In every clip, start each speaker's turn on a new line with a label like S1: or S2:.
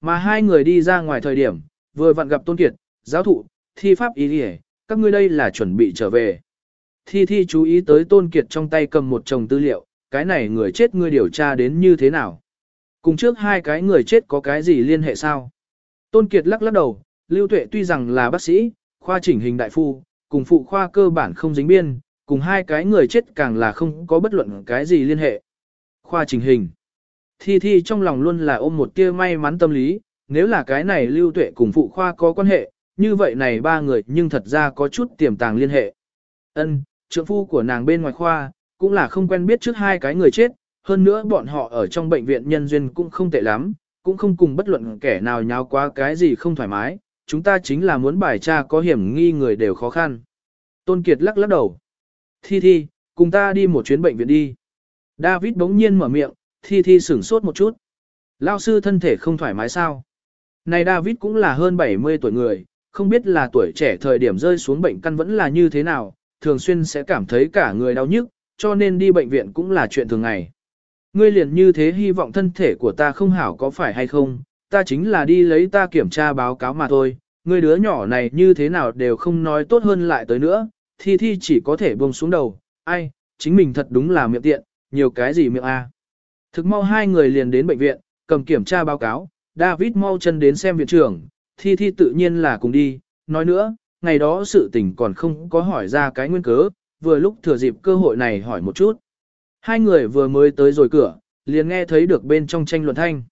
S1: Mà hai người đi ra ngoài thời điểm, vừa vặn gặp Tôn Kiệt, giáo thụ, thi pháp ý đi các ngươi đây là chuẩn bị trở về. Thi thi chú ý tới Tôn Kiệt trong tay cầm một chồng tư liệu, cái này người chết ngươi điều tra đến như thế nào. Cùng trước hai cái người chết có cái gì liên hệ sao? Tôn Kiệt lắc lắc đầu, Lưu Tuệ tuy rằng là bác sĩ, khoa chỉnh hình đại phu, cùng phụ khoa cơ bản không dính biên, cùng hai cái người chết càng là không có bất luận cái gì liên hệ. Khoa chỉnh hình. Thi Thi trong lòng luôn là ôm một tia may mắn tâm lý, nếu là cái này Lưu Tuệ cùng phụ khoa có quan hệ, như vậy này ba người nhưng thật ra có chút tiềm tàng liên hệ. Ân, trượng phu của nàng bên ngoài khoa, cũng là không quen biết trước hai cái người chết, hơn nữa bọn họ ở trong bệnh viện nhân duyên cũng không tệ lắm, cũng không cùng bất luận kẻ nào nháo quá cái gì không thoải mái, chúng ta chính là muốn bài tra có hiểm nghi người đều khó khăn. Tôn Kiệt lắc lắc đầu. Thi Thi, cùng ta đi một chuyến bệnh viện đi. David bỗng nhiên mở miệng, Thi Thi sửng sốt một chút. Lao sư thân thể không thoải mái sao? Này David cũng là hơn 70 tuổi người, không biết là tuổi trẻ thời điểm rơi xuống bệnh căn vẫn là như thế nào, thường xuyên sẽ cảm thấy cả người đau nhức, cho nên đi bệnh viện cũng là chuyện thường ngày. Ngươi liền như thế hy vọng thân thể của ta không hảo có phải hay không, ta chính là đi lấy ta kiểm tra báo cáo mà thôi, ngươi đứa nhỏ này như thế nào đều không nói tốt hơn lại tới nữa, thi thi chỉ có thể buông xuống đầu, ai, chính mình thật đúng là miệng tiện, nhiều cái gì miệng a. Thực mau hai người liền đến bệnh viện, cầm kiểm tra báo cáo, David mau chân đến xem viện trưởng, thi thi tự nhiên là cùng đi, nói nữa, ngày đó sự tình còn không có hỏi ra cái nguyên cớ, vừa lúc thừa dịp cơ hội này hỏi một chút. Hai người vừa mới tới rồi cửa, liền nghe thấy được bên trong tranh luận thanh.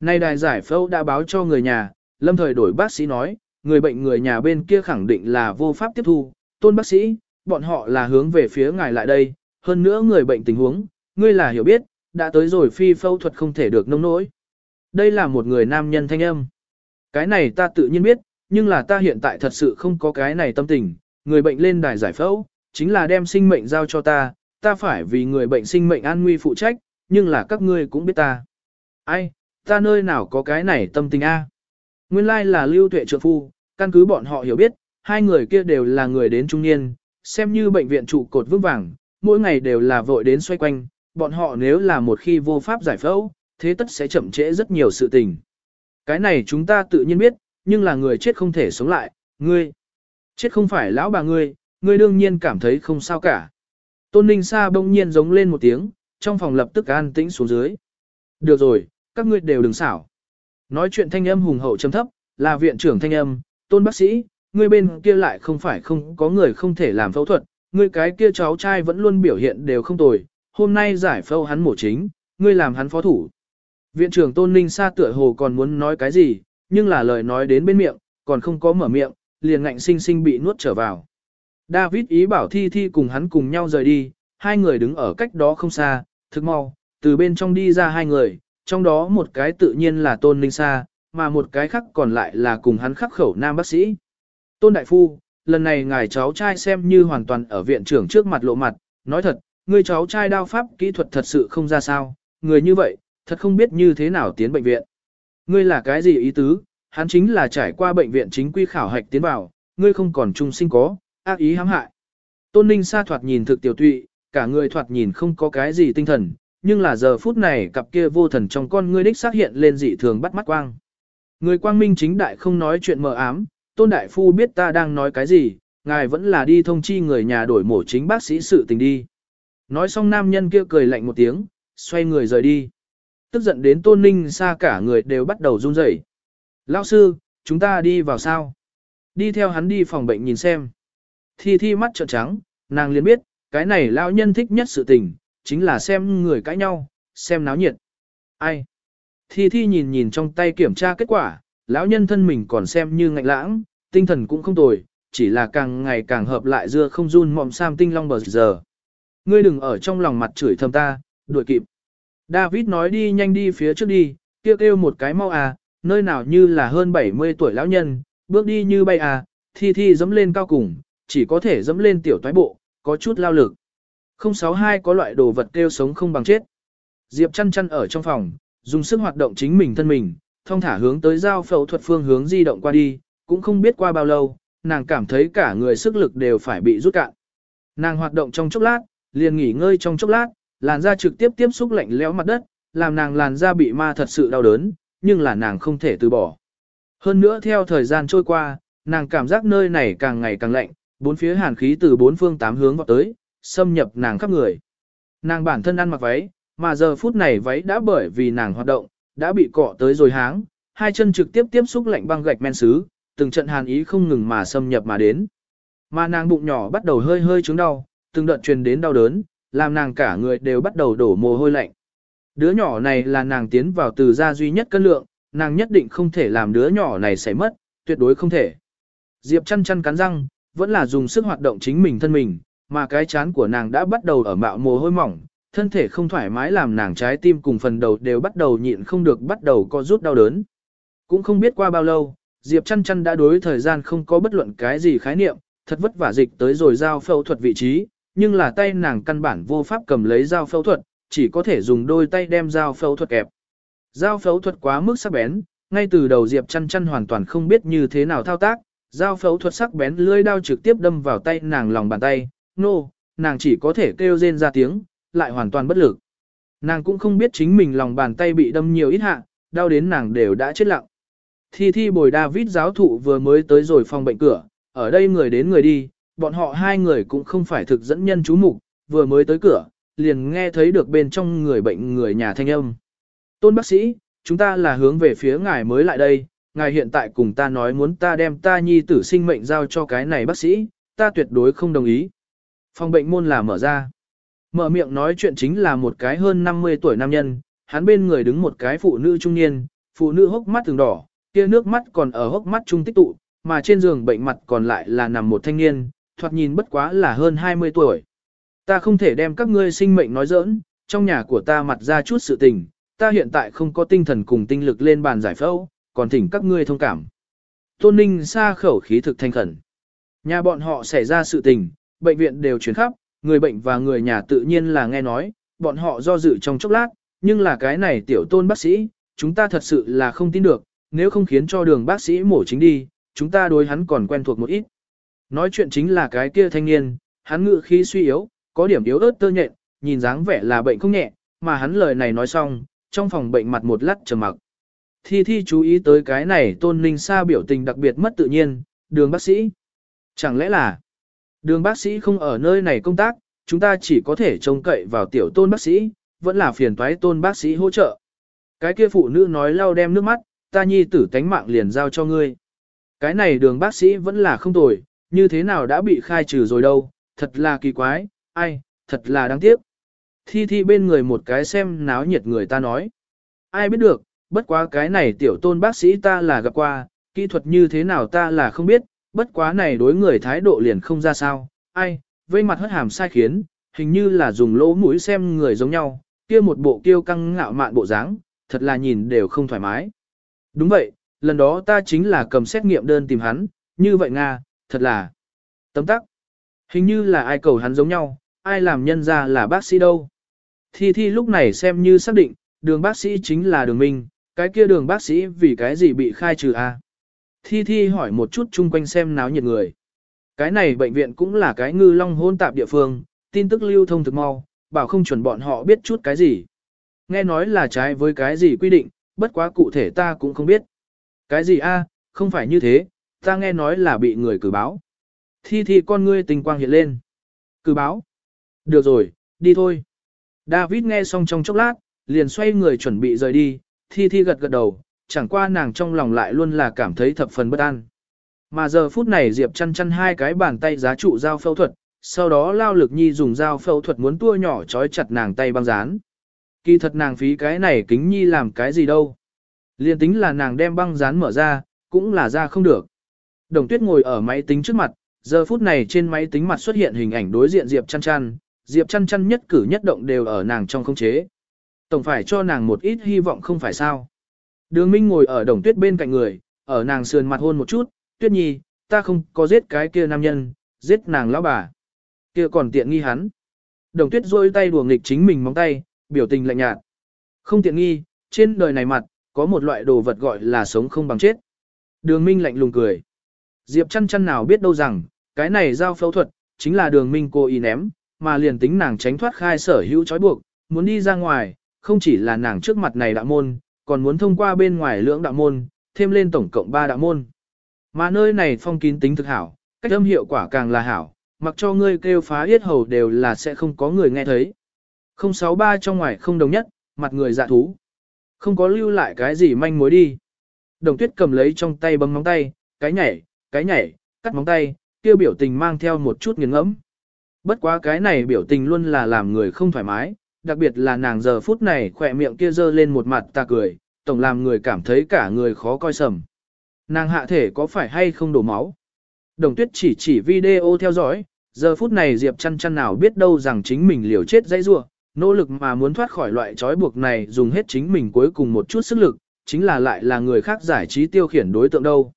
S1: Nay đài giải phẫu đã báo cho người nhà, lâm thời đổi bác sĩ nói, người bệnh người nhà bên kia khẳng định là vô pháp tiếp thu, tôn bác sĩ, bọn họ là hướng về phía ngài lại đây, hơn nữa người bệnh tình huống, ngươi là hiểu biết, đã tới rồi phi phẫu thuật không thể được nông nỗi. Đây là một người nam nhân thanh âm. Cái này ta tự nhiên biết, nhưng là ta hiện tại thật sự không có cái này tâm tình, người bệnh lên đài giải phẫu, chính là đem sinh mệnh giao cho ta, ta phải vì người bệnh sinh mệnh an nguy phụ trách, nhưng là các ngươi cũng biết ta. Ai, ta nơi nào có cái này tâm tình a? Nguyên lai là lưu tuệ trượng phu, căn cứ bọn họ hiểu biết, hai người kia đều là người đến trung niên, xem như bệnh viện trụ cột vững vàng, mỗi ngày đều là vội đến xoay quanh, bọn họ nếu là một khi vô pháp giải phẫu, thế tất sẽ chậm trễ rất nhiều sự tình. Cái này chúng ta tự nhiên biết, nhưng là người chết không thể sống lại, ngươi. Chết không phải lão bà ngươi, ngươi đương nhiên cảm thấy không sao cả. Tôn Ninh Sa bỗng nhiên giống lên một tiếng, trong phòng lập tức an tĩnh xuống dưới. Được rồi, các ngươi đều đừng xảo. Nói chuyện thanh âm hùng hậu trầm thấp, là viện trưởng thanh âm, tôn bác sĩ, ngươi bên kia lại không phải không có người không thể làm phẫu thuật, ngươi cái kia cháu trai vẫn luôn biểu hiện đều không tồi, hôm nay giải phẫu hắn mổ chính, ngươi làm hắn phó thủ. Viện trưởng tôn ninh sa tựa hồ còn muốn nói cái gì, nhưng là lời nói đến bên miệng, còn không có mở miệng, liền ngạnh sinh sinh bị nuốt trở vào. David ý bảo Thi Thi cùng hắn cùng nhau rời đi, hai người đứng ở cách đó không xa, thức mau, từ bên trong đi ra hai người, trong đó một cái tự nhiên là Tôn Ninh Sa, mà một cái khác còn lại là cùng hắn khắc khẩu nam bác sĩ. Tôn Đại Phu, lần này ngài cháu trai xem như hoàn toàn ở viện trưởng trước mặt lộ mặt, nói thật, người cháu trai đao pháp kỹ thuật thật sự không ra sao, người như vậy, thật không biết như thế nào tiến bệnh viện. Ngươi là cái gì ý tứ, hắn chính là trải qua bệnh viện chính quy khảo hạch tiến vào, ngươi không còn trung sinh có, ác ý hãm hại. Tôn Ninh Sa thoạt nhìn thực tiểu tụy, cả người thoạt nhìn không có cái gì tinh thần, nhưng là giờ phút này cặp kia vô thần trong con ngươi đích xác hiện lên dị thường bắt mắt quang. Người quang minh chính đại không nói chuyện mờ ám, Tôn Đại Phu biết ta đang nói cái gì, ngài vẫn là đi thông chi người nhà đổi mổ chính bác sĩ sự tình đi. Nói xong nam nhân kia cười lạnh một tiếng, xoay người rời đi. Tức giận đến Tôn Ninh xa cả người đều bắt đầu run rẩy. Lão sư, chúng ta đi vào sao? Đi theo hắn đi phòng bệnh nhìn xem. Thi thi mắt trợn trắng, nàng liền biết, cái này lão nhân thích nhất sự tình, chính là xem người cãi nhau, xem náo nhiệt. Ai? Thi thi nhìn nhìn trong tay kiểm tra kết quả, lão nhân thân mình còn xem như ngạnh lãng, tinh thần cũng không tồi, chỉ là càng ngày càng hợp lại dưa không run mọm sam tinh long bờ giờ. Ngươi đừng ở trong lòng mặt chửi thầm ta, đuổi kịp. David nói đi nhanh đi phía trước đi, kêu kêu một cái mau à, nơi nào như là hơn 70 tuổi lão nhân, bước đi như bay à, thi thi dẫm lên cao cùng, chỉ có thể dẫm lên tiểu toái bộ, có chút lao lực. 062 có loại đồ vật kêu sống không bằng chết. Diệp chăn chăn ở trong phòng, dùng sức hoạt động chính mình thân mình, thông thả hướng tới giao phẫu thuật phương hướng di động qua đi, cũng không biết qua bao lâu, nàng cảm thấy cả người sức lực đều phải bị rút cạn. Nàng hoạt động trong chốc lát, liền nghỉ ngơi trong chốc lát, làn da trực tiếp tiếp xúc lạnh lẽo mặt đất, làm nàng làn da bị ma thật sự đau đớn, nhưng là nàng không thể từ bỏ. Hơn nữa theo thời gian trôi qua, nàng cảm giác nơi này càng ngày càng lạnh, bốn phía hàn khí từ bốn phương tám hướng vào tới, xâm nhập nàng khắp người. Nàng bản thân ăn mặc váy, mà giờ phút này váy đã bởi vì nàng hoạt động, đã bị cọ tới rồi háng, hai chân trực tiếp tiếp xúc lạnh băng gạch men sứ, từng trận hàn ý không ngừng mà xâm nhập mà đến. Mà nàng bụng nhỏ bắt đầu hơi hơi chứng đau, từng đợt truyền đến đau đớn, làm nàng cả người đều bắt đầu đổ mồ hôi lạnh. Đứa nhỏ này là nàng tiến vào từ gia duy nhất cân lượng, nàng nhất định không thể làm đứa nhỏ này xảy mất, tuyệt đối không thể. Diệp chăn chăn cắn răng, vẫn là dùng sức hoạt động chính mình thân mình, mà cái chán của nàng đã bắt đầu ở mạo mồ hôi mỏng, thân thể không thoải mái làm nàng trái tim cùng phần đầu đều bắt đầu nhịn không được bắt đầu co rút đau đớn. Cũng không biết qua bao lâu, Diệp chăn chăn đã đối thời gian không có bất luận cái gì khái niệm, thật vất vả dịch tới rồi giao phẫu thuật vị trí, nhưng là tay nàng căn bản vô pháp cầm lấy dao phẫu thuật, chỉ có thể dùng đôi tay đem dao phẫu thuật kẹp. Dao phẫu thuật quá mức sắc bén, ngay từ đầu Diệp chăn chăn hoàn toàn không biết như thế nào thao tác, dao phẫu thuật sắc bén lưỡi đao trực tiếp đâm vào tay nàng lòng bàn tay, nô, no, nàng chỉ có thể kêu rên ra tiếng, lại hoàn toàn bất lực. Nàng cũng không biết chính mình lòng bàn tay bị đâm nhiều ít hạ, đau đến nàng đều đã chết lặng. Thi thi bồi David giáo thụ vừa mới tới rồi phòng bệnh cửa, ở đây người đến người đi, bọn họ hai người cũng không phải thực dẫn nhân chú mục, vừa mới tới cửa, liền nghe thấy được bên trong người bệnh người nhà thanh âm. Tôn bác sĩ, chúng ta là hướng về phía ngài mới lại đây, ngài hiện tại cùng ta nói muốn ta đem ta nhi tử sinh mệnh giao cho cái này bác sĩ, ta tuyệt đối không đồng ý. Phòng bệnh môn là mở ra. Mở miệng nói chuyện chính là một cái hơn 50 tuổi nam nhân, hắn bên người đứng một cái phụ nữ trung niên, phụ nữ hốc mắt từng đỏ, kia nước mắt còn ở hốc mắt trung tích tụ, mà trên giường bệnh mặt còn lại là nằm một thanh niên, thoạt nhìn bất quá là hơn 20 tuổi. Ta không thể đem các ngươi sinh mệnh nói giỡn, trong nhà của ta mặt ra chút sự tình, ta hiện tại không có tinh thần cùng tinh lực lên bàn giải phẫu, còn thỉnh các ngươi thông cảm. Tôn Ninh xa khẩu khí thực thanh khẩn. Nhà bọn họ xảy ra sự tình, bệnh viện đều chuyển khắp, người bệnh và người nhà tự nhiên là nghe nói, bọn họ do dự trong chốc lát, nhưng là cái này tiểu tôn bác sĩ, chúng ta thật sự là không tin được, nếu không khiến cho đường bác sĩ mổ chính đi, chúng ta đối hắn còn quen thuộc một ít. Nói chuyện chính là cái kia thanh niên, hắn ngự khí suy yếu, có điểm yếu ớt tơ nhện, nhìn dáng vẻ là bệnh không nhẹ, mà hắn lời này nói xong, trong phòng bệnh mặt một lát trầm mặc. Thi Thi chú ý tới cái này tôn ninh Sa biểu tình đặc biệt mất tự nhiên, đường bác sĩ. Chẳng lẽ là đường bác sĩ không ở nơi này công tác, chúng ta chỉ có thể trông cậy vào tiểu tôn bác sĩ, vẫn là phiền toái tôn bác sĩ hỗ trợ. Cái kia phụ nữ nói lau đem nước mắt, ta nhi tử tánh mạng liền giao cho ngươi. Cái này đường bác sĩ vẫn là không tồi, như thế nào đã bị khai trừ rồi đâu, thật là kỳ quái, ai, thật là đáng tiếc. Thi thi bên người một cái xem náo nhiệt người ta nói. Ai biết được, bất quá cái này tiểu tôn bác sĩ ta là gặp qua, kỹ thuật như thế nào ta là không biết, bất quá này đối người thái độ liền không ra sao, ai, vây mặt hất hàm sai khiến, hình như là dùng lỗ mũi xem người giống nhau, kia một bộ kiêu căng ngạo mạn bộ dáng, thật là nhìn đều không thoải mái. Đúng vậy, lần đó ta chính là cầm xét nghiệm đơn tìm hắn, như vậy Nga, thật là tấm tắc. Hình như là ai cầu hắn giống nhau, ai làm nhân ra là bác sĩ đâu. Thi Thi lúc này xem như xác định, đường bác sĩ chính là đường minh, cái kia đường bác sĩ vì cái gì bị khai trừ a? À? Thi Thi hỏi một chút chung quanh xem náo nhiệt người. Cái này bệnh viện cũng là cái ngư long hôn tạp địa phương, tin tức lưu thông thực mau, bảo không chuẩn bọn họ biết chút cái gì. Nghe nói là trái với cái gì quy định, bất quá cụ thể ta cũng không biết. Cái gì a? không phải như thế, ta nghe nói là bị người cử báo. Thi thi con ngươi tình quang hiện lên. Cử báo. Được rồi, đi thôi. David nghe xong trong chốc lát, liền xoay người chuẩn bị rời đi, thi thi gật gật đầu, chẳng qua nàng trong lòng lại luôn là cảm thấy thập phần bất an. Mà giờ phút này Diệp chăn chăn hai cái bàn tay giá trụ dao phẫu thuật, sau đó lao lực nhi dùng dao phẫu thuật muốn tua nhỏ trói chặt nàng tay băng dán. Kỳ thật nàng phí cái này kính nhi làm cái gì đâu. Liên tính là nàng đem băng dán mở ra, cũng là ra không được. Đồng tuyết ngồi ở máy tính trước mặt, giờ phút này trên máy tính mặt xuất hiện hình ảnh đối diện Diệp chăn chăn, Diệp chăn chăn nhất cử nhất động đều ở nàng trong không chế. Tổng phải cho nàng một ít hy vọng không phải sao. Đường Minh ngồi ở đồng tuyết bên cạnh người, ở nàng sườn mặt hôn một chút, tuyết nhi, ta không có giết cái kia nam nhân, giết nàng lão bà. Kia còn tiện nghi hắn. Đồng tuyết rôi tay đùa nghịch chính mình móng tay, biểu tình lạnh nhạt. Không tiện nghi, trên đời này mặt, có một loại đồ vật gọi là sống không bằng chết. Đường Minh lạnh lùng cười. Diệp chăn chăn nào biết đâu rằng, cái này giao phẫu thuật, chính là đường Minh cô ý ném, mà liền tính nàng tránh thoát khai sở hữu trói buộc, muốn đi ra ngoài, không chỉ là nàng trước mặt này đã môn, còn muốn thông qua bên ngoài lưỡng đạo môn, thêm lên tổng cộng 3 đạo môn. Mà nơi này phong kín tính thực hảo, cách âm hiệu quả càng là hảo, mặc cho ngươi kêu phá yết hầu đều là sẽ không có người nghe thấy. 063 trong ngoài không đồng nhất, mặt người dạ thú. Không có lưu lại cái gì manh mối đi. Đồng tuyết cầm lấy trong tay bấm móng tay, cái nhảy, cái nhảy, cắt móng tay, kêu biểu tình mang theo một chút nghiền ngẫm. Bất quá cái này biểu tình luôn là làm người không thoải mái, đặc biệt là nàng giờ phút này khỏe miệng kia dơ lên một mặt ta cười, tổng làm người cảm thấy cả người khó coi sầm. Nàng hạ thể có phải hay không đổ máu? Đồng tuyết chỉ chỉ video theo dõi, giờ phút này Diệp chăn chăn nào biết đâu rằng chính mình liều chết dãy rua, nỗ lực mà muốn thoát khỏi loại trói buộc này dùng hết chính mình cuối cùng một chút sức lực, chính là lại là người khác giải trí tiêu khiển đối tượng đâu.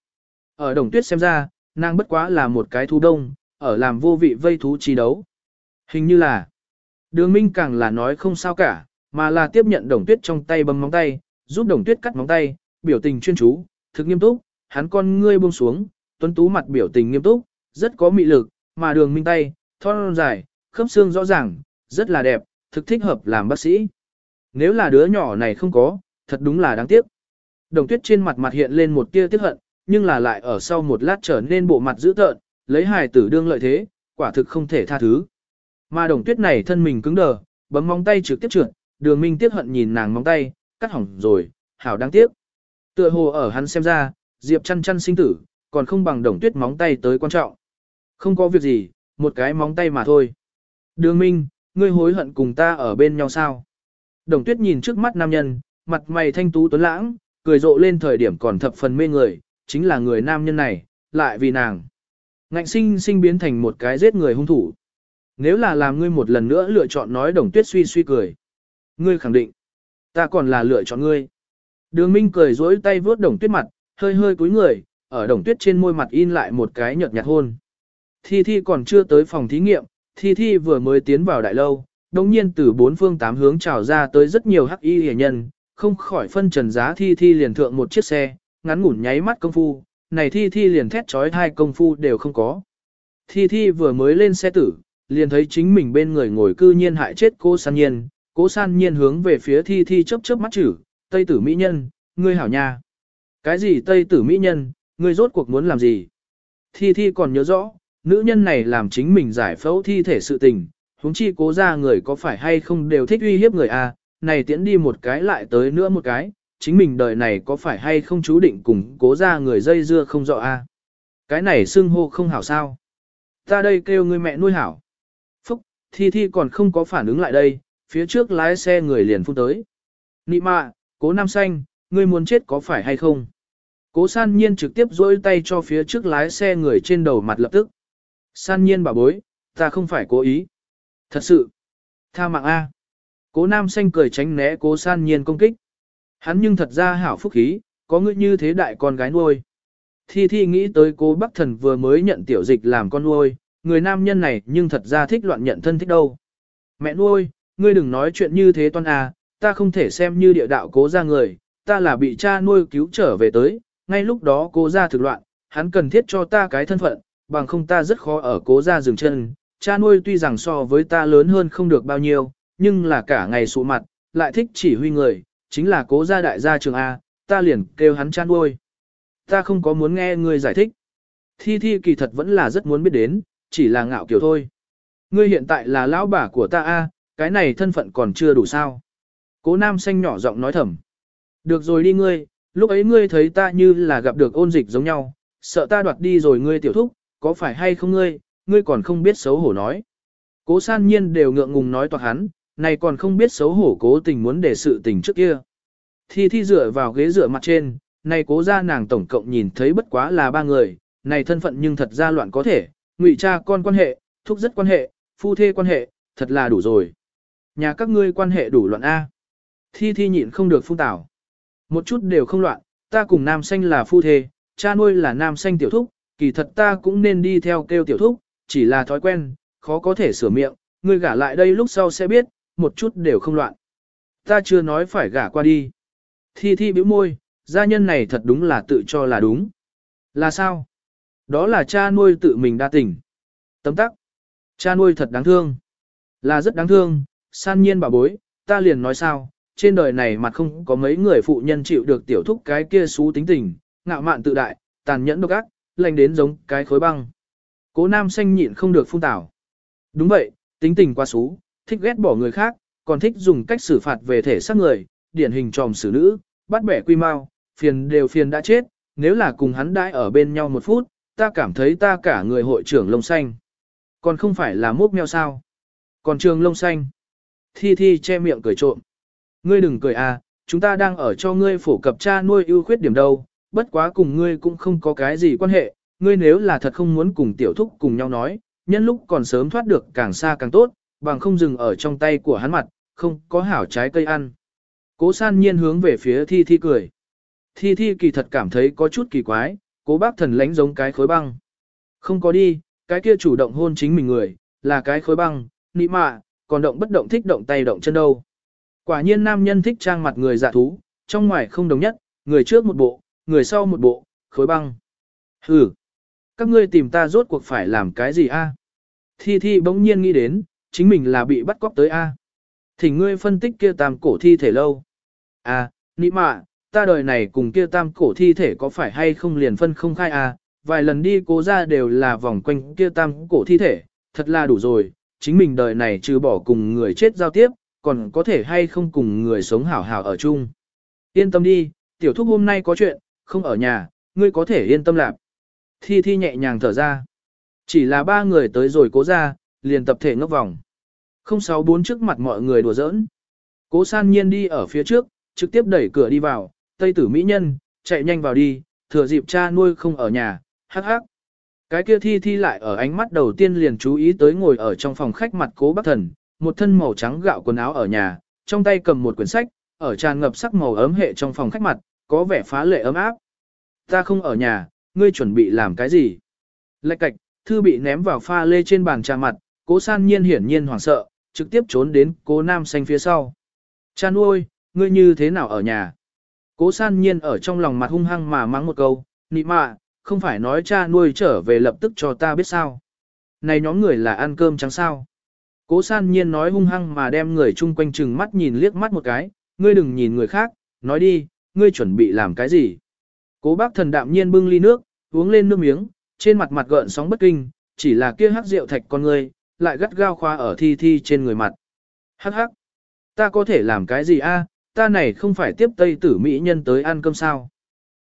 S1: Ở đồng tuyết xem ra, nàng bất quá là một cái thú đông, ở làm vô vị vây thú chi đấu. Hình như là, đường minh càng là nói không sao cả, mà là tiếp nhận đồng tuyết trong tay bấm móng tay, giúp đồng tuyết cắt móng tay, biểu tình chuyên chú, thực nghiêm túc, hắn con ngươi buông xuống, tuấn tú mặt biểu tình nghiêm túc, rất có mị lực, mà đường minh tay, thon dài, khớp xương rõ ràng, rất là đẹp, thực thích hợp làm bác sĩ. Nếu là đứa nhỏ này không có, thật đúng là đáng tiếc. Đồng tuyết trên mặt mặt hiện lên một tia tiếc hận, nhưng là lại ở sau một lát trở nên bộ mặt dữ tợn, lấy hài tử đương lợi thế, quả thực không thể tha thứ. Mà đồng tuyết này thân mình cứng đờ, bấm móng tay trực tiếp trượt, đường minh tiếc hận nhìn nàng móng tay, cắt hỏng rồi, hảo đáng tiếc. Tựa hồ ở hắn xem ra, Diệp chăn chăn sinh tử, còn không bằng đồng tuyết móng tay tới quan trọng. Không có việc gì, một cái móng tay mà thôi. Đường minh, ngươi hối hận cùng ta ở bên nhau sao? Đồng tuyết nhìn trước mắt nam nhân, mặt mày thanh tú tuấn lãng, cười rộ lên thời điểm còn thập phần mê người, chính là người nam nhân này, lại vì nàng. Ngạnh sinh sinh biến thành một cái giết người hung thủ. Nếu là làm ngươi một lần nữa lựa chọn nói đồng tuyết suy suy cười. Ngươi khẳng định, ta còn là lựa chọn ngươi. Đường Minh cười dối tay vướt đồng tuyết mặt, hơi hơi cúi người, ở đồng tuyết trên môi mặt in lại một cái nhợt nhạt hôn. Thi Thi còn chưa tới phòng thí nghiệm, Thi Thi vừa mới tiến vào đại lâu, đồng nhiên từ bốn phương tám hướng trào ra tới rất nhiều hắc y hề nhân, không khỏi phân trần giá Thi Thi liền thượng một chiếc xe, ngắn ngủn nháy mắt công phu, này Thi Thi liền thét trói hai công phu đều không có. Thi Thi vừa mới lên xe tử, liền thấy chính mình bên người ngồi cư nhiên hại chết cô san nhiên, cố san nhiên hướng về phía Thi Thi chớp chớp mắt chữ, Tây tử mỹ nhân, ngươi hảo nha. Cái gì Tây tử mỹ nhân, ngươi rốt cuộc muốn làm gì? Thi Thi còn nhớ rõ, nữ nhân này làm chính mình giải phẫu thi thể sự tình, huống chi cố ra người có phải hay không đều thích uy hiếp người à, này tiễn đi một cái lại tới nữa một cái, chính mình đời này có phải hay không chú định cùng cố ra người dây dưa không rõ a. À. Cái này xưng hô không hảo sao? Ta đây kêu người mẹ nuôi hảo. Phúc, thi thi còn không có phản ứng lại đây, phía trước lái xe người liền phun tới. Nị mạ, cố nam xanh, ngươi muốn chết có phải hay không? Cố san nhiên trực tiếp dỗi tay cho phía trước lái xe người trên đầu mặt lập tức. San nhiên bảo bối, ta không phải cố ý. Thật sự. Tha mạng A. Cố nam xanh cười tránh né cố san nhiên công kích. Hắn nhưng thật ra hảo phúc khí, có ngươi như thế đại con gái nuôi. Thi Thi nghĩ tới cô Bắc Thần vừa mới nhận tiểu dịch làm con nuôi, người nam nhân này nhưng thật ra thích loạn nhận thân thích đâu. Mẹ nuôi, ngươi đừng nói chuyện như thế toan à, ta không thể xem như địa đạo cố ra người, ta là bị cha nuôi cứu trở về tới, ngay lúc đó cố ra thực loạn, hắn cần thiết cho ta cái thân phận, bằng không ta rất khó ở cố ra dừng chân, cha nuôi tuy rằng so với ta lớn hơn không được bao nhiêu, nhưng là cả ngày sụ mặt, lại thích chỉ huy người, chính là cố gia đại gia trường A, ta liền kêu hắn cha uôi. Ta không có muốn nghe ngươi giải thích. Thi Thi kỳ thật vẫn là rất muốn biết đến, chỉ là ngạo kiểu thôi. Ngươi hiện tại là lão bà của ta A, cái này thân phận còn chưa đủ sao. Cố nam xanh nhỏ giọng nói thầm. Được rồi đi ngươi, lúc ấy ngươi thấy ta như là gặp được ôn dịch giống nhau, sợ ta đoạt đi rồi ngươi tiểu thúc, có phải hay không ngươi, ngươi còn không biết xấu hổ nói. Cố san nhiên đều ngượng ngùng nói toạc hắn, này còn không biết xấu hổ cố tình muốn để sự tình trước kia. Thi thi dựa vào ghế dựa mặt trên, này cố ra nàng tổng cộng nhìn thấy bất quá là ba người, này thân phận nhưng thật ra loạn có thể, ngụy cha con quan hệ, thúc rất quan hệ, phu thê quan hệ, thật là đủ rồi. Nhà các ngươi quan hệ đủ loạn A. Thi thi nhịn không được phung tảo. Một chút đều không loạn, ta cùng nam xanh là phu thê, cha nuôi là nam xanh tiểu thúc, kỳ thật ta cũng nên đi theo kêu tiểu thúc, chỉ là thói quen, khó có thể sửa miệng, ngươi gả lại đây lúc sau sẽ biết, một chút đều không loạn. Ta chưa nói phải gả qua đi. Thi thi bĩu môi, gia nhân này thật đúng là tự cho là đúng. Là sao? Đó là cha nuôi tự mình đa tình. Tấm tắc. Cha nuôi thật đáng thương. Là rất đáng thương, san nhiên bà bối, ta liền nói sao, trên đời này mặt không có mấy người phụ nhân chịu được tiểu thúc cái kia xú tính tình, ngạo mạn tự đại, tàn nhẫn độc ác, lành đến giống cái khối băng. Cố nam xanh nhịn không được phun tảo. Đúng vậy, tính tình quá xú, thích ghét bỏ người khác, còn thích dùng cách xử phạt về thể xác người, điển hình tròm xử nữ, bắt bẻ quy mau, phiền đều phiền đã chết, nếu là cùng hắn đãi ở bên nhau một phút, ta cảm thấy ta cả người hội trưởng lông xanh. Còn không phải là mốc meo sao. Còn trường lông xanh. Thi Thi che miệng cười trộm. Ngươi đừng cười à, chúng ta đang ở cho ngươi phổ cập cha nuôi ưu khuyết điểm đâu, bất quá cùng ngươi cũng không có cái gì quan hệ, ngươi nếu là thật không muốn cùng tiểu thúc cùng nhau nói, nhân lúc còn sớm thoát được càng xa càng tốt, bằng không dừng ở trong tay của hắn mặt, không có hảo trái cây ăn. Cố san nhiên hướng về phía Thi Thi cười. Thi Thi kỳ thật cảm thấy có chút kỳ quái, cố bác thần lánh giống cái khối băng. Không có đi, cái kia chủ động hôn chính mình người, là cái khối băng, nị mạ, còn động bất động thích động tay động chân đâu. Quả nhiên nam nhân thích trang mặt người dạ thú, trong ngoài không đồng nhất, người trước một bộ, người sau một bộ, khối băng. Hừ, các ngươi tìm ta rốt cuộc phải làm cái gì a? Thi Thi bỗng nhiên nghĩ đến, chính mình là bị bắt cóc tới a. thì ngươi phân tích kia tam cổ thi thể lâu. À, nị mạ, ta đời này cùng kia tam cổ thi thể có phải hay không liền phân không khai a? Vài lần đi cố ra đều là vòng quanh kia tam cổ thi thể, thật là đủ rồi, chính mình đời này trừ bỏ cùng người chết giao tiếp, còn có thể hay không cùng người sống hảo hảo ở chung. Yên tâm đi, tiểu thúc hôm nay có chuyện, không ở nhà, ngươi có thể yên tâm lạc. Thi Thi nhẹ nhàng thở ra. Chỉ là ba người tới rồi cố ra, liền tập thể ngốc vòng. Không sáu bốn trước mặt mọi người đùa giỡn. Cố san nhiên đi ở phía trước, trực tiếp đẩy cửa đi vào, tây tử mỹ nhân, chạy nhanh vào đi, thừa dịp cha nuôi không ở nhà, hắc hắc. Cái kia thi thi lại ở ánh mắt đầu tiên liền chú ý tới ngồi ở trong phòng khách mặt cố bác thần, một thân màu trắng gạo quần áo ở nhà, trong tay cầm một quyển sách, ở tràn ngập sắc màu ấm hệ trong phòng khách mặt, có vẻ phá lệ ấm áp. Ta không ở nhà, ngươi chuẩn bị làm cái gì? Lạch cạch, thư bị ném vào pha lê trên bàn trà mặt, cố san nhiên hiển nhiên hoảng sợ, trực tiếp trốn đến cố nam xanh phía sau. Cha nuôi, ngươi như thế nào ở nhà? Cố san nhiên ở trong lòng mặt hung hăng mà mắng một câu, nị mạ, không phải nói cha nuôi trở về lập tức cho ta biết sao. Này nhóm người là ăn cơm trắng sao. Cố san nhiên nói hung hăng mà đem người chung quanh chừng mắt nhìn liếc mắt một cái, ngươi đừng nhìn người khác, nói đi, ngươi chuẩn bị làm cái gì. Cố bác thần đạm nhiên bưng ly nước, uống lên nước miếng, trên mặt mặt gợn sóng bất kinh, chỉ là kia hắc rượu thạch con ngươi, lại gắt gao khoa ở thi thi trên người mặt. Hắc hắc, ta có thể làm cái gì a? À, ta này không phải tiếp tây tử mỹ nhân tới ăn cơm sao.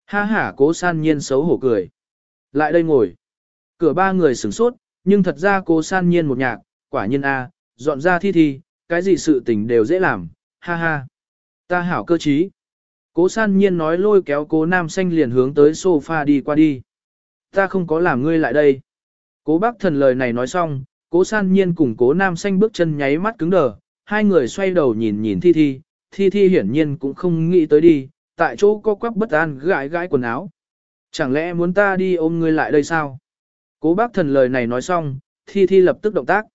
S1: Ha ha cố san nhiên xấu hổ cười. Lại đây ngồi. Cửa ba người sửng sốt, nhưng thật ra cố san nhiên một nhạc, quả nhiên a, dọn ra thi thi, cái gì sự tình đều dễ làm, ha ha. Ta hảo cơ trí. Cố san nhiên nói lôi kéo cố nam xanh liền hướng tới sofa đi qua đi. Ta không có làm ngươi lại đây. Cố bác thần lời này nói xong, cố san nhiên cùng cố nam xanh bước chân nháy mắt cứng đờ, hai người xoay đầu nhìn nhìn thi thi, thi thi hiển nhiên cũng không nghĩ tới đi, tại chỗ có quắc bất an gãi gãi quần áo. Chẳng lẽ muốn ta đi ôm ngươi lại đây sao? Cố bác thần lời này nói xong, thi thi lập tức động tác.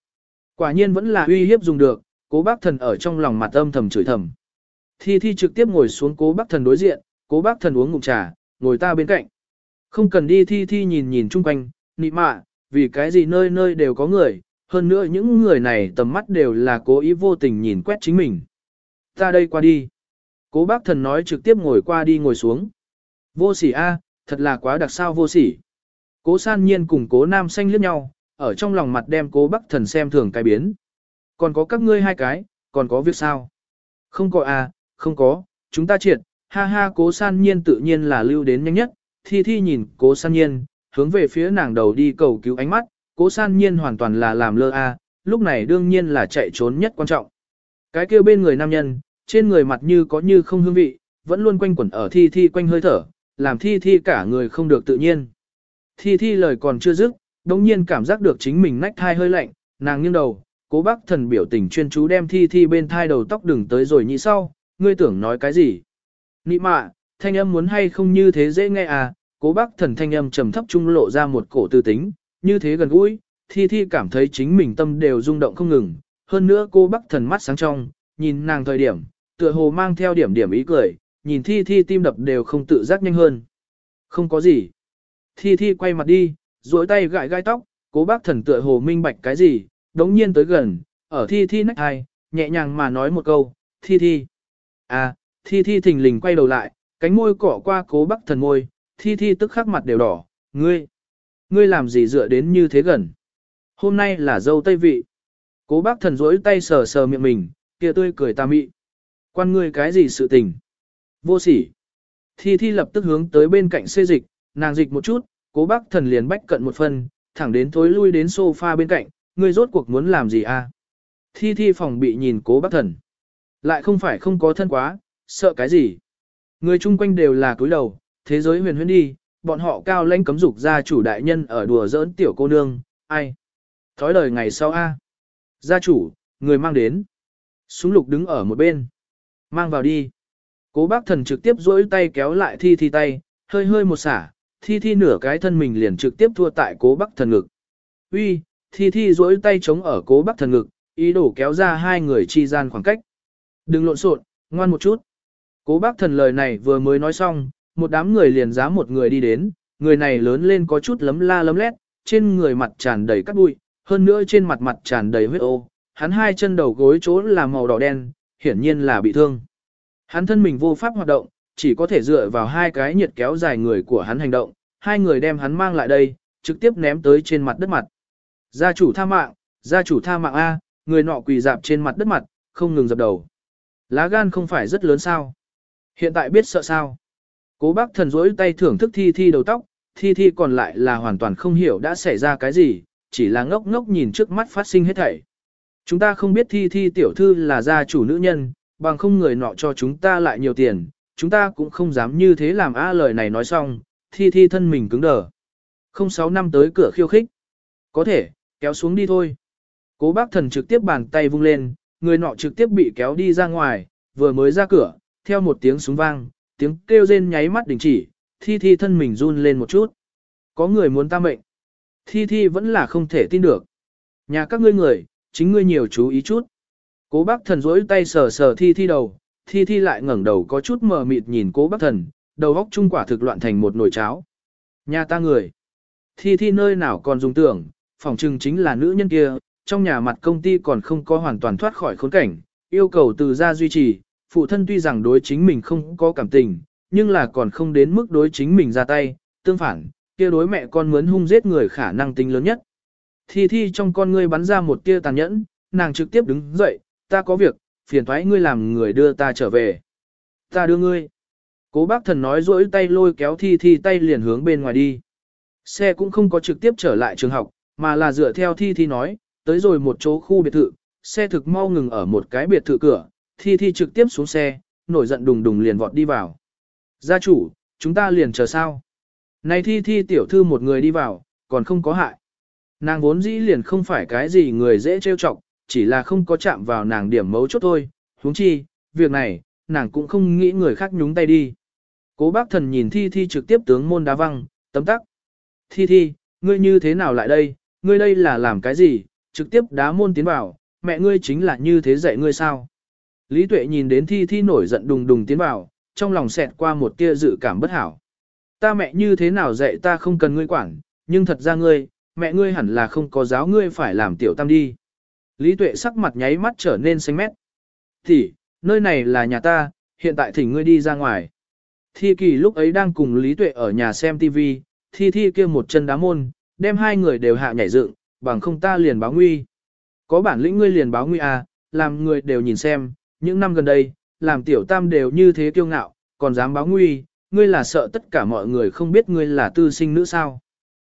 S1: Quả nhiên vẫn là uy hiếp dùng được, cố bác thần ở trong lòng mặt âm thầm chửi thầm. Thi thi trực tiếp ngồi xuống cố bác thần đối diện, cố bác thần uống ngụm trà, ngồi ta bên cạnh. Không cần đi thi thi nhìn nhìn chung quanh, nị mạ, vì cái gì nơi nơi đều có người, hơn nữa những người này tầm mắt đều là cố ý vô tình nhìn quét chính mình. Ta đây qua đi. Cố bác thần nói trực tiếp ngồi qua đi ngồi xuống. Vô sỉ a, thật là quá đặc sao vô sỉ. Cố san nhiên cùng cố nam xanh liếc nhau, ở trong lòng mặt đem cố bác thần xem thường cái biến. Còn có các ngươi hai cái, còn có việc sao? Không có a, không có, chúng ta triệt, ha ha cố san nhiên tự nhiên là lưu đến nhanh nhất, thi thi nhìn cố san nhiên, hướng về phía nàng đầu đi cầu cứu ánh mắt, cố san nhiên hoàn toàn là làm lơ a, lúc này đương nhiên là chạy trốn nhất quan trọng. Cái kêu bên người nam nhân, trên người mặt như có như không hương vị, vẫn luôn quanh quẩn ở thi thi quanh hơi thở, làm thi thi cả người không được tự nhiên. Thi thi lời còn chưa dứt, đồng nhiên cảm giác được chính mình nách thai hơi lạnh, nàng nghiêng đầu, cố bác thần biểu tình chuyên chú đem thi thi bên thai đầu tóc đừng tới rồi nhị sau, ngươi tưởng nói cái gì. Nị mạ, thanh âm muốn hay không như thế dễ nghe à, cố bác thần thanh âm trầm thấp trung lộ ra một cổ tư tính, như thế gần gũi, thi thi cảm thấy chính mình tâm đều rung động không ngừng, hơn nữa cô bác thần mắt sáng trong, nhìn nàng thời điểm, tựa hồ mang theo điểm điểm ý cười, nhìn thi thi tim đập đều không tự giác nhanh hơn. Không có gì. Thi thi quay mặt đi, duỗi tay gãi gai tóc, cố bác thần tựa hồ minh bạch cái gì, đống nhiên tới gần, ở thi thi nách hai, nhẹ nhàng mà nói một câu, thi thi. À, thi thi thình lình quay đầu lại, cánh môi cỏ qua cố bác thần môi, thi thi tức khắc mặt đều đỏ, ngươi, ngươi làm gì dựa đến như thế gần. Hôm nay là dâu tây vị. Cố bác thần rỗi tay sờ sờ miệng mình, kia tươi cười ta mị. Quan ngươi cái gì sự tình? Vô sỉ. Thi thi lập tức hướng tới bên cạnh xê dịch, nàng dịch một chút, cố bác thần liền bách cận một phần, thẳng đến thối lui đến sofa bên cạnh, ngươi rốt cuộc muốn làm gì à? Thi thi phòng bị nhìn cố bác thần. Lại không phải không có thân quá, sợ cái gì? Người chung quanh đều là cúi đầu, thế giới huyền huyền đi, bọn họ cao lãnh cấm dục gia chủ đại nhân ở đùa giỡn tiểu cô nương, ai? Thói lời ngày sau a. Gia chủ, người mang đến. Súng lục đứng ở một bên. Mang vào đi. Cố bác thần trực tiếp duỗi tay kéo lại thi thi tay, hơi hơi một xả, thi thi nửa cái thân mình liền trực tiếp thua tại cố bác thần ngực. Uy, thi thi duỗi tay chống ở cố bác thần ngực, ý đồ kéo ra hai người chi gian khoảng cách. Đừng lộn xộn, ngoan một chút. Cố bác thần lời này vừa mới nói xong, một đám người liền dám một người đi đến, người này lớn lên có chút lấm la lấm lét, trên người mặt tràn đầy cát bụi, hơn nữa trên mặt mặt tràn đầy huyết ô, hắn hai chân đầu gối chỗ là màu đỏ đen, hiển nhiên là bị thương. Hắn thân mình vô pháp hoạt động, chỉ có thể dựa vào hai cái nhiệt kéo dài người của hắn hành động, hai người đem hắn mang lại đây, trực tiếp ném tới trên mặt đất mặt. Gia chủ tha mạng, gia chủ tha mạng A, người nọ quỳ dạp trên mặt đất mặt, không ngừng dập đầu. Lá gan không phải rất lớn sao. Hiện tại biết sợ sao. Cố bác thần rỗi tay thưởng thức thi thi đầu tóc, thi thi còn lại là hoàn toàn không hiểu đã xảy ra cái gì, chỉ là ngốc ngốc nhìn trước mắt phát sinh hết thảy. Chúng ta không biết thi thi tiểu thư là gia chủ nữ nhân, bằng không người nọ cho chúng ta lại nhiều tiền, chúng ta cũng không dám như thế làm a lời này nói xong, thi thi thân mình cứng đờ. Không sáu năm tới cửa khiêu khích. Có thể, kéo xuống đi thôi. Cố bác thần trực tiếp bàn tay vung lên, người nọ trực tiếp bị kéo đi ra ngoài, vừa mới ra cửa, theo một tiếng súng vang, tiếng kêu rên nháy mắt đình chỉ, thi thi thân mình run lên một chút. Có người muốn ta mệnh. Thi thi vẫn là không thể tin được. Nhà các ngươi người, chính ngươi nhiều chú ý chút. Cố bác thần rỗi tay sờ sờ thi thi đầu, thi thi lại ngẩng đầu có chút mờ mịt nhìn cố bác thần, đầu góc trung quả thực loạn thành một nồi cháo. Nhà ta người. Thi thi nơi nào còn dùng tưởng, phòng trừng chính là nữ nhân kia, trong nhà mặt công ty còn không có hoàn toàn thoát khỏi khốn cảnh, yêu cầu từ gia duy trì, phụ thân tuy rằng đối chính mình không có cảm tình, nhưng là còn không đến mức đối chính mình ra tay, tương phản, kia đối mẹ con muốn hung giết người khả năng tính lớn nhất. Thi thi trong con ngươi bắn ra một tia tàn nhẫn, nàng trực tiếp đứng dậy, ta có việc, phiền thoái ngươi làm người đưa ta trở về. Ta đưa ngươi. Cố bác thần nói rỗi tay lôi kéo thi thi tay liền hướng bên ngoài đi. Xe cũng không có trực tiếp trở lại trường học, mà là dựa theo thi thi nói, tới rồi một chỗ khu biệt thự, xe thực mau ngừng ở một cái biệt thự cửa, thi thi trực tiếp xuống xe, nổi giận đùng đùng liền vọt đi vào. Gia chủ, chúng ta liền chờ sao? Này thi thi tiểu thư một người đi vào, còn không có hại. Nàng vốn dĩ liền không phải cái gì người dễ trêu chọc, chỉ là không có chạm vào nàng điểm mấu chốt thôi, huống chi, việc này, nàng cũng không nghĩ người khác nhúng tay đi. Cố bác thần nhìn thi thi trực tiếp tướng môn đá văng, tấm tắc. Thi thi, ngươi như thế nào lại đây, ngươi đây là làm cái gì, trực tiếp đá môn tiến vào, mẹ ngươi chính là như thế dạy ngươi sao. Lý tuệ nhìn đến thi thi nổi giận đùng đùng tiến vào, trong lòng xẹt qua một tia dự cảm bất hảo. Ta mẹ như thế nào dạy ta không cần ngươi quản, nhưng thật ra ngươi, mẹ ngươi hẳn là không có giáo ngươi phải làm tiểu tam đi. Lý tuệ sắc mặt nháy mắt trở nên xanh mét. Thì, nơi này là nhà ta, hiện tại thỉnh ngươi đi ra ngoài. Thi kỳ lúc ấy đang cùng Lý tuệ ở nhà xem TV, thi thi kia một chân đá môn, đem hai người đều hạ nhảy dựng, bằng không ta liền báo nguy. Có bản lĩnh ngươi liền báo nguy à, làm người đều nhìn xem, những năm gần đây, làm tiểu tam đều như thế kiêu ngạo, còn dám báo nguy, ngươi là sợ tất cả mọi người không biết ngươi là tư sinh nữ sao.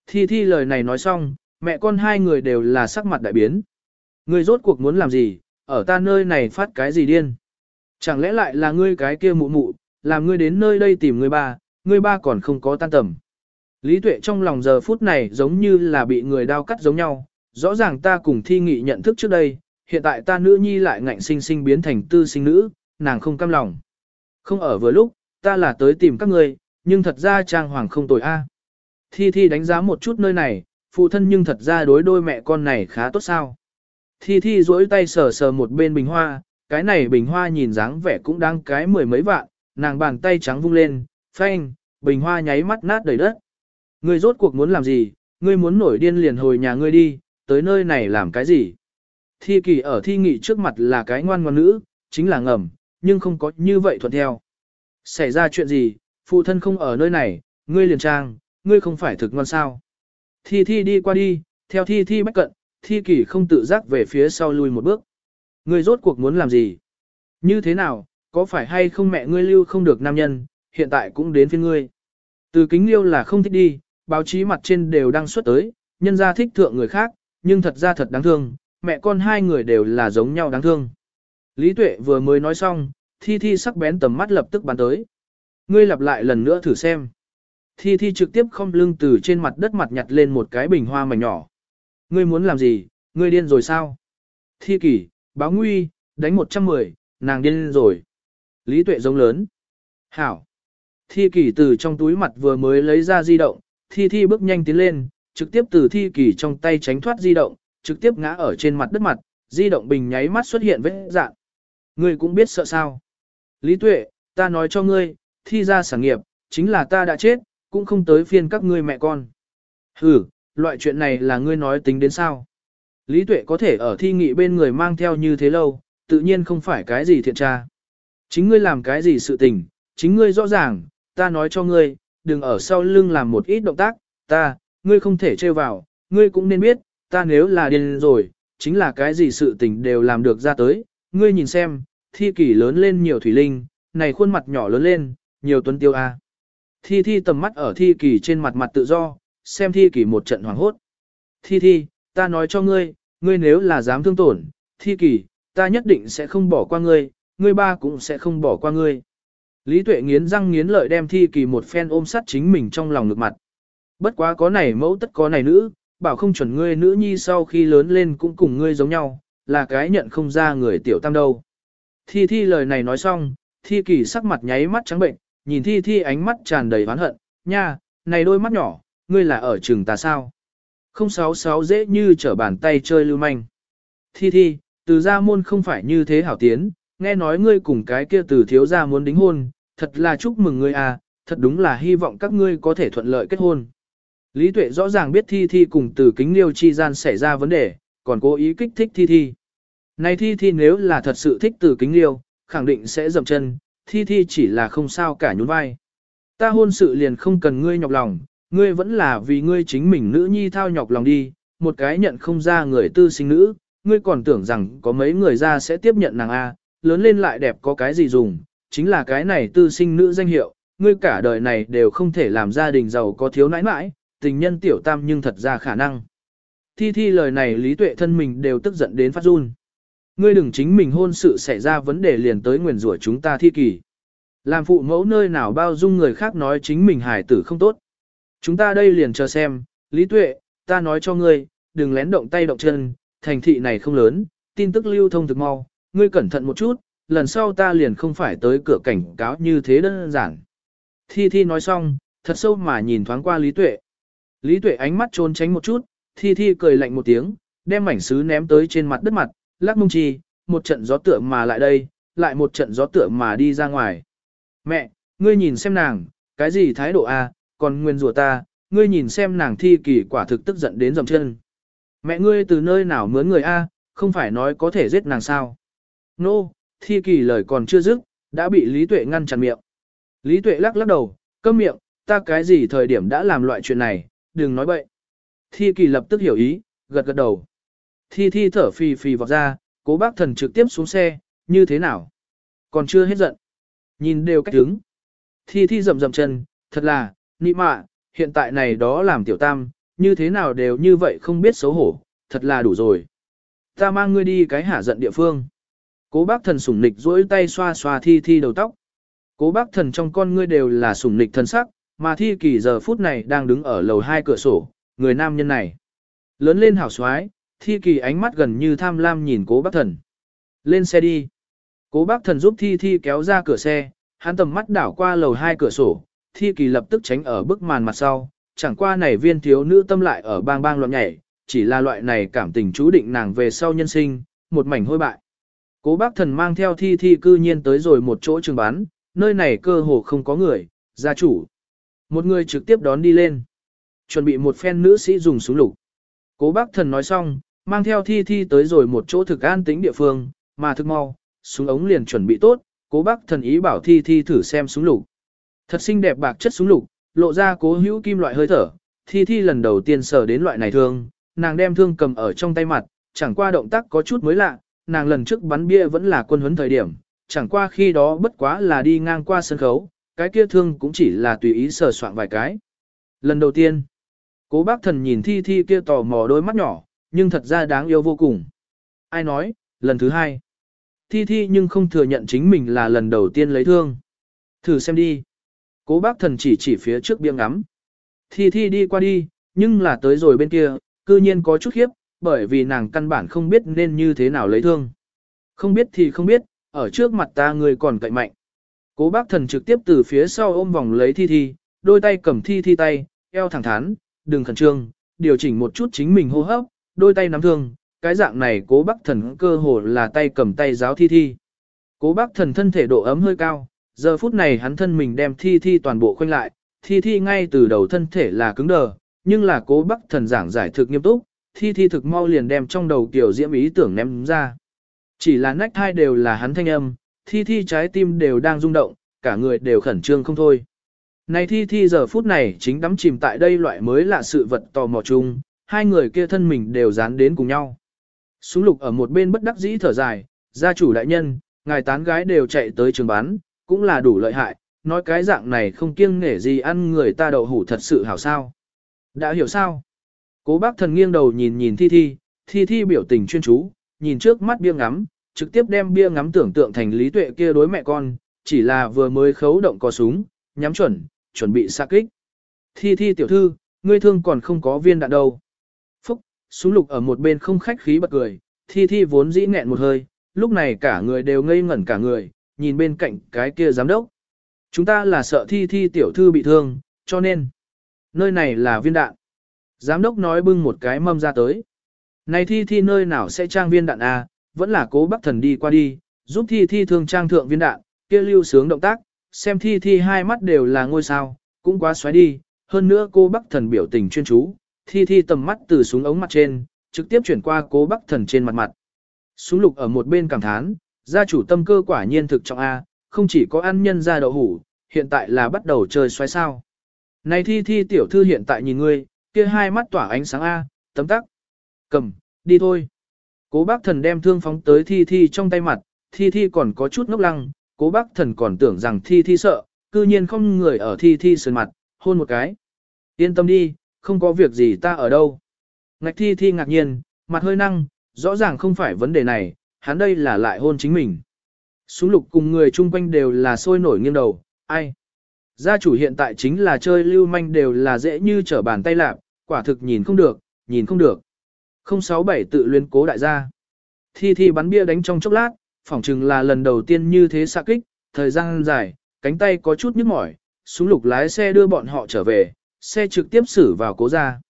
S1: Thi thi lời này nói xong, mẹ con hai người đều là sắc mặt đại biến. Ngươi rốt cuộc muốn làm gì, ở ta nơi này phát cái gì điên. Chẳng lẽ lại là ngươi cái kia mụ mụ, làm ngươi đến nơi đây tìm ngươi ba, ngươi ba còn không có tan tầm. Lý tuệ trong lòng giờ phút này giống như là bị người đao cắt giống nhau, rõ ràng ta cùng thi nghị nhận thức trước đây, hiện tại ta nữ nhi lại ngạnh sinh sinh biến thành tư sinh nữ, nàng không cam lòng. Không ở vừa lúc, ta là tới tìm các ngươi, nhưng thật ra trang hoàng không tồi a. Thi Thi đánh giá một chút nơi này, phụ thân nhưng thật ra đối đôi mẹ con này khá tốt sao. Thi Thi duỗi tay sờ sờ một bên bình hoa, cái này bình hoa nhìn dáng vẻ cũng đang cái mười mấy vạn, nàng bàn tay trắng vung lên, phanh, bình hoa nháy mắt nát đầy đất. Ngươi rốt cuộc muốn làm gì, ngươi muốn nổi điên liền hồi nhà ngươi đi, tới nơi này làm cái gì? Thi kỳ ở thi nghị trước mặt là cái ngoan ngoan nữ, chính là ngầm, nhưng không có như vậy thuận theo. Xảy ra chuyện gì, phụ thân không ở nơi này, ngươi liền trang, ngươi không phải thực ngoan sao. Thi thi đi qua đi, theo thi thi bách cận, thi Kỳ không tự giác về phía sau lui một bước. Ngươi rốt cuộc muốn làm gì? Như thế nào, có phải hay không mẹ ngươi lưu không được nam nhân, hiện tại cũng đến phiên ngươi. Từ kính liêu là không thích đi, báo chí mặt trên đều đăng xuất tới, nhân ra thích thượng người khác, nhưng thật ra thật đáng thương, mẹ con hai người đều là giống nhau đáng thương. Lý Tuệ vừa mới nói xong, Thi Thi sắc bén tầm mắt lập tức bắn tới. Ngươi lặp lại lần nữa thử xem. Thi Thi trực tiếp không lưng từ trên mặt đất mặt nhặt lên một cái bình hoa mảnh nhỏ. Ngươi muốn làm gì, ngươi điên rồi sao? Thi kỷ, báo nguy, đánh 110, nàng điên rồi. Lý Tuệ giống lớn. Hảo. Thi kỷ từ trong túi mặt vừa mới lấy ra di động, Thi Thi bước nhanh tiến lên, trực tiếp từ Thi kỷ trong tay tránh thoát di động, trực tiếp ngã ở trên mặt đất mặt, di động bình nháy mắt xuất hiện vết dạng. Ngươi cũng biết sợ sao. Lý Tuệ, ta nói cho ngươi, thi ra sản nghiệp, chính là ta đã chết, cũng không tới phiên các ngươi mẹ con. Ừ, loại chuyện này là ngươi nói tính đến sao. Lý Tuệ có thể ở thi nghị bên người mang theo như thế lâu, tự nhiên không phải cái gì thiện tra. Chính ngươi làm cái gì sự tình, chính ngươi rõ ràng, ta nói cho ngươi, đừng ở sau lưng làm một ít động tác, ta, ngươi không thể trêu vào, ngươi cũng nên biết, ta nếu là điên rồi, chính là cái gì sự tình đều làm được ra tới, ngươi nhìn xem, thi kỷ lớn lên nhiều thủy linh, này khuôn mặt nhỏ lớn lên, nhiều tuấn tiêu a. Thi thi tầm mắt ở thi kỷ trên mặt mặt tự do, xem thi kỷ một trận hoảng hốt. Thi thi, ta nói cho ngươi, ngươi nếu là dám thương tổn, thi kỷ, ta nhất định sẽ không bỏ qua ngươi, ngươi ba cũng sẽ không bỏ qua ngươi. Lý tuệ nghiến răng nghiến lợi đem thi kỷ một phen ôm sát chính mình trong lòng ngực mặt. Bất quá có này mẫu tất có này nữ, bảo không chuẩn ngươi nữ nhi sau khi lớn lên cũng cùng ngươi giống nhau, là cái nhận không ra người tiểu tam đâu. Thi thi lời này nói xong, thi kỳ sắc mặt nháy mắt trắng bệnh, nhìn thi thi ánh mắt tràn đầy oán hận, nha, này đôi mắt nhỏ, ngươi là ở trường ta sao? Không sáu sáu dễ như trở bàn tay chơi lưu manh. Thi thi, từ gia môn không phải như thế hảo tiến, nghe nói ngươi cùng cái kia từ thiếu gia muốn đính hôn, thật là chúc mừng ngươi à, thật đúng là hy vọng các ngươi có thể thuận lợi kết hôn. Lý Tuệ rõ ràng biết Thi Thi cùng từ kính liêu chi gian xảy ra vấn đề, còn cố ý kích thích Thi Thi. Này Thi Thi nếu là thật sự thích từ kính liêu, khẳng định sẽ dậm chân, Thi Thi chỉ là không sao cả nhún vai. Ta hôn sự liền không cần ngươi nhọc lòng, ngươi vẫn là vì ngươi chính mình nữ nhi thao nhọc lòng đi, một cái nhận không ra người tư sinh nữ, ngươi còn tưởng rằng có mấy người ra sẽ tiếp nhận nàng A, lớn lên lại đẹp có cái gì dùng, chính là cái này tư sinh nữ danh hiệu, ngươi cả đời này đều không thể làm gia đình giàu có thiếu nãi nãi, tình nhân tiểu tam nhưng thật ra khả năng. Thi thi lời này lý tuệ thân mình đều tức giận đến phát run. Ngươi đừng chính mình hôn sự xảy ra vấn đề liền tới nguyền rủa chúng ta thi kỳ. Làm phụ mẫu nơi nào bao dung người khác nói chính mình hài tử không tốt. Chúng ta đây liền chờ xem, lý tuệ, ta nói cho ngươi, đừng lén động tay động chân, thành thị này không lớn, tin tức lưu thông thực mau, ngươi cẩn thận một chút, lần sau ta liền không phải tới cửa cảnh cáo như thế đơn giản. Thi Thi nói xong, thật sâu mà nhìn thoáng qua Lý Tuệ. Lý Tuệ ánh mắt trốn tránh một chút, Thi Thi cười lạnh một tiếng, đem mảnh sứ ném tới trên mặt đất mặt, lắc mông chi, một trận gió tựa mà lại đây, lại một trận gió tựa mà đi ra ngoài. Mẹ, ngươi nhìn xem nàng, cái gì thái độ a? còn nguyên rủa ta, ngươi nhìn xem nàng thi kỳ quả thực tức giận đến dầm chân. Mẹ ngươi từ nơi nào mướn người a? không phải nói có thể giết nàng sao? Nô, no, thi kỳ lời còn chưa dứt, đã bị Lý Tuệ ngăn chặn miệng. Lý Tuệ lắc lắc đầu, câm miệng, ta cái gì thời điểm đã làm loại chuyện này, đừng nói bậy. Thi kỳ lập tức hiểu ý, gật gật đầu. Thi thi thở phì phì vọt ra, cố bác thần trực tiếp xuống xe, như thế nào? Còn chưa hết giận. Nhìn đều cách đứng. Thi thi rầm rầm chân, thật là, nị mạ, hiện tại này đó làm tiểu tam, như thế nào đều như vậy không biết xấu hổ, thật là đủ rồi. Ta mang ngươi đi cái hả giận địa phương. Cố bác thần sủng nịch duỗi tay xoa xoa thi thi đầu tóc. Cố bác thần trong con ngươi đều là sủng nịch thần sắc, mà thi kỳ giờ phút này đang đứng ở lầu hai cửa sổ, người nam nhân này. Lớn lên hảo xoái, thi kỳ ánh mắt gần như tham lam nhìn cố bác thần. Lên xe đi. Cố bác thần giúp thi thi kéo ra cửa xe, hắn tầm mắt đảo qua lầu hai cửa sổ, thi kỳ lập tức tránh ở bức màn mặt sau, chẳng qua này viên thiếu nữ tâm lại ở bang bang loạn nhảy, chỉ là loại này cảm tình chú định nàng về sau nhân sinh, một mảnh hôi bại. Cố bác thần mang theo thi thi cư nhiên tới rồi một chỗ trường bán, nơi này cơ hồ không có người, gia chủ. Một người trực tiếp đón đi lên. Chuẩn bị một phen nữ sĩ dùng súng lục. Cố bác thần nói xong, mang theo thi thi tới rồi một chỗ thực an tĩnh địa phương, mà thực mau, súng ống liền chuẩn bị tốt, cố bác thần ý bảo thi thi thử xem súng lục. Thật xinh đẹp bạc chất súng lục, lộ ra cố hữu kim loại hơi thở, thi thi lần đầu tiên sờ đến loại này thương, nàng đem thương cầm ở trong tay mặt, chẳng qua động tác có chút mới lạ, nàng lần trước bắn bia vẫn là quân huấn thời điểm, chẳng qua khi đó bất quá là đi ngang qua sân khấu, cái kia thương cũng chỉ là tùy ý sờ soạn vài cái. Lần đầu tiên, cố bác thần nhìn thi thi kia tò mò đôi mắt nhỏ, nhưng thật ra đáng yêu vô cùng. Ai nói, lần thứ hai. Thi thi nhưng không thừa nhận chính mình là lần đầu tiên lấy thương. Thử xem đi. Cố bác thần chỉ chỉ phía trước biếng ngắm. Thi thi đi qua đi, nhưng là tới rồi bên kia, cư nhiên có chút khiếp, bởi vì nàng căn bản không biết nên như thế nào lấy thương. Không biết thì không biết, ở trước mặt ta người còn cậy mạnh. Cố bác thần trực tiếp từ phía sau ôm vòng lấy thi thi, đôi tay cầm thi thi tay, eo thẳng thắn, đừng khẩn trương, điều chỉnh một chút chính mình hô hấp, đôi tay nắm thương, cái dạng này cố bác thần cơ hồ là tay cầm tay giáo thi thi. Cố bác thần thân thể độ ấm hơi cao, giờ phút này hắn thân mình đem thi thi toàn bộ khoanh lại, thi thi ngay từ đầu thân thể là cứng đờ, nhưng là cố bác thần giảng giải thực nghiêm túc, thi thi thực mau liền đem trong đầu kiểu diễm ý tưởng ném ra. Chỉ là nách thai đều là hắn thanh âm, thi thi trái tim đều đang rung động, cả người đều khẩn trương không thôi. Này thi thi giờ phút này chính đắm chìm tại đây loại mới là sự vật tò mò chung, hai người kia thân mình đều dán đến cùng nhau. Súng lục ở một bên bất đắc dĩ thở dài, gia chủ đại nhân, ngài tán gái đều chạy tới trường bán, cũng là đủ lợi hại, nói cái dạng này không kiêng nghể gì ăn người ta đậu hủ thật sự hảo sao. Đã hiểu sao? Cố bác thần nghiêng đầu nhìn nhìn thi thi, thi thi biểu tình chuyên chú, nhìn trước mắt biêng ngắm, trực tiếp đem bia ngắm tưởng tượng thành lý tuệ kia đối mẹ con, chỉ là vừa mới khấu động có súng, nhắm chuẩn, chuẩn bị xa kích. Thi thi tiểu thư, ngươi thương còn không có viên đạn đâu. Phúc, súng lục ở một bên không khách khí bật cười, thi thi vốn dĩ nghẹn một hơi, lúc này cả người đều ngây ngẩn cả người, nhìn bên cạnh cái kia giám đốc. Chúng ta là sợ thi thi tiểu thư bị thương, cho nên, nơi này là viên đạn. Giám đốc nói bưng một cái mâm ra tới. Này thi thi nơi nào sẽ trang viên đạn A, vẫn là cố bác thần đi qua đi, giúp thi thi thương trang thượng viên đạn, kia lưu sướng động tác, xem thi thi hai mắt đều là ngôi sao, cũng quá xoáy đi, hơn nữa cô bác thần biểu tình chuyên chú, thi thi tầm mắt từ súng ống mặt trên, trực tiếp chuyển qua cố bác thần trên mặt mặt. Súng lục ở một bên cảm thán, gia chủ tâm cơ quả nhiên thực trọng A, không chỉ có ăn nhân ra đậu hủ, hiện tại là bắt đầu chơi xoáy sao. Này thi thi tiểu thư hiện tại nhìn ngươi, kia hai mắt tỏa ánh sáng A, tấm tắc. Cầm, đi thôi. Cố bác thần đem thương phóng tới thi thi trong tay mặt, thi thi còn có chút ngốc lăng, cố bác thần còn tưởng rằng thi thi sợ, cư nhiên không người ở thi thi sườn mặt, hôn một cái. Yên tâm đi, không có việc gì ta ở đâu. Ngạch thi thi ngạc nhiên, mặt hơi năng, rõ ràng không phải vấn đề này, hắn đây là lại hôn chính mình. Súng lục cùng người chung quanh đều là sôi nổi nghiêng đầu, ai? Gia chủ hiện tại chính là chơi lưu manh đều là dễ như trở bàn tay lạp, quả thực nhìn không được, nhìn không được. 067 tự luyến cố đại gia. Thi thi bắn bia đánh trong chốc lát, phỏng chừng là lần đầu tiên như thế xạ kích, thời gian dài, cánh tay có chút nhức mỏi, súng lục lái xe đưa bọn họ trở về, xe trực tiếp xử vào cố ra.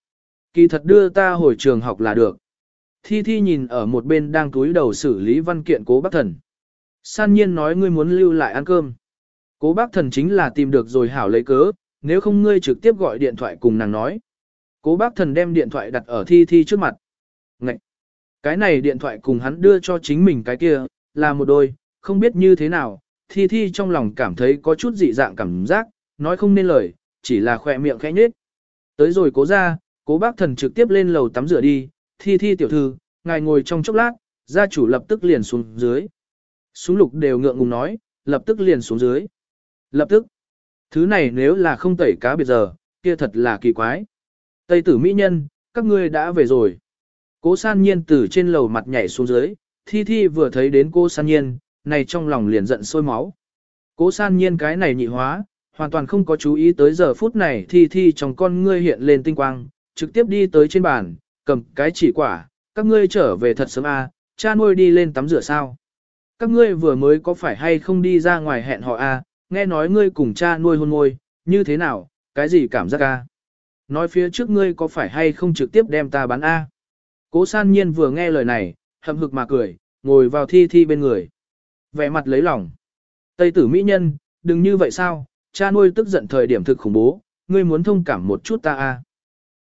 S1: Kỳ thật đưa ta hồi trường học là được. Thi Thi nhìn ở một bên đang túi đầu xử lý văn kiện cố bác thần. San nhiên nói ngươi muốn lưu lại ăn cơm. Cố bác thần chính là tìm được rồi hảo lấy cớ, nếu không ngươi trực tiếp gọi điện thoại cùng nàng nói. Cố bác thần đem điện thoại đặt ở Thi Thi trước mặt. Ngậy! Cái này điện thoại cùng hắn đưa cho chính mình cái kia, là một đôi, không biết như thế nào, Thi Thi trong lòng cảm thấy có chút dị dạng cảm giác, nói không nên lời, chỉ là khỏe miệng khẽ nhết. Tới rồi cố ra, cố bác thần trực tiếp lên lầu tắm rửa đi, Thi Thi tiểu thư, ngài ngồi trong chốc lát, gia chủ lập tức liền xuống dưới. Súng lục đều ngượng ngùng nói, lập tức liền xuống dưới. Lập tức. Thứ này nếu là không tẩy cá biệt giờ, kia thật là kỳ quái. Tây tử mỹ nhân, các ngươi đã về rồi. Cố san nhiên từ trên lầu mặt nhảy xuống dưới, thi thi vừa thấy đến cô san nhiên, này trong lòng liền giận sôi máu. Cố san nhiên cái này nhị hóa, hoàn toàn không có chú ý tới giờ phút này thi thi trong con ngươi hiện lên tinh quang, trực tiếp đi tới trên bàn, cầm cái chỉ quả, các ngươi trở về thật sớm à, cha nuôi đi lên tắm rửa sao. Các ngươi vừa mới có phải hay không đi ra ngoài hẹn họ à, nghe nói ngươi cùng cha nuôi hôn môi, như thế nào, cái gì cảm giác à? Nói phía trước ngươi có phải hay không trực tiếp đem ta bán a? Cố san nhiên vừa nghe lời này, hậm hực mà cười, ngồi vào thi thi bên người. Vẻ mặt lấy lòng. Tây tử mỹ nhân, đừng như vậy sao, cha nuôi tức giận thời điểm thực khủng bố, ngươi muốn thông cảm một chút ta a. À.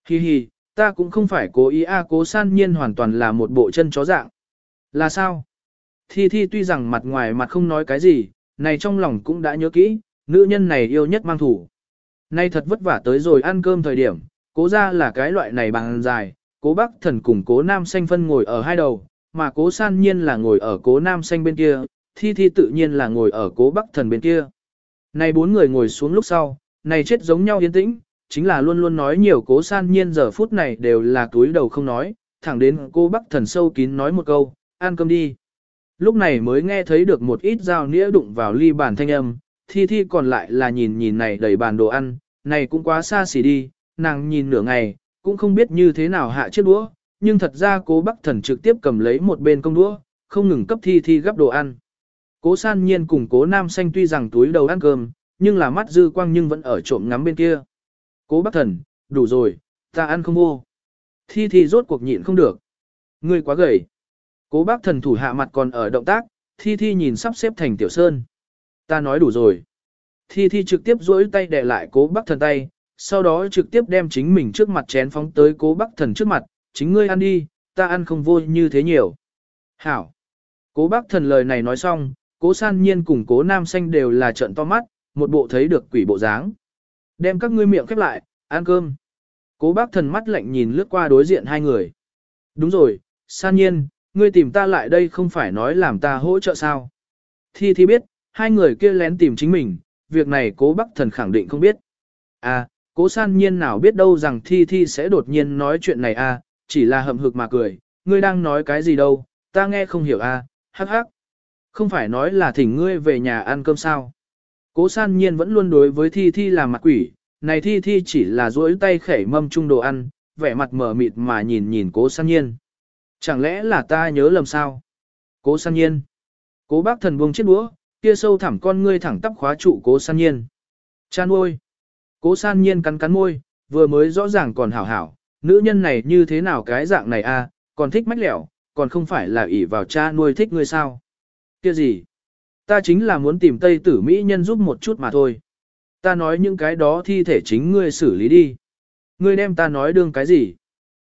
S1: Hi hi, ta cũng không phải cố ý a cố san nhiên hoàn toàn là một bộ chân chó dạng. Là sao? Thi thi tuy rằng mặt ngoài mặt không nói cái gì, này trong lòng cũng đã nhớ kỹ, nữ nhân này yêu nhất mang thủ. Nay thật vất vả tới rồi ăn cơm thời điểm, cố ra là cái loại này bằng dài, cố bác thần cùng cố nam xanh phân ngồi ở hai đầu, mà cố san nhiên là ngồi ở cố nam xanh bên kia, thi thi tự nhiên là ngồi ở cố bác thần bên kia. Này bốn người ngồi xuống lúc sau, này chết giống nhau yên tĩnh, chính là luôn luôn nói nhiều cố san nhiên giờ phút này đều là túi đầu không nói, thẳng đến cô bác thần sâu kín nói một câu, ăn cơm đi. Lúc này mới nghe thấy được một ít dao nĩa đụng vào ly bàn thanh âm, thi thi còn lại là nhìn nhìn này đầy bàn đồ ăn, này cũng quá xa xỉ đi, nàng nhìn nửa ngày, cũng không biết như thế nào hạ chiếc đũa, nhưng thật ra cố bác thần trực tiếp cầm lấy một bên công đũa, không ngừng cấp thi thi gấp đồ ăn. Cố san nhiên cùng cố nam xanh tuy rằng túi đầu ăn cơm, nhưng là mắt dư quang nhưng vẫn ở trộm ngắm bên kia. Cố bác thần, đủ rồi, ta ăn không vô. Thi thi rốt cuộc nhịn không được. Ngươi quá gầy. Cố bác thần thủ hạ mặt còn ở động tác, thi thi nhìn sắp xếp thành tiểu sơn. Ta nói đủ rồi. Thi thi trực tiếp duỗi tay để lại cố bác thần tay, sau đó trực tiếp đem chính mình trước mặt chén phóng tới cố bác thần trước mặt, chính ngươi ăn đi, ta ăn không vô như thế nhiều. Hảo. Cố bác thần lời này nói xong, cố san nhiên cùng cố nam xanh đều là trận to mắt, một bộ thấy được quỷ bộ dáng. Đem các ngươi miệng khép lại, ăn cơm. Cố bác thần mắt lạnh nhìn lướt qua đối diện hai người. Đúng rồi, san nhiên, ngươi tìm ta lại đây không phải nói làm ta hỗ trợ sao. Thi thi biết, hai người kia lén tìm chính mình, việc này cố bác thần khẳng định không biết. À, cố san nhiên nào biết đâu rằng thi thi sẽ đột nhiên nói chuyện này à, chỉ là hậm hực mà cười, ngươi đang nói cái gì đâu, ta nghe không hiểu à, hắc hắc. Không phải nói là thỉnh ngươi về nhà ăn cơm sao. Cố san nhiên vẫn luôn đối với thi thi là mặt quỷ, này thi thi chỉ là duỗi tay khẩy mâm chung đồ ăn, vẻ mặt mở mịt mà nhìn nhìn cố san nhiên. Chẳng lẽ là ta nhớ lầm sao? Cố san nhiên. Cố bác thần buông chiếc đũa, kia sâu thẳm con ngươi thẳng tắp khóa trụ cố san nhiên. Chan ôi. Cố san nhiên cắn cắn môi, vừa mới rõ ràng còn hảo hảo, nữ nhân này như thế nào cái dạng này a, à, còn thích mách lẻo, còn không phải là ỷ vào cha nuôi thích ngươi sao? Kia gì? Ta chính là muốn tìm Tây tử Mỹ nhân giúp một chút mà thôi. Ta nói những cái đó thi thể chính ngươi xử lý đi. Ngươi đem ta nói đương cái gì?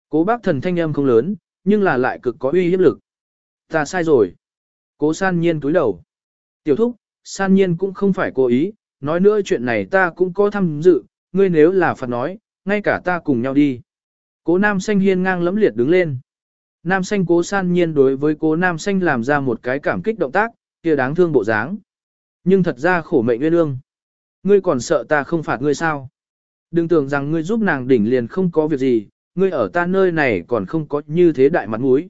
S1: Cố bác thần thanh âm không lớn, nhưng là lại cực có uy hiếp lực. Ta sai rồi. Cố san nhiên túi đầu. Tiểu thúc, san nhiên cũng không phải cố ý, nói nữa chuyện này ta cũng có tham dự, ngươi nếu là phạt nói, ngay cả ta cùng nhau đi. Cố nam xanh hiên ngang lẫm liệt đứng lên. Nam xanh cố san nhiên đối với cố nam xanh làm ra một cái cảm kích động tác, kia đáng thương bộ dáng. Nhưng thật ra khổ mệnh nguyên ương. Ngươi còn sợ ta không phạt ngươi sao? Đừng tưởng rằng ngươi giúp nàng đỉnh liền không có việc gì, ngươi ở ta nơi này còn không có như thế đại mặt mũi.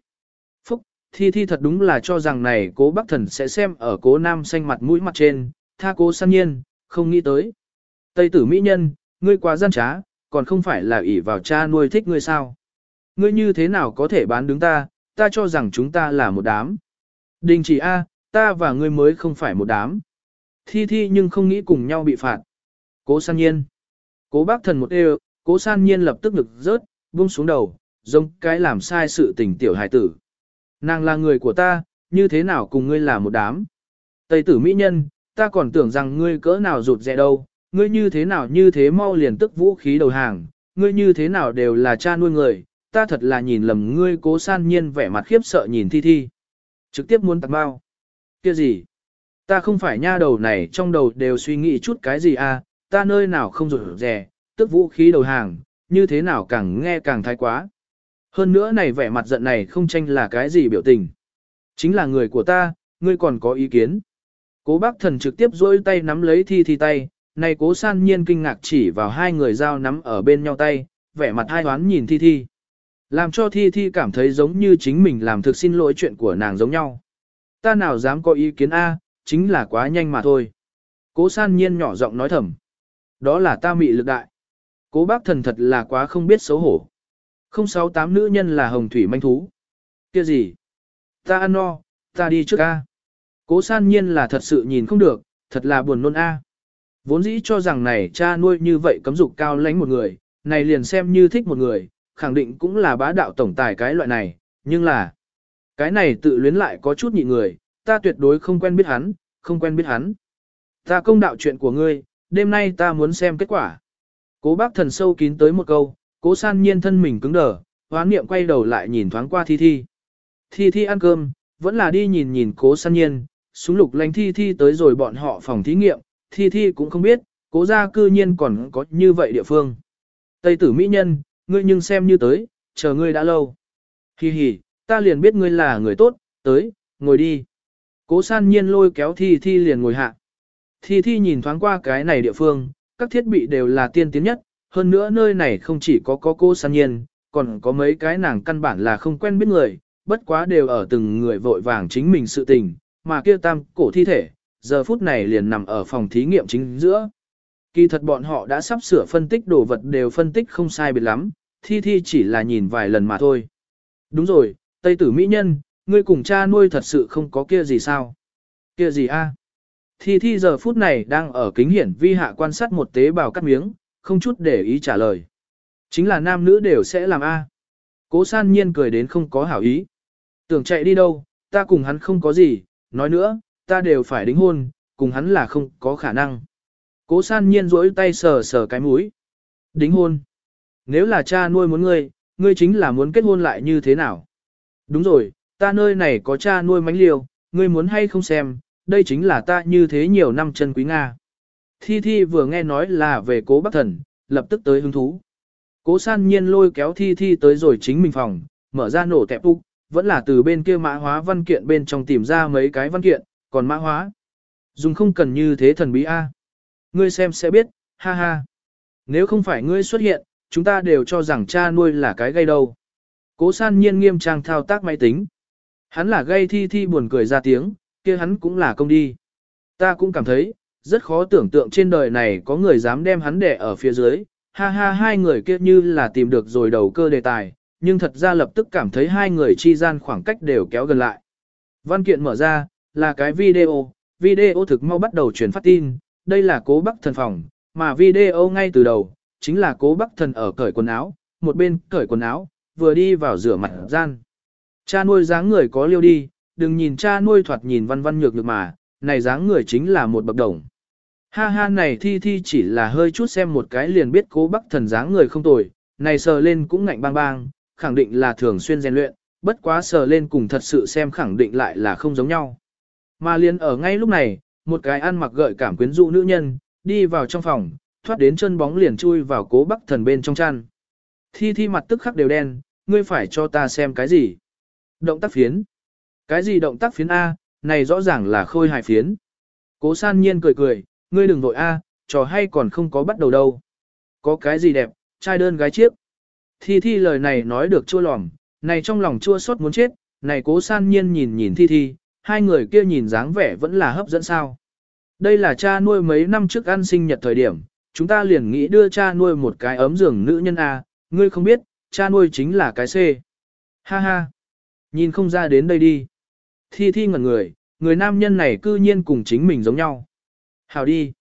S1: Phúc, thi thi thật đúng là cho rằng này cố bác thần sẽ xem ở cố nam xanh mặt mũi mặt trên, tha cố san nhiên, không nghĩ tới. Tây tử mỹ nhân, ngươi quá gian trá, còn không phải là ỷ vào cha nuôi thích ngươi sao. Ngươi như thế nào có thể bán đứng ta, ta cho rằng chúng ta là một đám. Đình chỉ A, ta và ngươi mới không phải một đám. Thi thi nhưng không nghĩ cùng nhau bị phạt. Cố san nhiên. Cố bác thần một đều, cố san nhiên lập tức ngực rớt, buông xuống đầu, giống cái làm sai sự tình tiểu hài tử. Nàng là người của ta, như thế nào cùng ngươi là một đám. Tây tử mỹ nhân, ta còn tưởng rằng ngươi cỡ nào rụt rẻ đâu, ngươi như thế nào như thế mau liền tức vũ khí đầu hàng, ngươi như thế nào đều là cha nuôi người, ta thật là nhìn lầm ngươi cố san nhiên vẻ mặt khiếp sợ nhìn thi thi. Trực tiếp muốn tặng bao. kia gì? Ta không phải nha đầu này trong đầu đều suy nghĩ chút cái gì à, ta nơi nào không rụt rẻ, tức vũ khí đầu hàng, như thế nào càng nghe càng thái quá. Hơn nữa này vẻ mặt giận này không tranh là cái gì biểu tình. Chính là người của ta, ngươi còn có ý kiến. Cố bác thần trực tiếp dôi tay nắm lấy thi thi tay, này cố san nhiên kinh ngạc chỉ vào hai người dao nắm ở bên nhau tay, vẻ mặt hai hoán nhìn thi thi. Làm cho thi thi cảm thấy giống như chính mình làm thực xin lỗi chuyện của nàng giống nhau. Ta nào dám có ý kiến A, chính là quá nhanh mà thôi. Cố san nhiên nhỏ giọng nói thầm. Đó là ta mị lực đại. Cố bác thần thật là quá không biết xấu hổ. Không sáu tám nữ nhân là hồng thủy manh thú. kia gì? Ta ăn no, ta đi trước A. Cố san nhiên là thật sự nhìn không được, thật là buồn nôn A. Vốn dĩ cho rằng này cha nuôi như vậy cấm dục cao lãnh một người, này liền xem như thích một người, khẳng định cũng là bá đạo tổng tài cái loại này, nhưng là, cái này tự luyến lại có chút nhị người, ta tuyệt đối không quen biết hắn, không quen biết hắn. Ta công đạo chuyện của ngươi, đêm nay ta muốn xem kết quả. Cố bác thần sâu kín tới một câu, cố san nhiên thân mình cứng đờ, hoán niệm quay đầu lại nhìn thoáng qua thi thi. Thi thi ăn cơm, vẫn là đi nhìn nhìn cố san nhiên, Súng lục lánh thi thi tới rồi bọn họ phòng thí nghiệm, thi thi cũng không biết, cố gia cư nhiên còn có như vậy địa phương. Tây tử mỹ nhân, ngươi nhưng xem như tới, chờ ngươi đã lâu. Hi hi, ta liền biết ngươi là người tốt, tới, ngồi đi. Cố san nhiên lôi kéo thi thi liền ngồi hạ. Thi thi nhìn thoáng qua cái này địa phương, các thiết bị đều là tiên tiến nhất, hơn nữa nơi này không chỉ có có cô san nhiên, còn có mấy cái nàng căn bản là không quen biết người, bất quá đều ở từng người vội vàng chính mình sự tình, mà kia tam cổ thi thể, giờ phút này liền nằm ở phòng thí nghiệm chính giữa. Kỳ thật bọn họ đã sắp sửa phân tích đồ vật đều phân tích không sai biệt lắm, thi thi chỉ là nhìn vài lần mà thôi. Đúng rồi, Tây tử Mỹ Nhân, ngươi cùng cha nuôi thật sự không có kia gì sao? Kia gì a? Thi thi giờ phút này đang ở kính hiển vi hạ quan sát một tế bào cắt miếng, không chút để ý trả lời. Chính là nam nữ đều sẽ làm a. Cố san nhiên cười đến không có hảo ý. Tưởng chạy đi đâu, ta cùng hắn không có gì, nói nữa, ta đều phải đính hôn, cùng hắn là không có khả năng. Cố san nhiên rỗi tay sờ sờ cái mũi. Đính hôn. Nếu là cha nuôi muốn ngươi, ngươi chính là muốn kết hôn lại như thế nào? Đúng rồi, ta nơi này có cha nuôi mánh liều, ngươi muốn hay không xem, đây chính là ta như thế nhiều năm chân quý Nga. Thi Thi vừa nghe nói là về cố bác thần, lập tức tới hứng thú. Cố san nhiên lôi kéo Thi Thi tới rồi chính mình phòng, mở ra nổ tẹp úc, vẫn là từ bên kia mã hóa văn kiện bên trong tìm ra mấy cái văn kiện, còn mã hóa. Dùng không cần như thế thần bí A. À. Ngươi xem sẽ biết, ha ha. Nếu không phải ngươi xuất hiện, chúng ta đều cho rằng cha nuôi là cái gây đâu. Cố san nhiên nghiêm trang thao tác máy tính. Hắn là gây thi thi buồn cười ra tiếng, kia hắn cũng là công đi. Ta cũng cảm thấy, rất khó tưởng tượng trên đời này có người dám đem hắn đẻ ở phía dưới. Ha ha hai người kia như là tìm được rồi đầu cơ đề tài, nhưng thật ra lập tức cảm thấy hai người chi gian khoảng cách đều kéo gần lại. Văn kiện mở ra, là cái video, video thực mau bắt đầu truyền phát tin, đây là cố bắc thần phòng, mà video ngay từ đầu, chính là cố bắc thần ở cởi quần áo, một bên cởi quần áo, vừa đi vào rửa mặt gian. Cha nuôi dáng người có liêu đi, đừng nhìn cha nuôi thoạt nhìn văn văn nhược được mà, này dáng người chính là một bậc đồng. Ha ha này thi thi chỉ là hơi chút xem một cái liền biết cố bắc thần dáng người không tồi, này sờ lên cũng ngạnh bang bang, khẳng định là thường xuyên rèn luyện, bất quá sờ lên cùng thật sự xem khẳng định lại là không giống nhau. Mà liền ở ngay lúc này, một cái ăn mặc gợi cảm quyến rũ nữ nhân, đi vào trong phòng, thoát đến chân bóng liền chui vào cố bắc thần bên trong chăn. Thi thi mặt tức khắc đều đen, ngươi phải cho ta xem cái gì? Động tác phiến. Cái gì động tác phiến A, này rõ ràng là khôi hài phiến. Cố san nhiên cười cười, ngươi đừng vội A, trò hay còn không có bắt đầu đâu. Có cái gì đẹp, trai đơn gái chiếc. Thi thi lời này nói được chua lòm, này trong lòng chua xót muốn chết, này cố san nhiên nhìn nhìn thi thi, hai người kia nhìn dáng vẻ vẫn là hấp dẫn sao. Đây là cha nuôi mấy năm trước ăn sinh nhật thời điểm, chúng ta liền nghĩ đưa cha nuôi một cái ấm giường nữ nhân A, ngươi không biết, cha nuôi chính là cái C. Ha ha, nhìn không ra đến đây đi. Thi thi ngẩn người, người nam nhân này cư nhiên cùng chính mình giống nhau. Hào đi.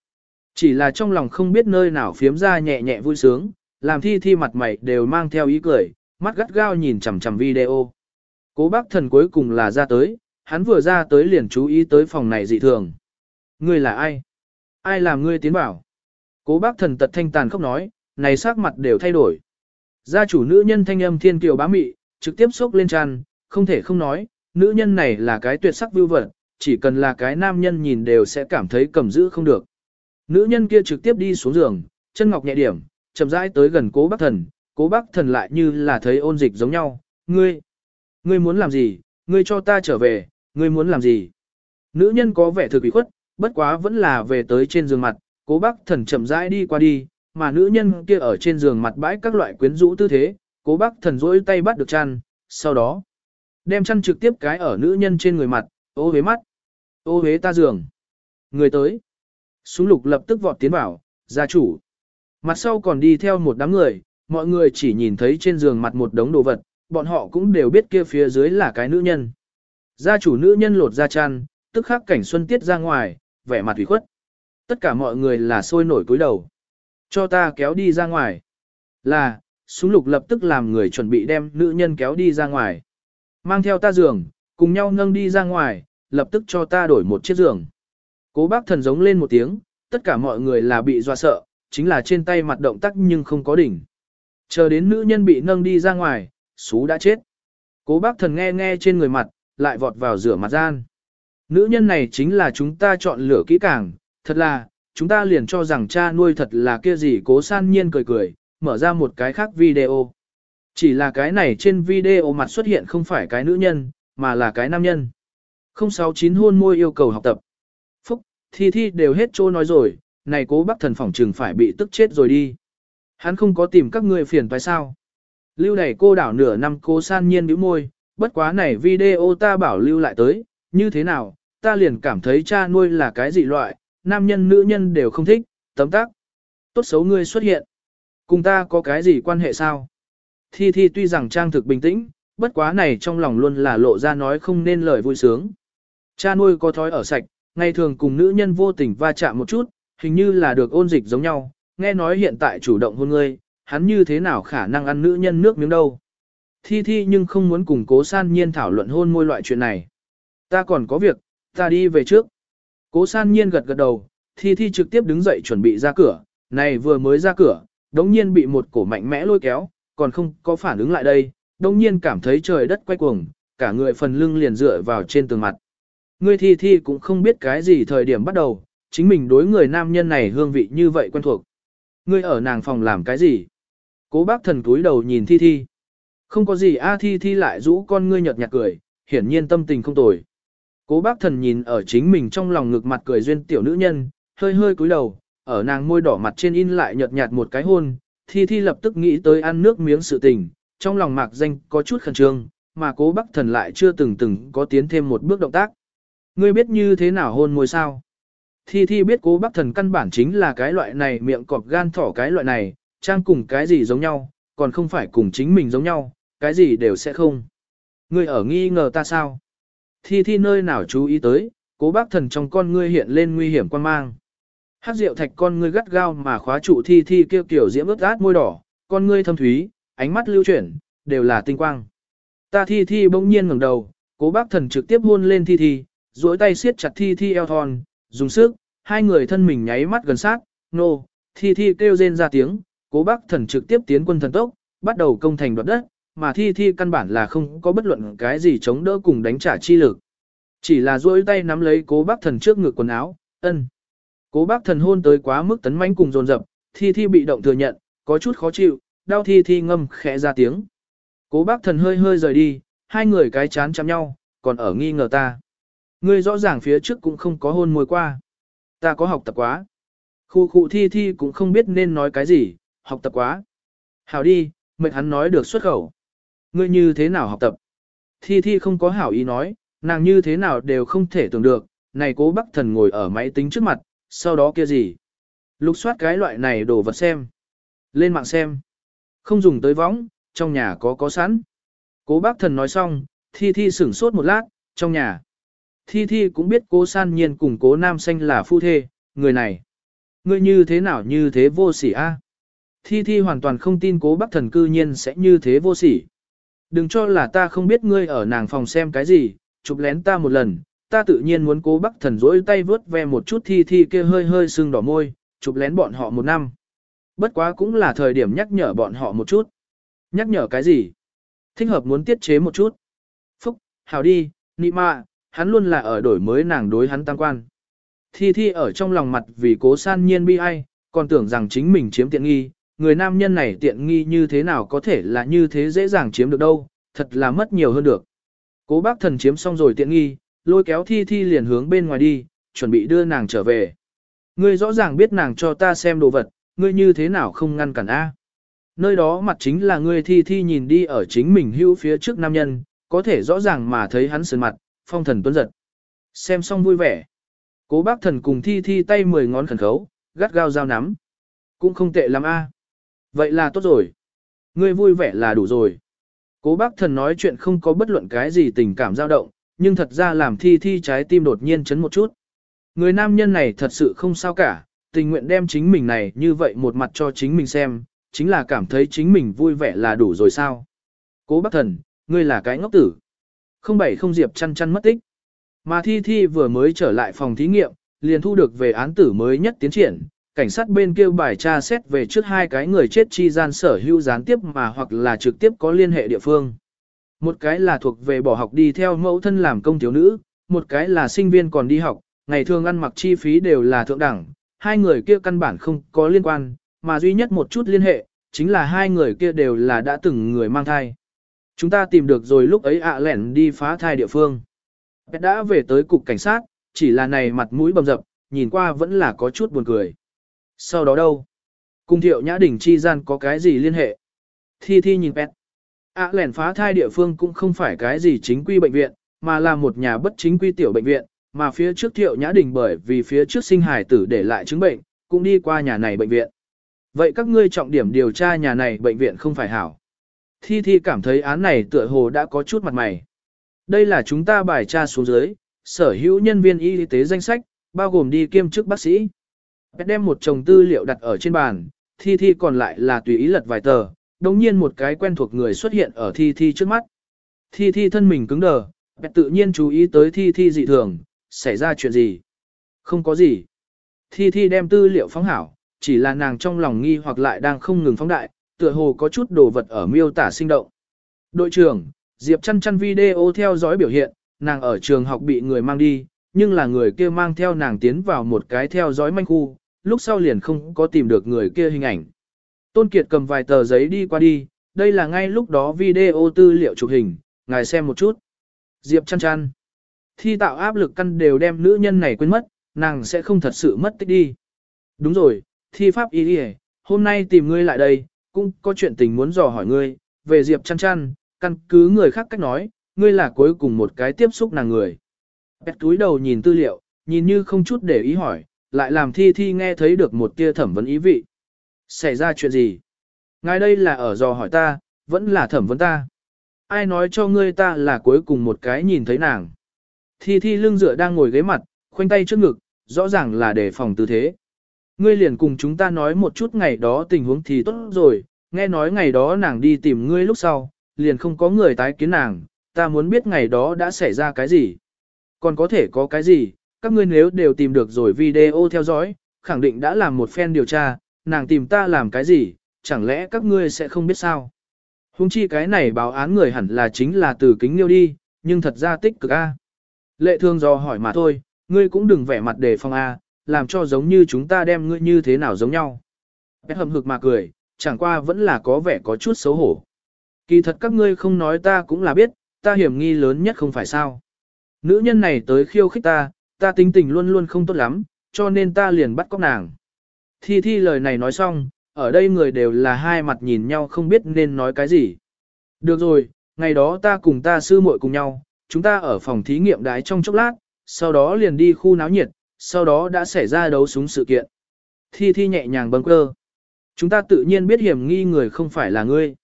S1: Chỉ là trong lòng không biết nơi nào phiếm ra nhẹ nhẹ vui sướng, làm thi thi mặt mày đều mang theo ý cười, mắt gắt gao nhìn chằm chằm video. Cố bác thần cuối cùng là ra tới, hắn vừa ra tới liền chú ý tới phòng này dị thường. Ngươi là ai? Ai làm ngươi tiến bảo? Cố bác thần tật thanh tàn khóc nói, này sắc mặt đều thay đổi. Gia chủ nữ nhân thanh âm thiên kiều bá mị, trực tiếp xúc lên tràn, không thể không nói, nữ nhân này là cái tuyệt sắc vưu vật, chỉ cần là cái nam nhân nhìn đều sẽ cảm thấy cầm giữ không được. Nữ nhân kia trực tiếp đi xuống giường, chân ngọc nhẹ điểm, chậm rãi tới gần cố bác thần, cố bác thần lại như là thấy ôn dịch giống nhau, ngươi, ngươi muốn làm gì, ngươi cho ta trở về, ngươi muốn làm gì. Nữ nhân có vẻ thực ủy khuất, bất quá vẫn là về tới trên giường mặt, cố bác thần chậm rãi đi qua đi, mà nữ nhân kia ở trên giường mặt bãi các loại quyến rũ tư thế, cố bác thần rỗi tay bắt được chăn, sau đó đem chăn trực tiếp cái ở nữ nhân trên người mặt, ô hế mắt, ô hế ta giường. Người tới, súng lục lập tức vọt tiến vào, gia chủ. Mặt sau còn đi theo một đám người, mọi người chỉ nhìn thấy trên giường mặt một đống đồ vật, bọn họ cũng đều biết kia phía dưới là cái nữ nhân. Gia chủ nữ nhân lột ra chăn, tức khắc cảnh xuân tiết ra ngoài, vẻ mặt ủy khuất. Tất cả mọi người là sôi nổi cúi đầu. Cho ta kéo đi ra ngoài. Là, súng lục lập tức làm người chuẩn bị đem nữ nhân kéo đi ra ngoài. Mang theo ta giường, cùng nhau nâng đi ra ngoài, lập tức cho ta đổi một chiếc giường. Cố bác thần giống lên một tiếng, tất cả mọi người là bị dọa sợ, chính là trên tay mặt động tác nhưng không có đỉnh. Chờ đến nữ nhân bị nâng đi ra ngoài, xú đã chết. Cố bác thần nghe nghe trên người mặt, lại vọt vào rửa mặt gian. Nữ nhân này chính là chúng ta chọn lựa kỹ càng, thật là, chúng ta liền cho rằng cha nuôi thật là kia gì cố san nhiên cười cười, mở ra một cái khác video. Chỉ là cái này trên video mặt xuất hiện không phải cái nữ nhân, mà là cái nam nhân. 069 hôn môi yêu cầu học tập. Phúc, thi thi đều hết trô nói rồi, này cố bác thần phỏng trừng phải bị tức chết rồi đi. Hắn không có tìm các ngươi phiền phải sao. Lưu đẩy cô đảo nửa năm cô san nhiên bĩu môi, bất quá này video ta bảo lưu lại tới, như thế nào, ta liền cảm thấy cha nuôi là cái dị loại, nam nhân nữ nhân đều không thích, tấm tắc. Tốt xấu ngươi xuất hiện. Cùng ta có cái gì quan hệ sao? Thi Thi tuy rằng trang thực bình tĩnh, bất quá này trong lòng luôn là lộ ra nói không nên lời vui sướng. Cha nuôi có thói ở sạch, ngày thường cùng nữ nhân vô tình va chạm một chút, hình như là được ôn dịch giống nhau, nghe nói hiện tại chủ động hôn ngươi, hắn như thế nào khả năng ăn nữ nhân nước miếng đâu. Thi Thi nhưng không muốn cùng cố san nhiên thảo luận hôn môi loại chuyện này. Ta còn có việc, ta đi về trước. Cố san nhiên gật gật đầu, Thi Thi trực tiếp đứng dậy chuẩn bị ra cửa, này vừa mới ra cửa, đống nhiên bị một cổ mạnh mẽ lôi kéo, còn không có phản ứng lại đây, đống nhiên cảm thấy trời đất quay cuồng, cả người phần lưng liền dựa vào trên tường mặt. Ngươi Thi Thi cũng không biết cái gì thời điểm bắt đầu, chính mình đối người nam nhân này hương vị như vậy quen thuộc. Ngươi ở nàng phòng làm cái gì? Cố bác thần túi đầu nhìn Thi Thi. Không có gì A Thi Thi lại rũ con ngươi nhợt nhạt cười, hiển nhiên tâm tình không tồi. Cố bác thần nhìn ở chính mình trong lòng ngực mặt cười duyên tiểu nữ nhân, hơi hơi cúi đầu, ở nàng môi đỏ mặt trên in lại nhợt nhạt một cái hôn, thi thi lập tức nghĩ tới ăn nước miếng sự tình, trong lòng mạc danh có chút khẩn trương, mà cố bác thần lại chưa từng từng có tiến thêm một bước động tác. Ngươi biết như thế nào hôn môi sao? Thi thi biết cố bác thần căn bản chính là cái loại này miệng cọp gan thỏ cái loại này, trang cùng cái gì giống nhau, còn không phải cùng chính mình giống nhau, cái gì đều sẽ không. Ngươi ở nghi ngờ ta sao? Thi thi nơi nào chú ý tới, cố bác thần trong con ngươi hiện lên nguy hiểm quan mang. Hát rượu thạch con ngươi gắt gao mà khóa trụ thi thi kêu kiểu diễm ướt át môi đỏ, con ngươi thâm thúy, ánh mắt lưu chuyển, đều là tinh quang. Ta thi thi bỗng nhiên ngẩng đầu, cố bác thần trực tiếp hôn lên thi thi, duỗi tay siết chặt thi thi eo thon, dùng sức, hai người thân mình nháy mắt gần sát, nô, thi thi kêu rên ra tiếng, cố bác thần trực tiếp tiến quân thần tốc, bắt đầu công thành đoạt đất, mà thi thi căn bản là không có bất luận cái gì chống đỡ cùng đánh trả chi lực. Chỉ là duỗi tay nắm lấy cố bác thần trước ngực quần áo, ân. Cố bác thần hôn tới quá mức tấn mãnh cùng dồn dập, thi thi bị động thừa nhận, có chút khó chịu, đau thi thi ngâm khẽ ra tiếng. Cố bác thần hơi hơi rời đi, hai người cái chán chạm nhau, còn ở nghi ngờ ta. Ngươi rõ ràng phía trước cũng không có hôn môi qua. Ta có học tập quá. Khu khu thi thi cũng không biết nên nói cái gì, học tập quá. Hảo đi, mệt hắn nói được xuất khẩu. Ngươi như thế nào học tập? Thi thi không có hảo ý nói, nàng như thế nào đều không thể tưởng được, này cố bác thần ngồi ở máy tính trước mặt, sau đó kia gì? Lục soát cái loại này đồ vật xem. Lên mạng xem. Không dùng tới võng, trong nhà có có sẵn. Cố bác thần nói xong, Thi Thi sửng sốt một lát, trong nhà. Thi Thi cũng biết cố san nhiên cùng cố nam xanh là phu thê, người này. Ngươi như thế nào như thế vô sỉ a? Thi Thi hoàn toàn không tin cố bác thần cư nhiên sẽ như thế vô sỉ. Đừng cho là ta không biết ngươi ở nàng phòng xem cái gì, chụp lén ta một lần, ta tự nhiên muốn cố bắc thần rỗi tay vớt ve một chút thi thi kia hơi hơi sưng đỏ môi, chụp lén bọn họ một năm. Bất quá cũng là thời điểm nhắc nhở bọn họ một chút. Nhắc nhở cái gì? Thích hợp muốn tiết chế một chút. Phúc, hào đi, nị mạ, hắn luôn là ở đổi mới nàng đối hắn tăng quan. Thi thi ở trong lòng mặt vì cố san nhiên bi ai, còn tưởng rằng chính mình chiếm tiện nghi, người nam nhân này tiện nghi như thế nào có thể là như thế dễ dàng chiếm được đâu, thật là mất nhiều hơn được. Cố bác thần chiếm xong rồi tiện nghi, lôi kéo thi thi liền hướng bên ngoài đi, chuẩn bị đưa nàng trở về. Ngươi rõ ràng biết nàng cho ta xem đồ vật, ngươi như thế nào không ngăn cản A. Nơi đó mặt chính là ngươi thi thi nhìn đi ở chính mình hữu phía trước nam nhân, có thể rõ ràng mà thấy hắn sườn mặt, phong thần tuấn giật. Xem xong vui vẻ. Cố bác thần cùng thi thi tay mười ngón khẩn khấu, gắt gao dao nắm. Cũng không tệ lắm A. Vậy là tốt rồi. Ngươi vui vẻ là đủ rồi. Cố bác thần nói chuyện không có bất luận cái gì tình cảm dao động, nhưng thật ra làm thi thi trái tim đột nhiên chấn một chút. Người nam nhân này thật sự không sao cả, tình nguyện đem chính mình này như vậy một mặt cho chính mình xem, chính là cảm thấy chính mình vui vẻ là đủ rồi sao. Cố bác thần, ngươi là cái ngốc tử. Không bảy không diệp chăn chăn mất tích. Mà thi thi vừa mới trở lại phòng thí nghiệm, liền thu được về án tử mới nhất tiến triển. Cảnh sát bên kia bài tra xét về trước hai cái người chết chi gian sở hữu gián tiếp mà hoặc là trực tiếp có liên hệ địa phương. Một cái là thuộc về bỏ học đi theo mẫu thân làm công thiếu nữ, một cái là sinh viên còn đi học, ngày thường ăn mặc chi phí đều là thượng đẳng, hai người kia căn bản không có liên quan, mà duy nhất một chút liên hệ, chính là hai người kia đều là đã từng người mang thai. Chúng ta tìm được rồi lúc ấy ạ lẻn đi phá thai địa phương. Pet đã về tới cục cảnh sát, chỉ là này mặt mũi bầm dập, nhìn qua vẫn là có chút buồn cười. Sau đó đâu? Cùng thiệu nhã đỉnh chi gian có cái gì liên hệ? Thi Thi nhìn Pet. ạ lẻn phá thai địa phương cũng không phải cái gì chính quy bệnh viện, mà là một nhà bất chính quy tiểu bệnh viện, mà phía trước thiệu nhã đình bởi vì phía trước sinh hải tử để lại chứng bệnh, cũng đi qua nhà này bệnh viện. Vậy các ngươi trọng điểm điều tra nhà này bệnh viện không phải hảo. Thi Thi cảm thấy án này tựa hồ đã có chút mặt mày. Đây là chúng ta bài tra xuống dưới, sở hữu nhân viên y tế danh sách, bao gồm đi kiêm chức bác sĩ. Pet đem một chồng tư liệu đặt ở trên bàn, Thi Thi còn lại là tùy ý lật vài tờ, đồng nhiên một cái quen thuộc người xuất hiện ở Thi Thi trước mắt. Thi Thi thân mình cứng đờ, Pet tự nhiên chú ý tới Thi Thi dị thường, xảy ra chuyện gì? Không có gì. Thi Thi đem tư liệu phóng hảo, chỉ là nàng trong lòng nghi hoặc lại đang không ngừng phóng đại, tựa hồ có chút đồ vật ở miêu tả sinh động. Đội trưởng, Diệp chăn chăn video theo dõi biểu hiện, nàng ở trường học bị người mang đi, nhưng là người kia mang theo nàng tiến vào một cái theo dõi manh khu, lúc sau liền không có tìm được người kia hình ảnh. Tôn Kiệt cầm vài tờ giấy đi qua đi, đây là ngay lúc đó video tư liệu chụp hình, ngài xem một chút. Diệp chăn chăn. Thi tạo áp lực căn đều đem nữ nhân này quên mất, nàng sẽ không thật sự mất tích đi. Đúng rồi, thi pháp ý đi hôm nay tìm ngươi lại đây, cũng có chuyện tình muốn dò hỏi ngươi, về Diệp chăn chăn, căn cứ người khác cách nói, ngươi là cuối cùng một cái tiếp xúc nàng người. Bẹt túi đầu nhìn tư liệu, nhìn như không chút để ý hỏi, lại làm thi thi nghe thấy được một tia thẩm vấn ý vị. Xảy ra chuyện gì? Ngài đây là ở dò hỏi ta, vẫn là thẩm vấn ta. Ai nói cho ngươi ta là cuối cùng một cái nhìn thấy nàng. Thi thi lưng dựa đang ngồi ghế mặt, khoanh tay trước ngực, rõ ràng là để phòng tư thế. Ngươi liền cùng chúng ta nói một chút ngày đó tình huống thì tốt rồi, nghe nói ngày đó nàng đi tìm ngươi lúc sau, liền không có người tái kiến nàng, ta muốn biết ngày đó đã xảy ra cái gì. Còn có thể có cái gì, các ngươi nếu đều tìm được rồi video theo dõi, khẳng định đã làm một phen điều tra, nàng tìm ta làm cái gì, chẳng lẽ các ngươi sẽ không biết sao. Hùng chi cái này báo án người hẳn là chính là từ kính liêu đi, nhưng thật ra tích cực A. Lệ thương do hỏi mà thôi, ngươi cũng đừng vẻ mặt đề phòng A, làm cho giống như chúng ta đem ngươi như thế nào giống nhau. Bét hầm hực mà cười, chẳng qua vẫn là có vẻ có chút xấu hổ. Kỳ thật các ngươi không nói ta cũng là biết, ta hiểm nghi lớn nhất không phải sao. Nữ nhân này tới khiêu khích ta, ta tính tình luôn luôn không tốt lắm, cho nên ta liền bắt cóc nàng. Thi thi lời này nói xong, ở đây người đều là hai mặt nhìn nhau không biết nên nói cái gì. Được rồi, ngày đó ta cùng ta sư muội cùng nhau, chúng ta ở phòng thí nghiệm đái trong chốc lát, sau đó liền đi khu náo nhiệt, sau đó đã xảy ra đấu súng sự kiện. Thi thi nhẹ nhàng bâng cơ. Chúng ta tự nhiên biết hiểm nghi người không phải là ngươi.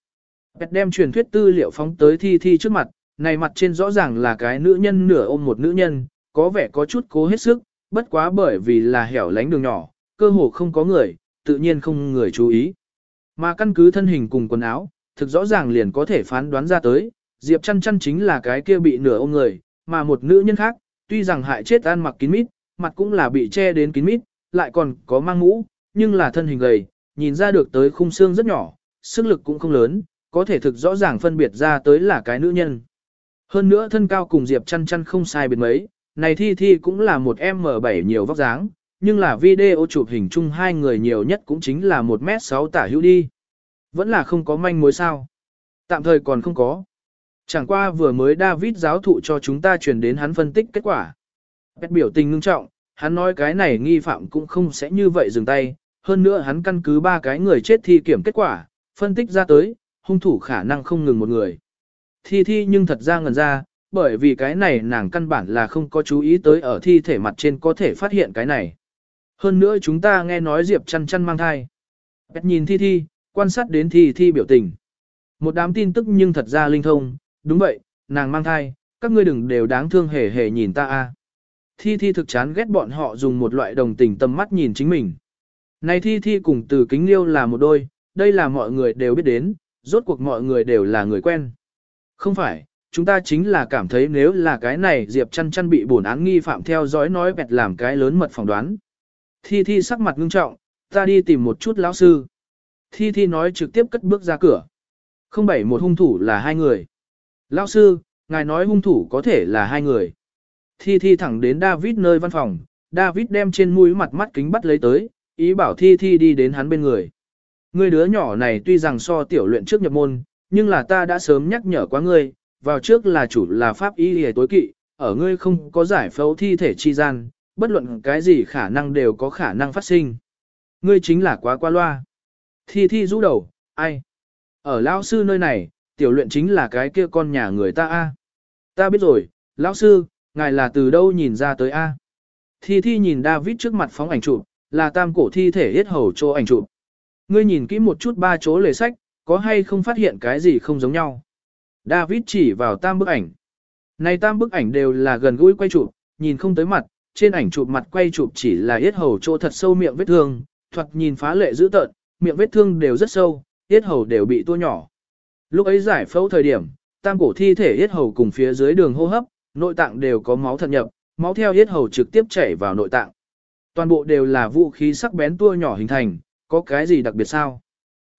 S1: Bẹt đem truyền thuyết tư liệu phóng tới thi thi trước mặt, này mặt trên rõ ràng là cái nữ nhân nửa ôm một nữ nhân, có vẻ có chút cố hết sức, bất quá bởi vì là hẻo lánh đường nhỏ, cơ hồ không có người, tự nhiên không người chú ý. Mà căn cứ thân hình cùng quần áo, thực rõ ràng liền có thể phán đoán ra tới, Diệp chăn chăn chính là cái kia bị nửa ôm người, mà một nữ nhân khác, tuy rằng hại chết ăn mặc kín mít, mặt cũng là bị che đến kín mít, lại còn có mang mũ, nhưng là thân hình gầy, nhìn ra được tới khung xương rất nhỏ, sức lực cũng không lớn, có thể thực rõ ràng phân biệt ra tới là cái nữ nhân. Hơn nữa thân cao cùng Diệp chăn chăn không sai biệt mấy, này thi thi cũng là một M7 nhiều vóc dáng, nhưng là video chụp hình chung hai người nhiều nhất cũng chính là 1m6 tả hữu đi. Vẫn là không có manh mối sao. Tạm thời còn không có. Chẳng qua vừa mới David giáo thụ cho chúng ta truyền đến hắn phân tích kết quả. Bét biểu tình ngưng trọng, hắn nói cái này nghi phạm cũng không sẽ như vậy dừng tay, hơn nữa hắn căn cứ ba cái người chết thi kiểm kết quả, phân tích ra tới, hung thủ khả năng không ngừng một người. Thi thi nhưng thật ra ngần ra, bởi vì cái này nàng căn bản là không có chú ý tới ở thi thể mặt trên có thể phát hiện cái này. Hơn nữa chúng ta nghe nói Diệp chăn chăn mang thai. Bẹt nhìn thi thi, quan sát đến thi thi biểu tình. Một đám tin tức nhưng thật ra linh thông, đúng vậy, nàng mang thai, các ngươi đừng đều đáng thương hề hề nhìn ta a. Thi thi thực chán ghét bọn họ dùng một loại đồng tình tâm mắt nhìn chính mình. Này thi thi cùng từ kính liêu là một đôi, đây là mọi người đều biết đến, rốt cuộc mọi người đều là người quen. Không phải, chúng ta chính là cảm thấy nếu là cái này Diệp chăn chăn bị bổn án nghi phạm theo dõi nói bẹt làm cái lớn mật phỏng đoán. Thi Thi sắc mặt ngưng trọng, ta đi tìm một chút lão sư. Thi Thi nói trực tiếp cất bước ra cửa. Không bảy một hung thủ là hai người. Lão sư, ngài nói hung thủ có thể là hai người. Thi Thi thẳng đến David nơi văn phòng, David đem trên mũi mặt mắt kính bắt lấy tới, ý bảo Thi Thi đi đến hắn bên người. Ngươi đứa nhỏ này tuy rằng so tiểu luyện trước nhập môn, nhưng là ta đã sớm nhắc nhở quá ngươi, vào trước là chủ là pháp y hề tối kỵ, ở ngươi không có giải phẫu thi thể chi gian, bất luận cái gì khả năng đều có khả năng phát sinh. Ngươi chính là quá qua loa. Thi thi rũ đầu, ai? Ở lão sư nơi này, tiểu luyện chính là cái kia con nhà người ta a. Ta biết rồi, lão sư, ngài là từ đâu nhìn ra tới a? Thi thi nhìn David trước mặt phóng ảnh chụp, là tam cổ thi thể hết hầu chỗ ảnh chụp. Ngươi nhìn kỹ một chút ba chỗ lề sách, có hay không phát hiện cái gì không giống nhau? David chỉ vào tam bức ảnh. Này tam bức ảnh đều là gần gũi quay chụp, nhìn không tới mặt, trên ảnh chụp mặt quay chụp chỉ là yết hầu chỗ thật sâu miệng vết thương, thoạt nhìn phá lệ dữ tợn, miệng vết thương đều rất sâu, yết hầu đều bị tua nhỏ. Lúc ấy giải phẫu thời điểm, tam cổ thi thể yết hầu cùng phía dưới đường hô hấp, nội tạng đều có máu thật nhập, máu theo hết hầu trực tiếp chảy vào nội tạng. Toàn bộ đều là vũ khí sắc bén tua nhỏ hình thành, có cái gì đặc biệt sao?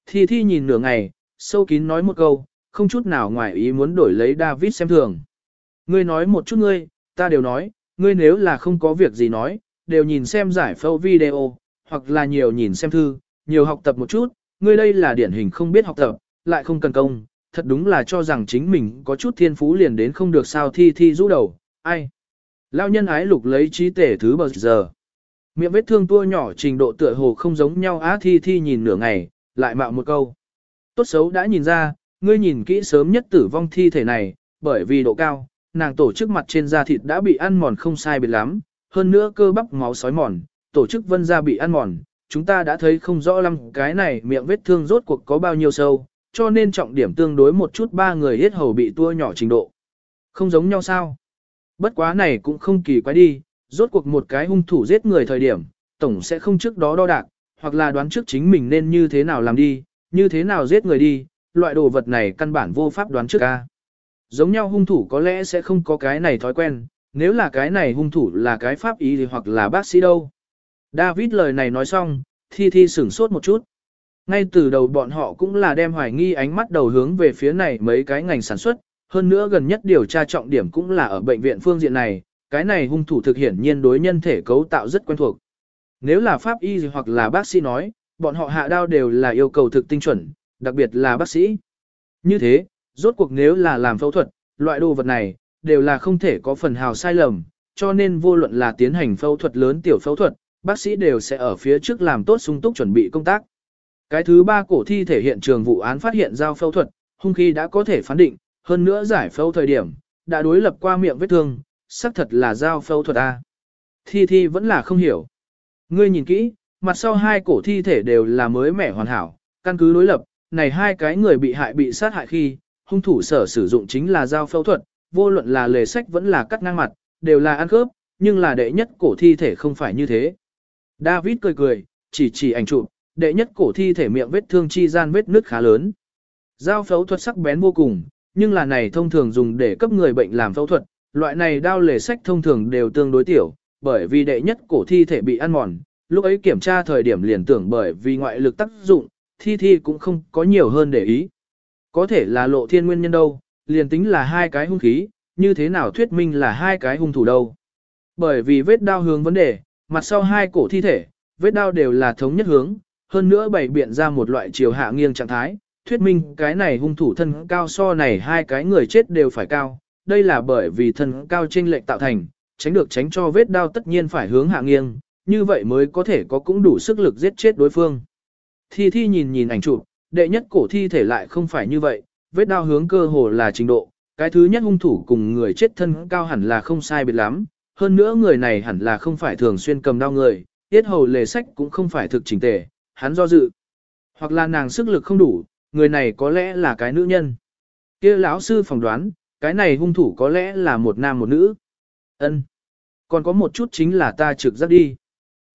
S1: Thi Thi nhìn nửa ngày, sâu kín nói một câu, không chút nào ngoài ý muốn đổi lấy David xem thường. Ngươi nói một chút ngươi, ta đều nói, ngươi nếu là không có việc gì nói, đều nhìn xem giải phẫu video, hoặc là nhiều nhìn xem thư, nhiều học tập một chút, ngươi đây là điển hình không biết học tập, lại không cần công, thật đúng là cho rằng chính mình có chút thiên phú liền đến không được sao thi thi rũ đầu, ai. Lao nhân ái lục lấy trí tể thứ bờ giờ. Miệng vết thương tua nhỏ trình độ tựa hồ không giống nhau á thi thi nhìn nửa ngày, lại mạo một câu. Tốt xấu đã nhìn ra, ngươi nhìn kỹ sớm nhất tử vong thi thể này, bởi vì độ cao, nàng tổ chức mặt trên da thịt đã bị ăn mòn không sai biệt lắm, hơn nữa cơ bắp máu sói mòn, tổ chức vân da bị ăn mòn, chúng ta đã thấy không rõ lắm cái này miệng vết thương rốt cuộc có bao nhiêu sâu, cho nên trọng điểm tương đối một chút ba người hết hầu bị tua nhỏ trình độ. Không giống nhau sao? Bất quá này cũng không kỳ quái đi, rốt cuộc một cái hung thủ giết người thời điểm, tổng sẽ không trước đó đo đạc, hoặc là đoán trước chính mình nên như thế nào làm đi, như thế nào giết người đi, loại đồ vật này căn bản vô pháp đoán trước ca. Giống nhau hung thủ có lẽ sẽ không có cái này thói quen, nếu là cái này hung thủ là cái pháp y thì hoặc là bác sĩ đâu. David lời này nói xong, Thi Thi sửng sốt một chút. Ngay từ đầu bọn họ cũng là đem hoài nghi ánh mắt đầu hướng về phía này mấy cái ngành sản xuất, hơn nữa gần nhất điều tra trọng điểm cũng là ở bệnh viện phương diện này, cái này hung thủ thực hiện nhiên đối nhân thể cấu tạo rất quen thuộc. Nếu là pháp y hoặc là bác sĩ nói, bọn họ hạ đao đều là yêu cầu thực tinh chuẩn, đặc biệt là bác sĩ. Như thế, rốt cuộc nếu là làm phẫu thuật, loại đồ vật này, đều là không thể có phần hào sai lầm, cho nên vô luận là tiến hành phẫu thuật lớn tiểu phẫu thuật, bác sĩ đều sẽ ở phía trước làm tốt sung túc chuẩn bị công tác. Cái thứ ba cổ thi thể hiện trường vụ án phát hiện giao phẫu thuật, hung khí đã có thể phán định, hơn nữa giải phẫu thời điểm, đã đối lập qua miệng vết thương, xác thật là giao phẫu thuật A. Thi thi vẫn là không hiểu. Ngươi nhìn kỹ, mặt sau hai cổ thi thể đều là mới mẻ hoàn hảo, căn cứ đối lập, này hai cái người bị hại bị sát hại khi, hung thủ sở sử dụng chính là dao phẫu thuật, vô luận là lề sách vẫn là cắt ngang mặt, đều là ăn khớp, nhưng là đệ nhất cổ thi thể không phải như thế. David cười cười, chỉ chỉ ảnh chụp, đệ nhất cổ thi thể miệng vết thương chi gian vết nứt khá lớn. Dao phẫu thuật sắc bén vô cùng, nhưng là này thông thường dùng để cấp người bệnh làm phẫu thuật, loại này đao lề sách thông thường đều tương đối tiểu, bởi vì đệ nhất cổ thi thể bị ăn mòn, lúc ấy kiểm tra thời điểm liền tưởng bởi vì ngoại lực tác dụng, thi thi cũng không có nhiều hơn để ý. Có thể là lộ thiên nguyên nhân đâu, liền tính là hai cái hung khí, như thế nào thuyết minh là hai cái hung thủ đâu. Bởi vì vết đao hướng vấn đề, mặt sau hai cổ thi thể, vết đao đều là thống nhất hướng, hơn nữa bày biện ra một loại chiều hạ nghiêng trạng thái, thuyết minh cái này hung thủ thân cao so này hai cái người chết đều phải cao, đây là bởi vì thân cao trên lệch tạo thành, tránh được tránh cho vết đao tất nhiên phải hướng hạ nghiêng, như vậy mới có thể có cũng đủ sức lực giết chết đối phương. Thi Thi nhìn nhìn ảnh chụp, đệ nhất cổ thi thể lại không phải như vậy, vết đao hướng cơ hồ là trình độ, cái thứ nhất hung thủ cùng người chết thân cao hẳn là không sai biệt lắm, hơn nữa người này hẳn là không phải thường xuyên cầm đao người, tiết hầu lề sách cũng không phải thực chỉnh tề, hắn do dự. Hoặc là nàng sức lực không đủ, người này có lẽ là cái nữ nhân. kia lão sư phỏng đoán, cái này hung thủ có lẽ là một nam một nữ. ân Còn có một chút chính là ta trực giác đi.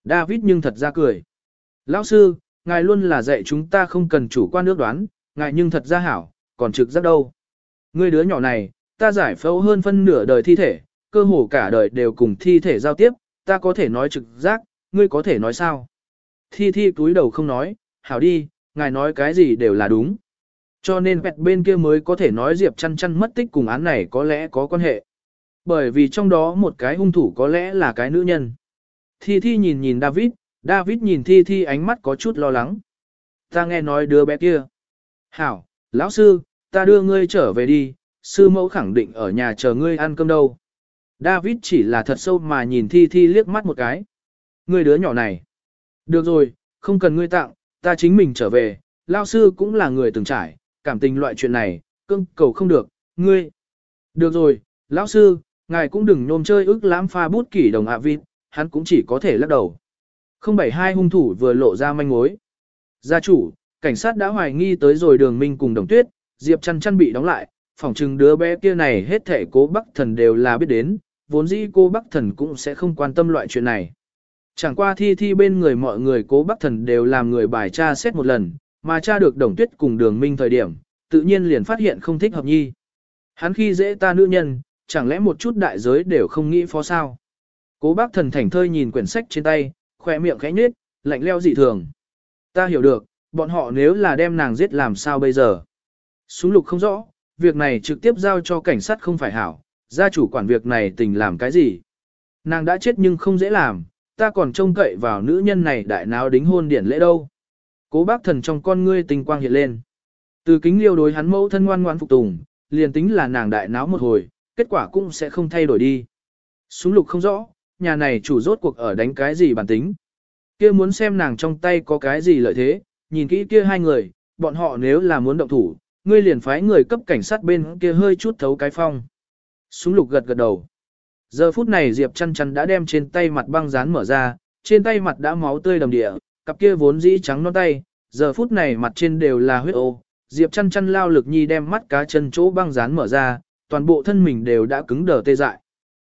S1: David nhưng thật ra cười. Lão sư, ngài luôn là dạy chúng ta không cần chủ quan nước đoán, ngài nhưng thật ra hảo, còn trực giác đâu. Ngươi đứa nhỏ này, ta giải phẫu hơn phân nửa đời thi thể, cơ hồ cả đời đều cùng thi thể giao tiếp, ta có thể nói trực giác, ngươi có thể nói sao? Thi thi túi đầu không nói, hảo đi, ngài nói cái gì đều là đúng. Cho nên vẹt bên kia mới có thể nói Diệp chăn chăn mất tích cùng án này có lẽ có quan hệ. Bởi vì trong đó một cái hung thủ có lẽ là cái nữ nhân. Thi Thi nhìn nhìn David, David nhìn Thi Thi ánh mắt có chút lo lắng. Ta nghe nói đứa bé kia. Hảo, lão sư, ta đưa ngươi trở về đi, sư mẫu khẳng định ở nhà chờ ngươi ăn cơm đâu. David chỉ là thật sâu mà nhìn Thi Thi liếc mắt một cái. Ngươi đứa nhỏ này. Được rồi, không cần ngươi tặng, ta chính mình trở về, lao sư cũng là người từng trải, cảm tình loại chuyện này, cưng cầu không được, ngươi. Được rồi, lão sư, ngài cũng đừng nôm chơi ức lãm pha bút kỷ đồng hạ vịt, hắn cũng chỉ có thể lắc đầu. 072 hung thủ vừa lộ ra manh mối. Gia chủ, cảnh sát đã hoài nghi tới rồi đường minh cùng đồng tuyết, Diệp chăn chăn bị đóng lại, phỏng chừng đứa bé kia này hết thể cố bắc thần đều là biết đến, vốn dĩ cô bắc thần cũng sẽ không quan tâm loại chuyện này. Chẳng qua thi thi bên người mọi người cố bác thần đều làm người bài tra xét một lần, mà tra được đồng tuyết cùng đường minh thời điểm, tự nhiên liền phát hiện không thích hợp nhi. Hắn khi dễ ta nữ nhân, chẳng lẽ một chút đại giới đều không nghĩ phó sao. Cố bác thần thảnh thơi nhìn quyển sách trên tay, khỏe miệng khẽ nhếch, lạnh leo dị thường. Ta hiểu được, bọn họ nếu là đem nàng giết làm sao bây giờ. Súng lục không rõ, việc này trực tiếp giao cho cảnh sát không phải hảo, gia chủ quản việc này tình làm cái gì. Nàng đã chết nhưng không dễ làm, ta còn trông cậy vào nữ nhân này đại náo đính hôn điển lễ đâu. Cố bác thần trong con ngươi tình quang hiện lên. Từ kính liêu đối hắn mẫu thân ngoan ngoan phục tùng, liền tính là nàng đại náo một hồi, kết quả cũng sẽ không thay đổi đi. Súng lục không rõ, nhà này chủ rốt cuộc ở đánh cái gì bản tính. Kia muốn xem nàng trong tay có cái gì lợi thế, nhìn kỹ kia hai người, bọn họ nếu là muốn động thủ, ngươi liền phái người cấp cảnh sát bên kia hơi chút thấu cái phong. Súng lục gật gật đầu. Giờ phút này Diệp chăn chăn đã đem trên tay mặt băng dán mở ra, trên tay mặt đã máu tươi đầm địa, cặp kia vốn dĩ trắng non tay, giờ phút này mặt trên đều là huyết ô. Diệp chăn chăn lao lực nhi đem mắt cá chân chỗ băng dán mở ra, toàn bộ thân mình đều đã cứng đờ tê dại.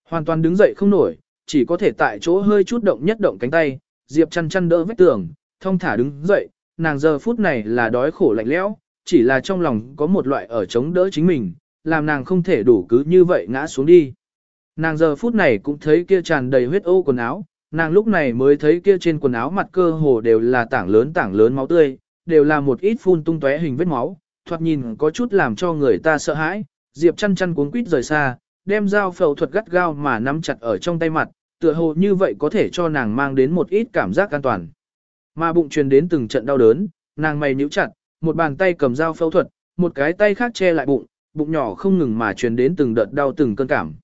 S1: Hoàn toàn đứng dậy không nổi, chỉ có thể tại chỗ hơi chút động nhất động cánh tay, Diệp chăn chăn đỡ vết tường, thông thả đứng dậy, nàng giờ phút này là đói khổ lạnh lẽo, chỉ là trong lòng có một loại ở chống đỡ chính mình, làm nàng không thể đủ cứ như vậy ngã xuống đi. Nàng giờ phút này cũng thấy kia tràn đầy huyết ô quần áo, nàng lúc này mới thấy kia trên quần áo mặt cơ hồ đều là tảng lớn tảng lớn máu tươi, đều là một ít phun tung tóe hình vết máu, thoạt nhìn có chút làm cho người ta sợ hãi, Diệp chăn chăn cuốn quýt rời xa, đem dao phẫu thuật gắt gao mà nắm chặt ở trong tay mặt, tựa hồ như vậy có thể cho nàng mang đến một ít cảm giác an toàn. Mà bụng truyền đến từng trận đau đớn, nàng mày nhíu chặt, một bàn tay cầm dao phẫu thuật, một cái tay khác che lại bụng, bụng nhỏ không ngừng mà truyền đến từng đợt đau từng cơn cảm.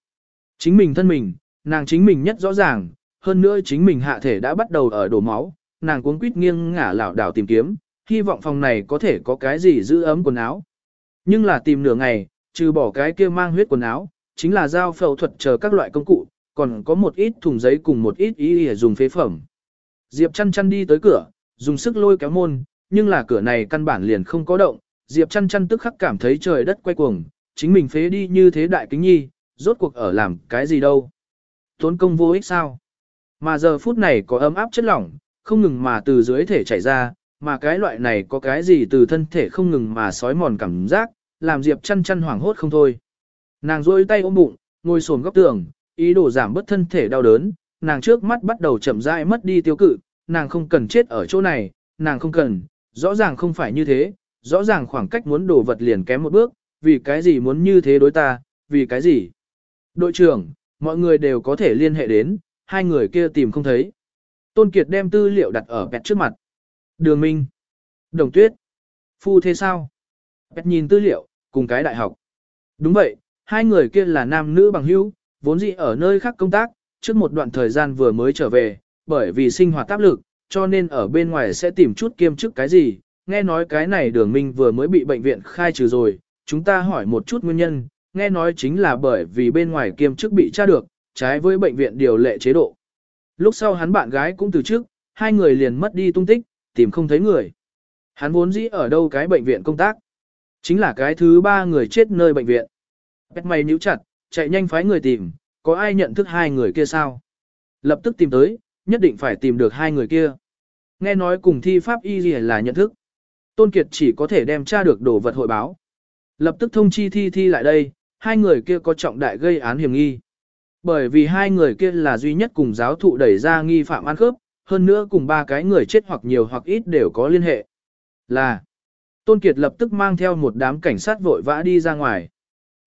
S1: Chính mình thân mình, nàng chính mình nhất rõ ràng, hơn nữa chính mình hạ thể đã bắt đầu ở đổ máu, nàng cuống quýt nghiêng ngả lảo đảo tìm kiếm, hy vọng phòng này có thể có cái gì giữ ấm quần áo. Nhưng là tìm nửa ngày, trừ bỏ cái kia mang huyết quần áo, chính là dao phẫu thuật chờ các loại công cụ, còn có một ít thùng giấy cùng một ít ý để dùng phế phẩm. Diệp chăn chăn đi tới cửa, dùng sức lôi kéo môn, nhưng là cửa này căn bản liền không có động, Diệp chăn chăn tức khắc cảm thấy trời đất quay cuồng, chính mình phế đi như thế đại kính nhi, rốt cuộc ở làm cái gì đâu. Tốn công vô ích sao? Mà giờ phút này có ấm áp chất lỏng, không ngừng mà từ dưới thể chảy ra, mà cái loại này có cái gì từ thân thể không ngừng mà sói mòn cảm giác, làm Diệp chăn chăn hoảng hốt không thôi. Nàng rôi tay ôm bụng, ngồi sồn góc tường, ý đồ giảm bớt thân thể đau đớn, nàng trước mắt bắt đầu chậm rãi mất đi tiêu cự, nàng không cần chết ở chỗ này, nàng không cần, rõ ràng không phải như thế, rõ ràng khoảng cách muốn đổ vật liền kém một bước, vì cái gì muốn như thế đối ta, vì cái gì. Đội trưởng, mọi người đều có thể liên hệ đến, hai người kia tìm không thấy. Tôn Kiệt đem tư liệu đặt ở bẹt trước mặt. Đường Minh. Đồng Tuyết. Phu thế sao? Bẹt nhìn tư liệu, cùng cái đại học. Đúng vậy, hai người kia là nam nữ bằng hữu, vốn dĩ ở nơi khác công tác, trước một đoạn thời gian vừa mới trở về, bởi vì sinh hoạt áp lực, cho nên ở bên ngoài sẽ tìm chút kiêm chức cái gì. Nghe nói cái này đường minh vừa mới bị bệnh viện khai trừ rồi, chúng ta hỏi một chút nguyên nhân, nghe nói chính là bởi vì bên ngoài kiêm chức bị tra được, trái với bệnh viện điều lệ chế độ. Lúc sau hắn bạn gái cũng từ trước, hai người liền mất đi tung tích, tìm không thấy người. Hắn vốn dĩ ở đâu cái bệnh viện công tác. Chính là cái thứ ba người chết nơi bệnh viện. Bét mày nhíu chặt, chạy nhanh phái người tìm, có ai nhận thức hai người kia sao? Lập tức tìm tới, nhất định phải tìm được hai người kia. Nghe nói cùng thi pháp y gì là nhận thức. Tôn Kiệt chỉ có thể đem tra được đồ vật hội báo. Lập tức thông chi thi thi lại đây, hai người kia có trọng đại gây án hiểm nghi. Bởi vì hai người kia là duy nhất cùng giáo thụ đẩy ra nghi phạm ăn khớp, hơn nữa cùng ba cái người chết hoặc nhiều hoặc ít đều có liên hệ. Là, Tôn Kiệt lập tức mang theo một đám cảnh sát vội vã đi ra ngoài.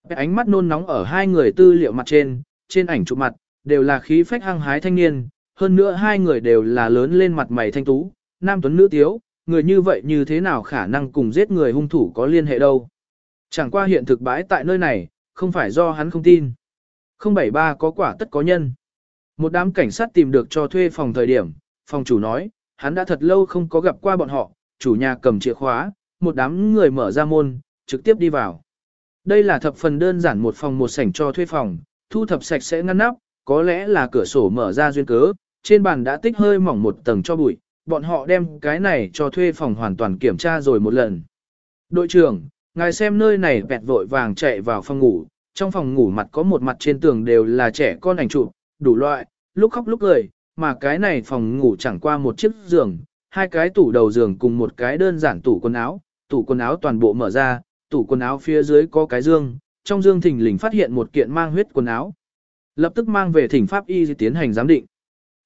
S1: Ánh mắt nôn nóng ở hai người tư liệu mặt trên, trên ảnh chụp mặt, đều là khí phách hăng hái thanh niên, hơn nữa hai người đều là lớn lên mặt mày thanh tú, nam tuấn nữ tiếu, người như vậy như thế nào khả năng cùng giết người hung thủ có liên hệ đâu. Chẳng qua hiện thực bãi tại nơi này, không phải do hắn không tin. 073 có quả tất có nhân. Một đám cảnh sát tìm được cho thuê phòng thời điểm, phòng chủ nói, hắn đã thật lâu không có gặp qua bọn họ, chủ nhà cầm chìa khóa, một đám người mở ra môn, trực tiếp đi vào. Đây là thập phần đơn giản một phòng một sảnh cho thuê phòng, thu thập sạch sẽ ngăn nắp, có lẽ là cửa sổ mở ra duyên cớ, trên bàn đã tích hơi mỏng một tầng cho bụi, bọn họ đem cái này cho thuê phòng hoàn toàn kiểm tra rồi một lần. Đội trưởng, ngài xem nơi này vẹt vội vàng chạy vào phòng ngủ, trong phòng ngủ mặt có một mặt trên tường đều là trẻ con ảnh chụp, đủ loại, lúc khóc lúc cười, mà cái này phòng ngủ chẳng qua một chiếc giường, hai cái tủ đầu giường cùng một cái đơn giản tủ quần áo, tủ quần áo toàn bộ mở ra, tủ quần áo phía dưới có cái dương, trong dương thỉnh lình phát hiện một kiện mang huyết quần áo. Lập tức mang về thỉnh pháp y tiến hành giám định.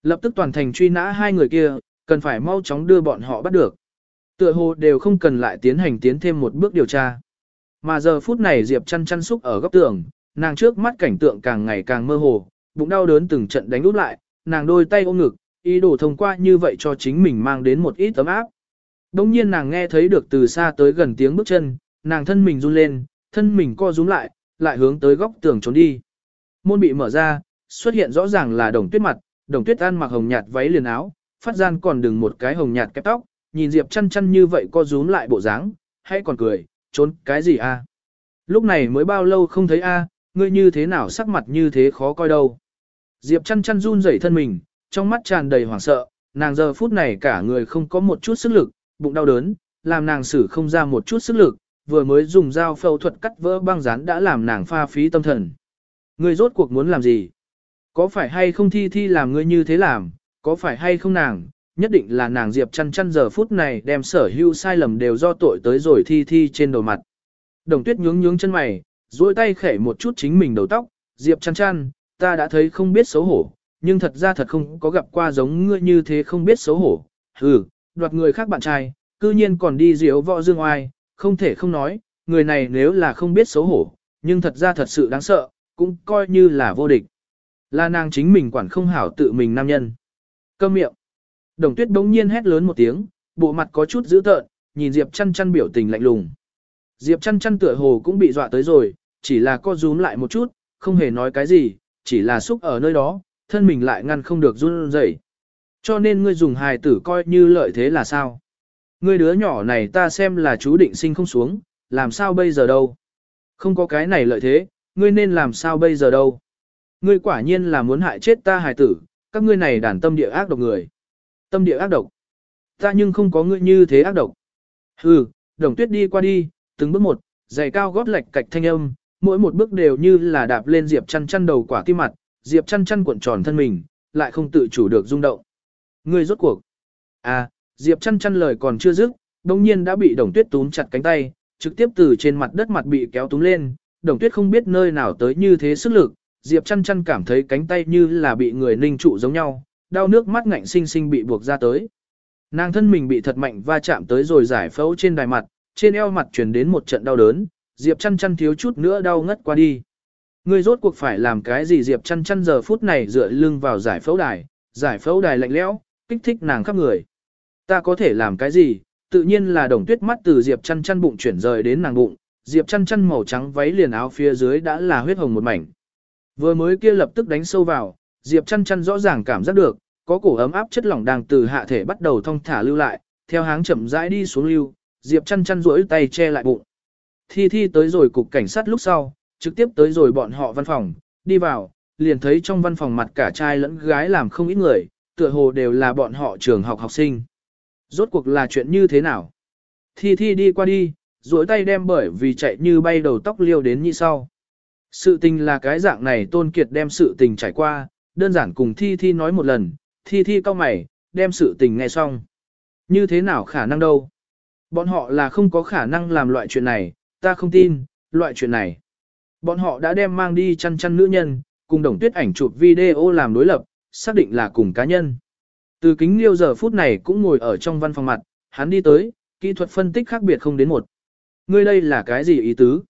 S1: Lập tức toàn thành truy nã hai người kia, cần phải mau chóng đưa bọn họ bắt được. Tựa hồ đều không cần lại tiến hành tiến thêm một bước điều tra. Mà giờ phút này Diệp chăn chăn xúc ở góc tường, nàng trước mắt cảnh tượng càng ngày càng mơ hồ, bụng đau đớn từng trận đánh úp lại, nàng đôi tay ôm ngực, ý đồ thông qua như vậy cho chính mình mang đến một ít ấm áp. Đông nhiên nàng nghe thấy được từ xa tới gần tiếng bước chân, nàng thân mình run lên, thân mình co rúm lại, lại hướng tới góc tường trốn đi. Môn bị mở ra, xuất hiện rõ ràng là đồng tuyết mặt, đồng tuyết ăn mặc hồng nhạt váy liền áo, phát gian còn đừng một cái hồng nhạt kép tóc, nhìn Diệp chăn chăn như vậy co rúm lại bộ dáng, hay còn cười, trốn cái gì a? Lúc này mới bao lâu không thấy a, ngươi như thế nào sắc mặt như thế khó coi đâu. Diệp chăn chăn run rẩy thân mình, trong mắt tràn đầy hoảng sợ, nàng giờ phút này cả người không có một chút sức lực, bụng đau đớn, làm nàng xử không ra một chút sức lực, vừa mới dùng dao phẫu thuật cắt vỡ băng dán đã làm nàng pha phí tâm thần. Ngươi rốt cuộc muốn làm gì? Có phải hay không thi thi làm ngươi như thế làm, có phải hay không nàng, nhất định là nàng Diệp chăn chăn giờ phút này đem sở hữu sai lầm đều do tội tới rồi thi thi trên đầu mặt. Đồng tuyết nhướng nhướng chân mày, duỗi tay khẽ một chút chính mình đầu tóc, Diệp chăn chăn, ta đã thấy không biết xấu hổ, nhưng thật ra thật không có gặp qua giống ngươi như thế không biết xấu hổ. Ừ, đoạt người khác bạn trai, cư nhiên còn đi diếu võ dương oai, không thể không nói, người này nếu là không biết xấu hổ, nhưng thật ra thật sự đáng sợ, cũng coi như là vô địch. Là nàng chính mình quản không hảo tự mình nam nhân. Câm miệng. Đồng tuyết bỗng nhiên hét lớn một tiếng, bộ mặt có chút dữ tợn, nhìn Diệp chăn chăn biểu tình lạnh lùng. Diệp chăn chăn tựa hồ cũng bị dọa tới rồi, chỉ là co rúm lại một chút, không hề nói cái gì, chỉ là xúc ở nơi đó, thân mình lại ngăn không được run rẩy. Cho nên ngươi dùng hài tử coi như lợi thế là sao? Ngươi đứa nhỏ này ta xem là chú định sinh không xuống, làm sao bây giờ đâu? Không có cái này lợi thế, ngươi nên làm sao bây giờ đâu? Ngươi quả nhiên là muốn hại chết ta hài tử, các ngươi này đàn tâm địa ác độc người. Tâm địa ác độc. Ta nhưng không có ngươi như thế ác độc. Hừ, đồng tuyết đi qua đi, từng bước một, giày cao gót lệch cạch thanh âm, mỗi một bước đều như là đạp lên Diệp chăn chăn đầu quả tim mặt, Diệp chăn chăn cuộn tròn thân mình, lại không tự chủ được rung động. Ngươi rốt cuộc. À, Diệp chăn chăn lời còn chưa dứt, đồng nhiên đã bị đồng tuyết túm chặt cánh tay, trực tiếp từ trên mặt đất mặt bị kéo túm lên, đồng tuyết không biết nơi nào tới như thế sức lực, Diệp chăn chăn cảm thấy cánh tay như là bị người ninh trụ giống nhau, đau nước mắt ngạnh sinh sinh bị buộc ra tới. Nàng thân mình bị thật mạnh va chạm tới rồi giải phẫu trên đài mặt, trên eo mặt truyền đến một trận đau đớn, Diệp chăn chăn thiếu chút nữa đau ngất qua đi. Ngươi rốt cuộc phải làm cái gì Diệp chăn chăn giờ phút này dựa lưng vào giải phẫu đài, giải phẫu đài lạnh lẽo, kích thích nàng khắp người. Ta có thể làm cái gì, tự nhiên là đồng tuyết mắt từ Diệp chăn chăn bụng chuyển rời đến nàng bụng, Diệp chăn chăn màu trắng váy liền áo phía dưới đã là huyết hồng một mảnh. Vừa mới kia lập tức đánh sâu vào, Diệp chăn chăn rõ ràng cảm giác được, có cổ ấm áp chất lỏng đang từ hạ thể bắt đầu thong thả lưu lại, theo háng chậm rãi đi xuống lưu, Diệp chăn chăn duỗi tay che lại bụng. Thi Thi tới rồi cục cảnh sát lúc sau, trực tiếp tới rồi bọn họ văn phòng, đi vào, liền thấy trong văn phòng mặt cả trai lẫn gái làm không ít người, tựa hồ đều là bọn họ trường học học sinh. Rốt cuộc là chuyện như thế nào? Thi Thi đi qua đi, duỗi tay đem bởi vì chạy như bay đầu tóc liêu đến như sau. Sự tình là cái dạng này Tôn Kiệt đem sự tình trải qua, đơn giản cùng Thi Thi nói một lần, Thi Thi cao mày, đem sự tình nghe xong. Như thế nào khả năng đâu? Bọn họ là không có khả năng làm loại chuyện này, ta không tin, loại chuyện này. Bọn họ đã đem mang đi chăn chăn nữ nhân, cùng đồng tuyết ảnh chụp video làm đối lập, xác định là cùng cá nhân. Từ kính liêu giờ phút này cũng ngồi ở trong văn phòng mặt, hắn đi tới, kỹ thuật phân tích khác biệt không đến một. Ngươi đây là cái gì ý tứ?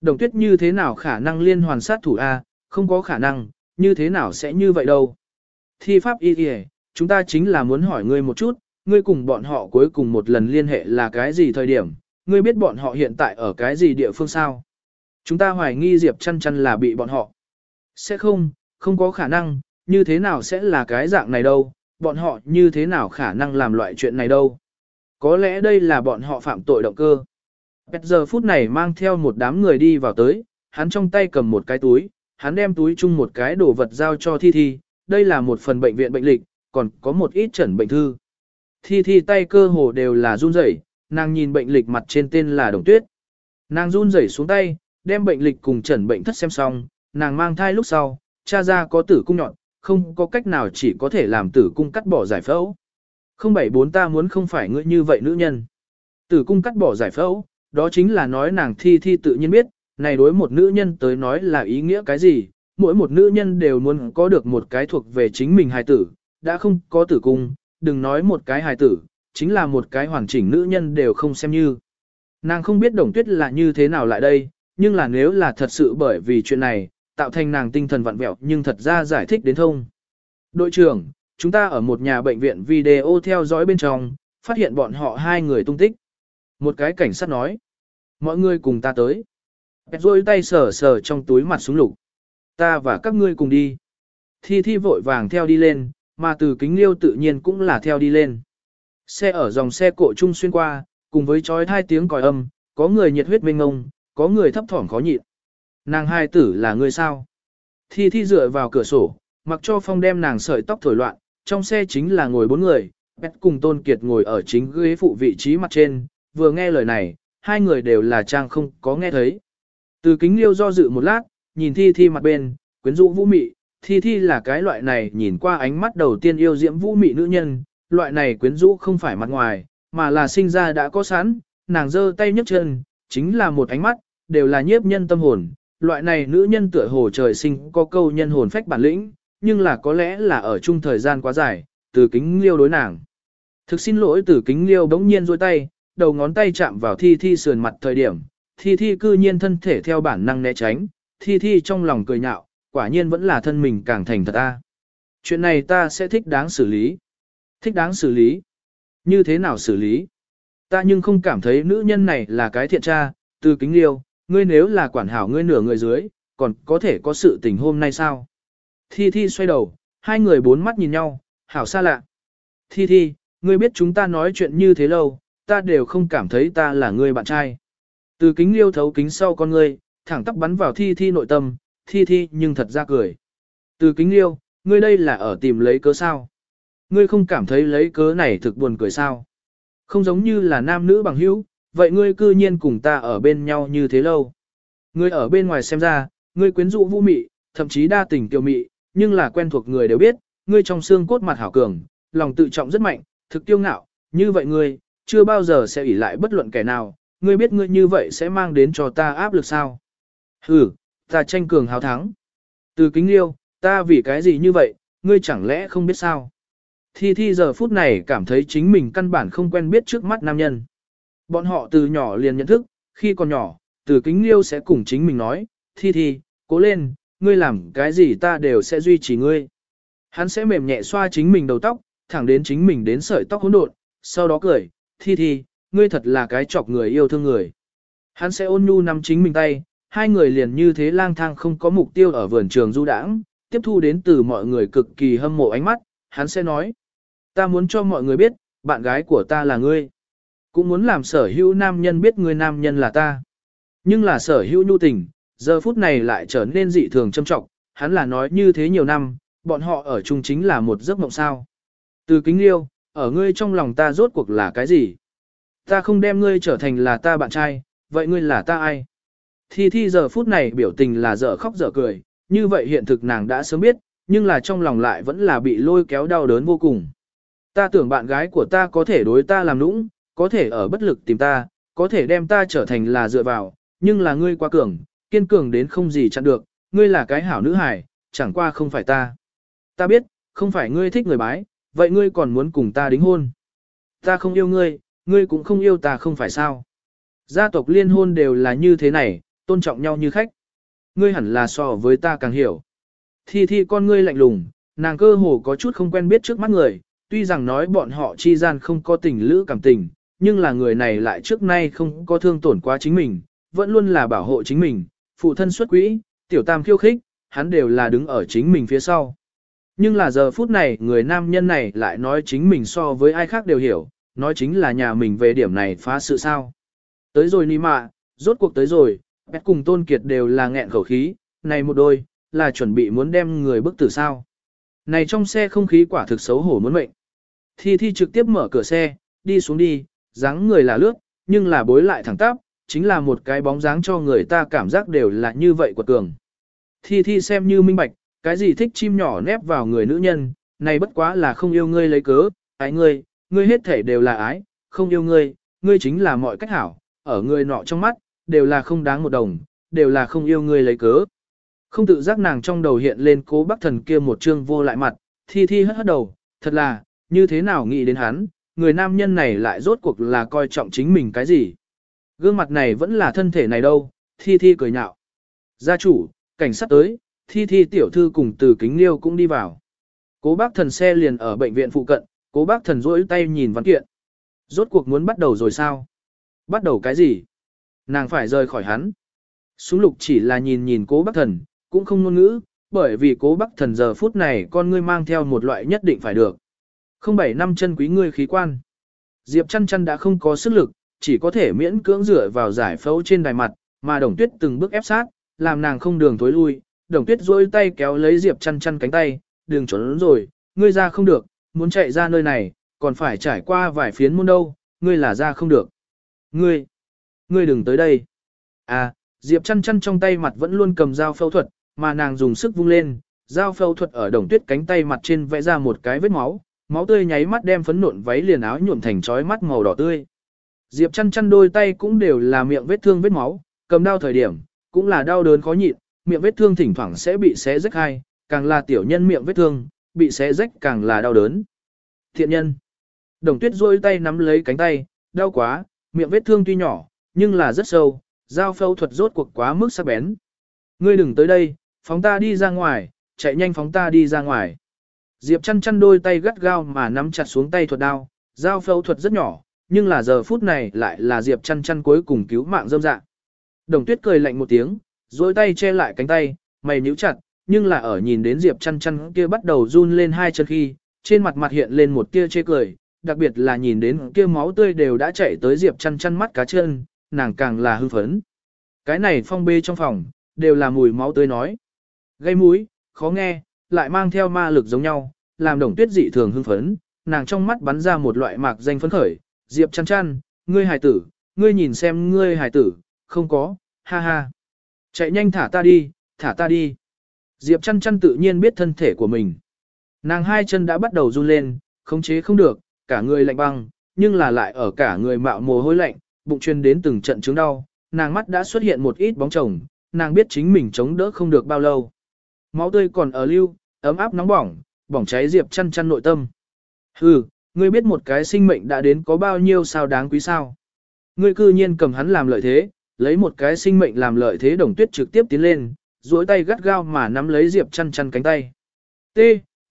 S1: Đồng tuyết như thế nào khả năng liên hoàn sát thủ A, không có khả năng, như thế nào sẽ như vậy đâu. Thi pháp y kìa, chúng ta chính là muốn hỏi ngươi một chút, ngươi cùng bọn họ cuối cùng một lần liên hệ là cái gì thời điểm, ngươi biết bọn họ hiện tại ở cái gì địa phương sao? Chúng ta hoài nghi Diệp chăn chăn là bị bọn họ. Sẽ không, không có khả năng, như thế nào sẽ là cái dạng này đâu, bọn họ như thế nào khả năng làm loại chuyện này đâu. Có lẽ đây là bọn họ phạm tội động cơ. Bẹt giờ phút này mang theo một đám người đi vào tới, hắn trong tay cầm một cái túi, hắn đem túi chung một cái đồ vật giao cho Thi Thi, đây là một phần bệnh viện bệnh lịch, còn có một ít chẩn bệnh thư. Thi Thi tay cơ hồ đều là run rẩy, nàng nhìn bệnh lịch mặt trên tên là Đồng Tuyết. Nàng run rẩy xuống tay, đem bệnh lịch cùng chẩn bệnh thất xem xong, nàng mang thai lúc sau, cha ra có tử cung nhọn, không có cách nào chỉ có thể làm tử cung cắt bỏ giải phẫu. Không bảy bốn ta muốn không phải ngươi như vậy nữ nhân. Tử cung cắt bỏ giải phẫu, đó chính là nói nàng thi thi tự nhiên biết, này đối một nữ nhân tới nói là ý nghĩa cái gì, mỗi một nữ nhân đều muốn có được một cái thuộc về chính mình hài tử, đã không có tử cung, đừng nói một cái hài tử, chính là một cái hoàn chỉnh nữ nhân đều không xem như. Nàng không biết đồng tuyết là như thế nào lại đây, nhưng là nếu là thật sự bởi vì chuyện này, tạo thành nàng tinh thần vặn vẹo nhưng thật ra giải thích đến thông. Đội trưởng, chúng ta ở một nhà bệnh viện video theo dõi bên trong, phát hiện bọn họ hai người tung tích. Một cái cảnh sát nói, mọi người cùng ta tới. Bẹt rôi tay sờ sờ trong túi mặt súng lục. Ta và các ngươi cùng đi. Thi thi vội vàng theo đi lên, mà từ kính liêu tự nhiên cũng là theo đi lên. Xe ở dòng xe cộ chung xuyên qua, cùng với chói thai tiếng còi âm, có người nhiệt huyết mênh ngông, có người thấp thỏm khó nhịn. Nàng hai tử là người sao? Thi thi dựa vào cửa sổ, mặc cho phong đem nàng sợi tóc thổi loạn, trong xe chính là ngồi bốn người, Bét cùng Tôn Kiệt ngồi ở chính ghế phụ vị trí mặt trên, vừa nghe lời này, hai người đều là trang không có nghe thấy. Từ kính liêu do dự một lát, nhìn thi thi mặt bên, quyến rũ vũ mị, thi thi là cái loại này nhìn qua ánh mắt đầu tiên yêu diễm vũ mị nữ nhân, loại này quyến rũ không phải mặt ngoài, mà là sinh ra đã có sẵn, nàng giơ tay nhấc chân, chính là một ánh mắt, đều là nhiếp nhân tâm hồn, loại này nữ nhân tựa hồ trời sinh có câu nhân hồn phách bản lĩnh, nhưng là có lẽ là ở chung thời gian quá dài, từ kính liêu đối nàng. Thực xin lỗi từ kính liêu bỗng nhiên rôi tay, đầu ngón tay chạm vào thi thi sườn mặt thời điểm, thi thi cư nhiên thân thể theo bản năng né tránh, thi thi trong lòng cười nhạo, quả nhiên vẫn là thân mình càng thành thật ta. Chuyện này ta sẽ thích đáng xử lý. Thích đáng xử lý. Như thế nào xử lý? Ta nhưng không cảm thấy nữ nhân này là cái thiện tra, từ kính liêu, ngươi nếu là quản hảo ngươi nửa người dưới, còn có thể có sự tình hôm nay sao? Thi Thi xoay đầu, hai người bốn mắt nhìn nhau, hảo xa lạ. Thi Thi, ngươi biết chúng ta nói chuyện như thế lâu, ta đều không cảm thấy ta là ngươi bạn trai. Từ kính liêu thấu kính sau con ngươi, thẳng tắp bắn vào Thi Thi nội tâm, Thi Thi nhưng thật ra cười. Từ kính liêu, ngươi đây là ở tìm lấy cớ sao? Ngươi không cảm thấy lấy cớ này thực buồn cười sao? Không giống như là nam nữ bằng hữu, vậy ngươi cư nhiên cùng ta ở bên nhau như thế lâu. Ngươi ở bên ngoài xem ra, ngươi quyến rũ vũ mị, thậm chí đa tình kiều mị, nhưng là quen thuộc người đều biết, ngươi trong xương cốt mặt hảo cường, lòng tự trọng rất mạnh, thực tiêu ngạo, như vậy ngươi, chưa bao giờ sẽ ỷ lại bất luận kẻ nào, ngươi biết ngươi như vậy sẽ mang đến cho ta áp lực sao. Ừ, ta tranh cường hào thắng. Từ kính liêu, ta vì cái gì như vậy, ngươi chẳng lẽ không biết sao. Thi Thi giờ phút này cảm thấy chính mình căn bản không quen biết trước mắt nam nhân. Bọn họ từ nhỏ liền nhận thức, khi còn nhỏ, từ kính liêu sẽ cùng chính mình nói, Thi Thi, cố lên, ngươi làm cái gì ta đều sẽ duy trì ngươi. Hắn sẽ mềm nhẹ xoa chính mình đầu tóc, thẳng đến chính mình đến sợi tóc hỗn độn, sau đó cười, Thi Thi, ngươi thật là cái chọc người yêu thương người. Hắn sẽ ôn nhu nắm chính mình tay, hai người liền như thế lang thang không có mục tiêu ở vườn trường du đãng, tiếp thu đến từ mọi người cực kỳ hâm mộ ánh mắt, hắn sẽ nói, Ta muốn cho mọi người biết, bạn gái của ta là ngươi. Cũng muốn làm sở hữu nam nhân biết ngươi nam nhân là ta. Nhưng là sở hữu nhu tình, giờ phút này lại trở nên dị thường châm trọng, hắn là nói như thế nhiều năm, bọn họ ở chung chính là một giấc mộng sao. Từ kính liêu, ở ngươi trong lòng ta rốt cuộc là cái gì? Ta không đem ngươi trở thành là ta bạn trai, vậy ngươi là ta ai? Thi thi giờ phút này biểu tình là dở khóc dở cười, như vậy hiện thực nàng đã sớm biết, nhưng là trong lòng lại vẫn là bị lôi kéo đau đớn vô cùng. Ta tưởng bạn gái của ta có thể đối ta làm nũng, có thể ở bất lực tìm ta, có thể đem ta trở thành là dựa vào, nhưng là ngươi quá cường, kiên cường đến không gì chặn được, ngươi là cái hảo nữ hài, chẳng qua không phải ta. Ta biết, không phải ngươi thích người bái, vậy ngươi còn muốn cùng ta đính hôn. Ta không yêu ngươi, ngươi cũng không yêu ta không phải sao. Gia tộc liên hôn đều là như thế này, tôn trọng nhau như khách. Ngươi hẳn là so với ta càng hiểu. Thi thi con ngươi lạnh lùng, nàng cơ hồ có chút không quen biết trước mắt người, tuy rằng nói bọn họ chi gian không có tình lữ cảm tình, nhưng là người này lại trước nay không có thương tổn quá chính mình, vẫn luôn là bảo hộ chính mình, phụ thân xuất quỹ, tiểu tam khiêu khích, hắn đều là đứng ở chính mình phía sau. Nhưng là giờ phút này người nam nhân này lại nói chính mình so với ai khác đều hiểu, nói chính là nhà mình về điểm này phá sự sao. Tới rồi ni mạ, rốt cuộc tới rồi, Bét cùng Tôn Kiệt đều là nghẹn khẩu khí, này một đôi, là chuẩn bị muốn đem người bức tử sao. Này trong xe không khí quả thực xấu hổ muốn mệnh. Thi Thi trực tiếp mở cửa xe, đi xuống đi, dáng người là lướt, nhưng là bối lại thẳng tắp, chính là một cái bóng dáng cho người ta cảm giác đều là như vậy của cường. Thi Thi xem như minh bạch, cái gì thích chim nhỏ nép vào người nữ nhân, này bất quá là không yêu ngươi lấy cớ, ái ngươi, ngươi hết thể đều là ái, không yêu ngươi, ngươi chính là mọi cách hảo, ở người nọ trong mắt, đều là không đáng một đồng, đều là không yêu ngươi lấy cớ. Không tự giác nàng trong đầu hiện lên cố bác thần kia một trương vô lại mặt, thi thi hất hất đầu, thật là, như thế nào nghĩ đến hắn, người nam nhân này lại rốt cuộc là coi trọng chính mình cái gì. Gương mặt này vẫn là thân thể này đâu, thi thi cười nhạo. Gia chủ, cảnh sát tới, thi thi tiểu thư cùng từ kính liêu cũng đi vào. Cố bác thần xe liền ở bệnh viện phụ cận, cố bác thần rỗi tay nhìn văn kiện. Rốt cuộc muốn bắt đầu rồi sao? Bắt đầu cái gì? Nàng phải rời khỏi hắn. Súng lục chỉ là nhìn nhìn cố bác thần, cũng không ngôn ngữ, bởi vì cố bác thần giờ phút này con ngươi mang theo một loại nhất định phải được. Không bảy năm chân quý ngươi khí quan. Diệp chăn chăn đã không có sức lực, chỉ có thể miễn cưỡng rửa vào giải phẫu trên đài mặt, mà đồng tuyết từng bước ép sát, làm nàng không đường thối lui. Đồng tuyết duỗi tay kéo lấy Diệp chăn chăn cánh tay, đường trốn rồi, ngươi ra không được, muốn chạy ra nơi này, còn phải trải qua vài phiến môn đâu, ngươi là ra không được. Ngươi, ngươi đừng tới đây. À, Diệp chăn chăn trong tay mặt vẫn luôn cầm dao phẫu thuật, mà nàng dùng sức vung lên, dao phẫu thuật ở đồng tuyết cánh tay mặt trên vẽ ra một cái vết máu, máu tươi nháy mắt đem phấn nộn váy liền áo nhuộm thành chói mắt màu đỏ tươi. Diệp chăn chăn đôi tay cũng đều là miệng vết thương vết máu, cầm đao thời điểm, cũng là đau đớn khó nhịn, miệng vết thương thỉnh thoảng sẽ bị xé rách hai, càng là tiểu nhân miệng vết thương, bị xé rách càng là đau đớn. Thiện nhân. Đồng tuyết rôi tay nắm lấy cánh tay, đau quá, miệng vết thương tuy nhỏ, nhưng là rất sâu, dao phẫu thuật rốt cuộc quá mức sắc bén. Ngươi đừng tới đây, phóng ta đi ra ngoài, chạy nhanh phóng ta đi ra ngoài. Diệp chăn chăn đôi tay gắt gao mà nắm chặt xuống tay thuật đao, dao phẫu thuật rất nhỏ, nhưng là giờ phút này lại là Diệp chăn chăn cuối cùng cứu mạng dâm dạ. Đồng tuyết cười lạnh một tiếng, dối tay che lại cánh tay, mày nhíu chặt, nhưng là ở nhìn đến Diệp chăn chăn kia bắt đầu run lên hai chân khi, trên mặt mặt hiện lên một tia chê cười, đặc biệt là nhìn đến kia máu tươi đều đã chảy tới Diệp chăn chăn mắt cá chân, nàng càng là hưng phấn. Cái này phong bê trong phòng, đều là mùi máu tươi nói. Gây mũi, khó nghe, lại mang theo ma lực giống nhau, làm đồng tuyết dị thường hưng phấn, nàng trong mắt bắn ra một loại mạc danh phấn khởi, Diệp chăn chăn, ngươi hài tử, ngươi nhìn xem ngươi hài tử, không có, ha ha. Chạy nhanh thả ta đi, thả ta đi. Diệp chăn chăn tự nhiên biết thân thể của mình. Nàng hai chân đã bắt đầu run lên, khống chế không được, cả người lạnh băng, nhưng là lại ở cả người mạo mồ hôi lạnh, bụng chuyên đến từng trận chứng đau, nàng mắt đã xuất hiện một ít bóng chồng, nàng biết chính mình chống đỡ không được bao lâu. Máu tươi còn ở lưu, ấm áp nóng bỏng, bỏng cháy Diệp chăn chăn nội tâm. Hừ, ngươi biết một cái sinh mệnh đã đến có bao nhiêu sao đáng quý sao. Ngươi cư nhiên cầm hắn làm lợi thế, lấy một cái sinh mệnh làm lợi thế đồng tuyết trực tiếp tiến lên, duỗi tay gắt gao mà nắm lấy Diệp chăn chăn cánh tay. T.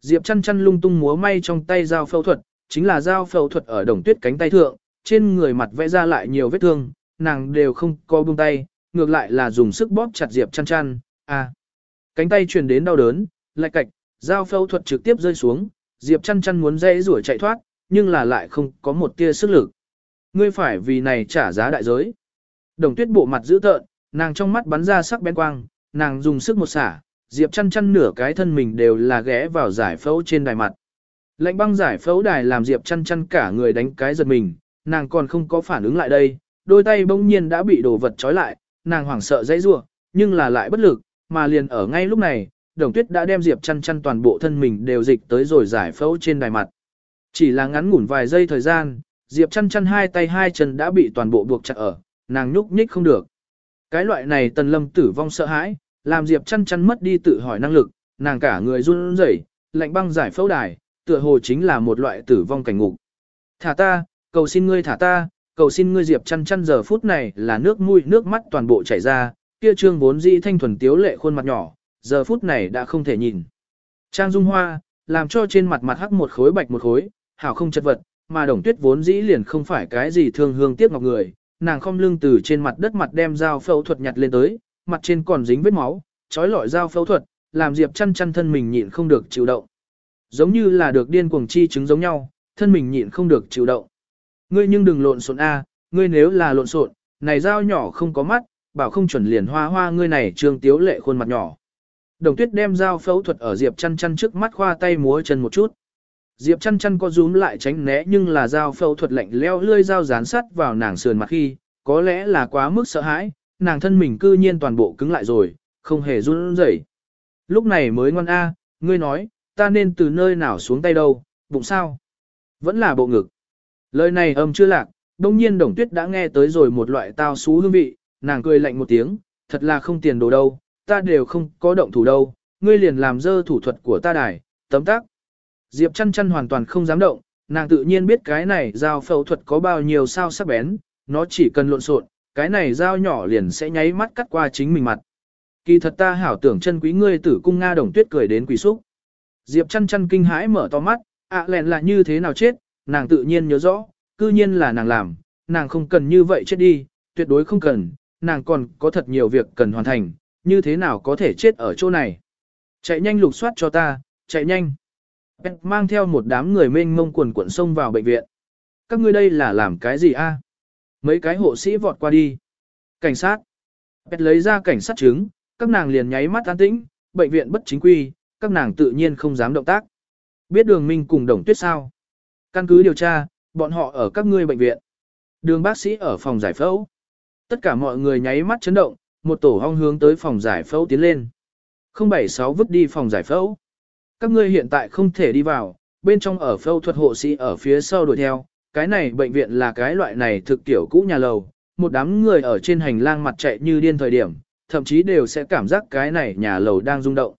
S1: Diệp chăn chăn lung tung múa may trong tay dao phẫu thuật, chính là dao phẫu thuật ở đồng tuyết cánh tay thượng, trên người mặt vẽ ra lại nhiều vết thương, nàng đều không có buông tay, ngược lại là dùng sức bóp chặt Diệp chăn chăn, à. Cánh tay truyền đến đau đớn, lại cạch, dao phẫu thuật trực tiếp rơi xuống, Diệp chăn chăn muốn dây rủi chạy thoát, nhưng là lại không có một tia sức lực. Ngươi phải vì này trả giá đại giới. Đồng tuyết bộ mặt dữ tợn, nàng trong mắt bắn ra sắc bén quang, nàng dùng sức một xả, Diệp chăn chăn nửa cái thân mình đều là ghé vào giải phẫu trên đài mặt. Lạnh băng giải phẫu đài làm Diệp chăn chăn cả người đánh cái giật mình, nàng còn không có phản ứng lại đây, đôi tay bỗng nhiên đã bị đồ vật trói lại, nàng hoảng sợ dãy rủa, nhưng là lại bất lực, mà liền ở ngay lúc này, Đồng Tuyết đã đem Diệp Chăn Chăn toàn bộ thân mình đều dịch tới rồi giải phẫu trên đài mặt. Chỉ là ngắn ngủn vài giây thời gian, Diệp Chăn Chăn hai tay hai chân đã bị toàn bộ buộc chặt ở, nàng nhúc nhích không được. Cái loại này Tần Lâm tử vong sợ hãi, làm Diệp Chăn Chăn mất đi tự hỏi năng lực, nàng cả người run rẩy, lạnh băng giải phẫu đài, tựa hồ chính là một loại tử vong cảnh ngục. Thả ta, cầu xin ngươi thả ta, cầu xin ngươi Diệp Chăn Chăn giờ phút này là nước mũi nước mắt toàn bộ chảy ra, kia trương vốn dĩ thanh thuần tiếu lệ khuôn mặt nhỏ, giờ phút này đã không thể nhìn. Trang dung hoa, làm cho trên mặt mặt hắc một khối bạch một khối, hảo không chật vật, mà đồng tuyết vốn dĩ liền không phải cái gì thương hương tiếc ngọc người, nàng không lưng từ trên mặt đất mặt đem dao phẫu thuật nhặt lên tới, mặt trên còn dính vết máu, trói lọi dao phẫu thuật, làm Diệp chăn chăn thân mình nhịn không được chịu động. Giống như là được điên cuồng chi chứng giống nhau, thân mình nhịn không được chịu động. Ngươi nhưng đừng lộn xộn a, ngươi nếu là lộn xộn, này dao nhỏ không có mắt, bảo không chuẩn liền hoa hoa ngươi này trương tiếu lệ khuôn mặt nhỏ. Đồng tuyết đem dao phẫu thuật ở Diệp chăn chăn trước mắt khoa tay múa chân một chút. Diệp chăn chăn có rúm lại tránh né nhưng là dao phẫu thuật lạnh leo lươi dao dán sắt vào nàng sườn mặt khi, có lẽ là quá mức sợ hãi, nàng thân mình cư nhiên toàn bộ cứng lại rồi, không hề run rẩy. Lúc này mới ngoan a, ngươi nói, ta nên từ nơi nào xuống tay đâu, bụng sao? Vẫn là bộ ngực. Lời này âm chưa lạc, đông nhiên đồng tuyết đã nghe tới rồi một loại tao xú hương vị, nàng cười lạnh một tiếng, thật là không tiền đồ đâu, ta đều không có động thủ đâu, ngươi liền làm dơ thủ thuật của ta đài, tấm tắc. Diệp chăn chăn hoàn toàn không dám động, nàng tự nhiên biết cái này dao phẫu thuật có bao nhiêu sao sắc bén, nó chỉ cần lộn xộn, cái này dao nhỏ liền sẽ nháy mắt cắt qua chính mình mặt. Kỳ thật ta hảo tưởng chân quý ngươi tử cung Nga đồng tuyết cười đến quỷ xúc. Diệp chăn chăn kinh hãi mở to mắt, ạ à lẹn là như thế nào chết, nàng tự nhiên nhớ rõ, cư nhiên là nàng làm, nàng không cần như vậy chết đi, tuyệt đối không cần, nàng còn có thật nhiều việc cần hoàn thành, như thế nào có thể chết ở chỗ này. Chạy nhanh lục soát cho ta, chạy nhanh. Bẹt mang theo một đám người mênh mông quần cuộn xông vào bệnh viện. Các ngươi đây là làm cái gì a? À? Mấy cái hộ sĩ vọt qua đi. Cảnh sát. Bẹt lấy ra cảnh sát chứng, các nàng liền nháy mắt an tĩnh, bệnh viện bất chính quy, các nàng tự nhiên không dám động tác. Biết đường minh cùng đồng tuyết sao? Căn cứ điều tra, bọn họ ở các ngươi bệnh viện. Đường bác sĩ ở phòng giải phẫu. Tất cả mọi người nháy mắt chấn động, một tổ hong hướng tới phòng giải phẫu tiến lên. 076 vứt đi phòng giải phẫu. Các ngươi hiện tại không thể đi vào, bên trong ở phẫu thuật hộ sĩ ở phía sau đuổi theo. Cái này bệnh viện là cái loại này thực tiểu cũ nhà lầu, một đám người ở trên hành lang mặt chạy như điên thời điểm, thậm chí đều sẽ cảm giác cái này nhà lầu đang rung động.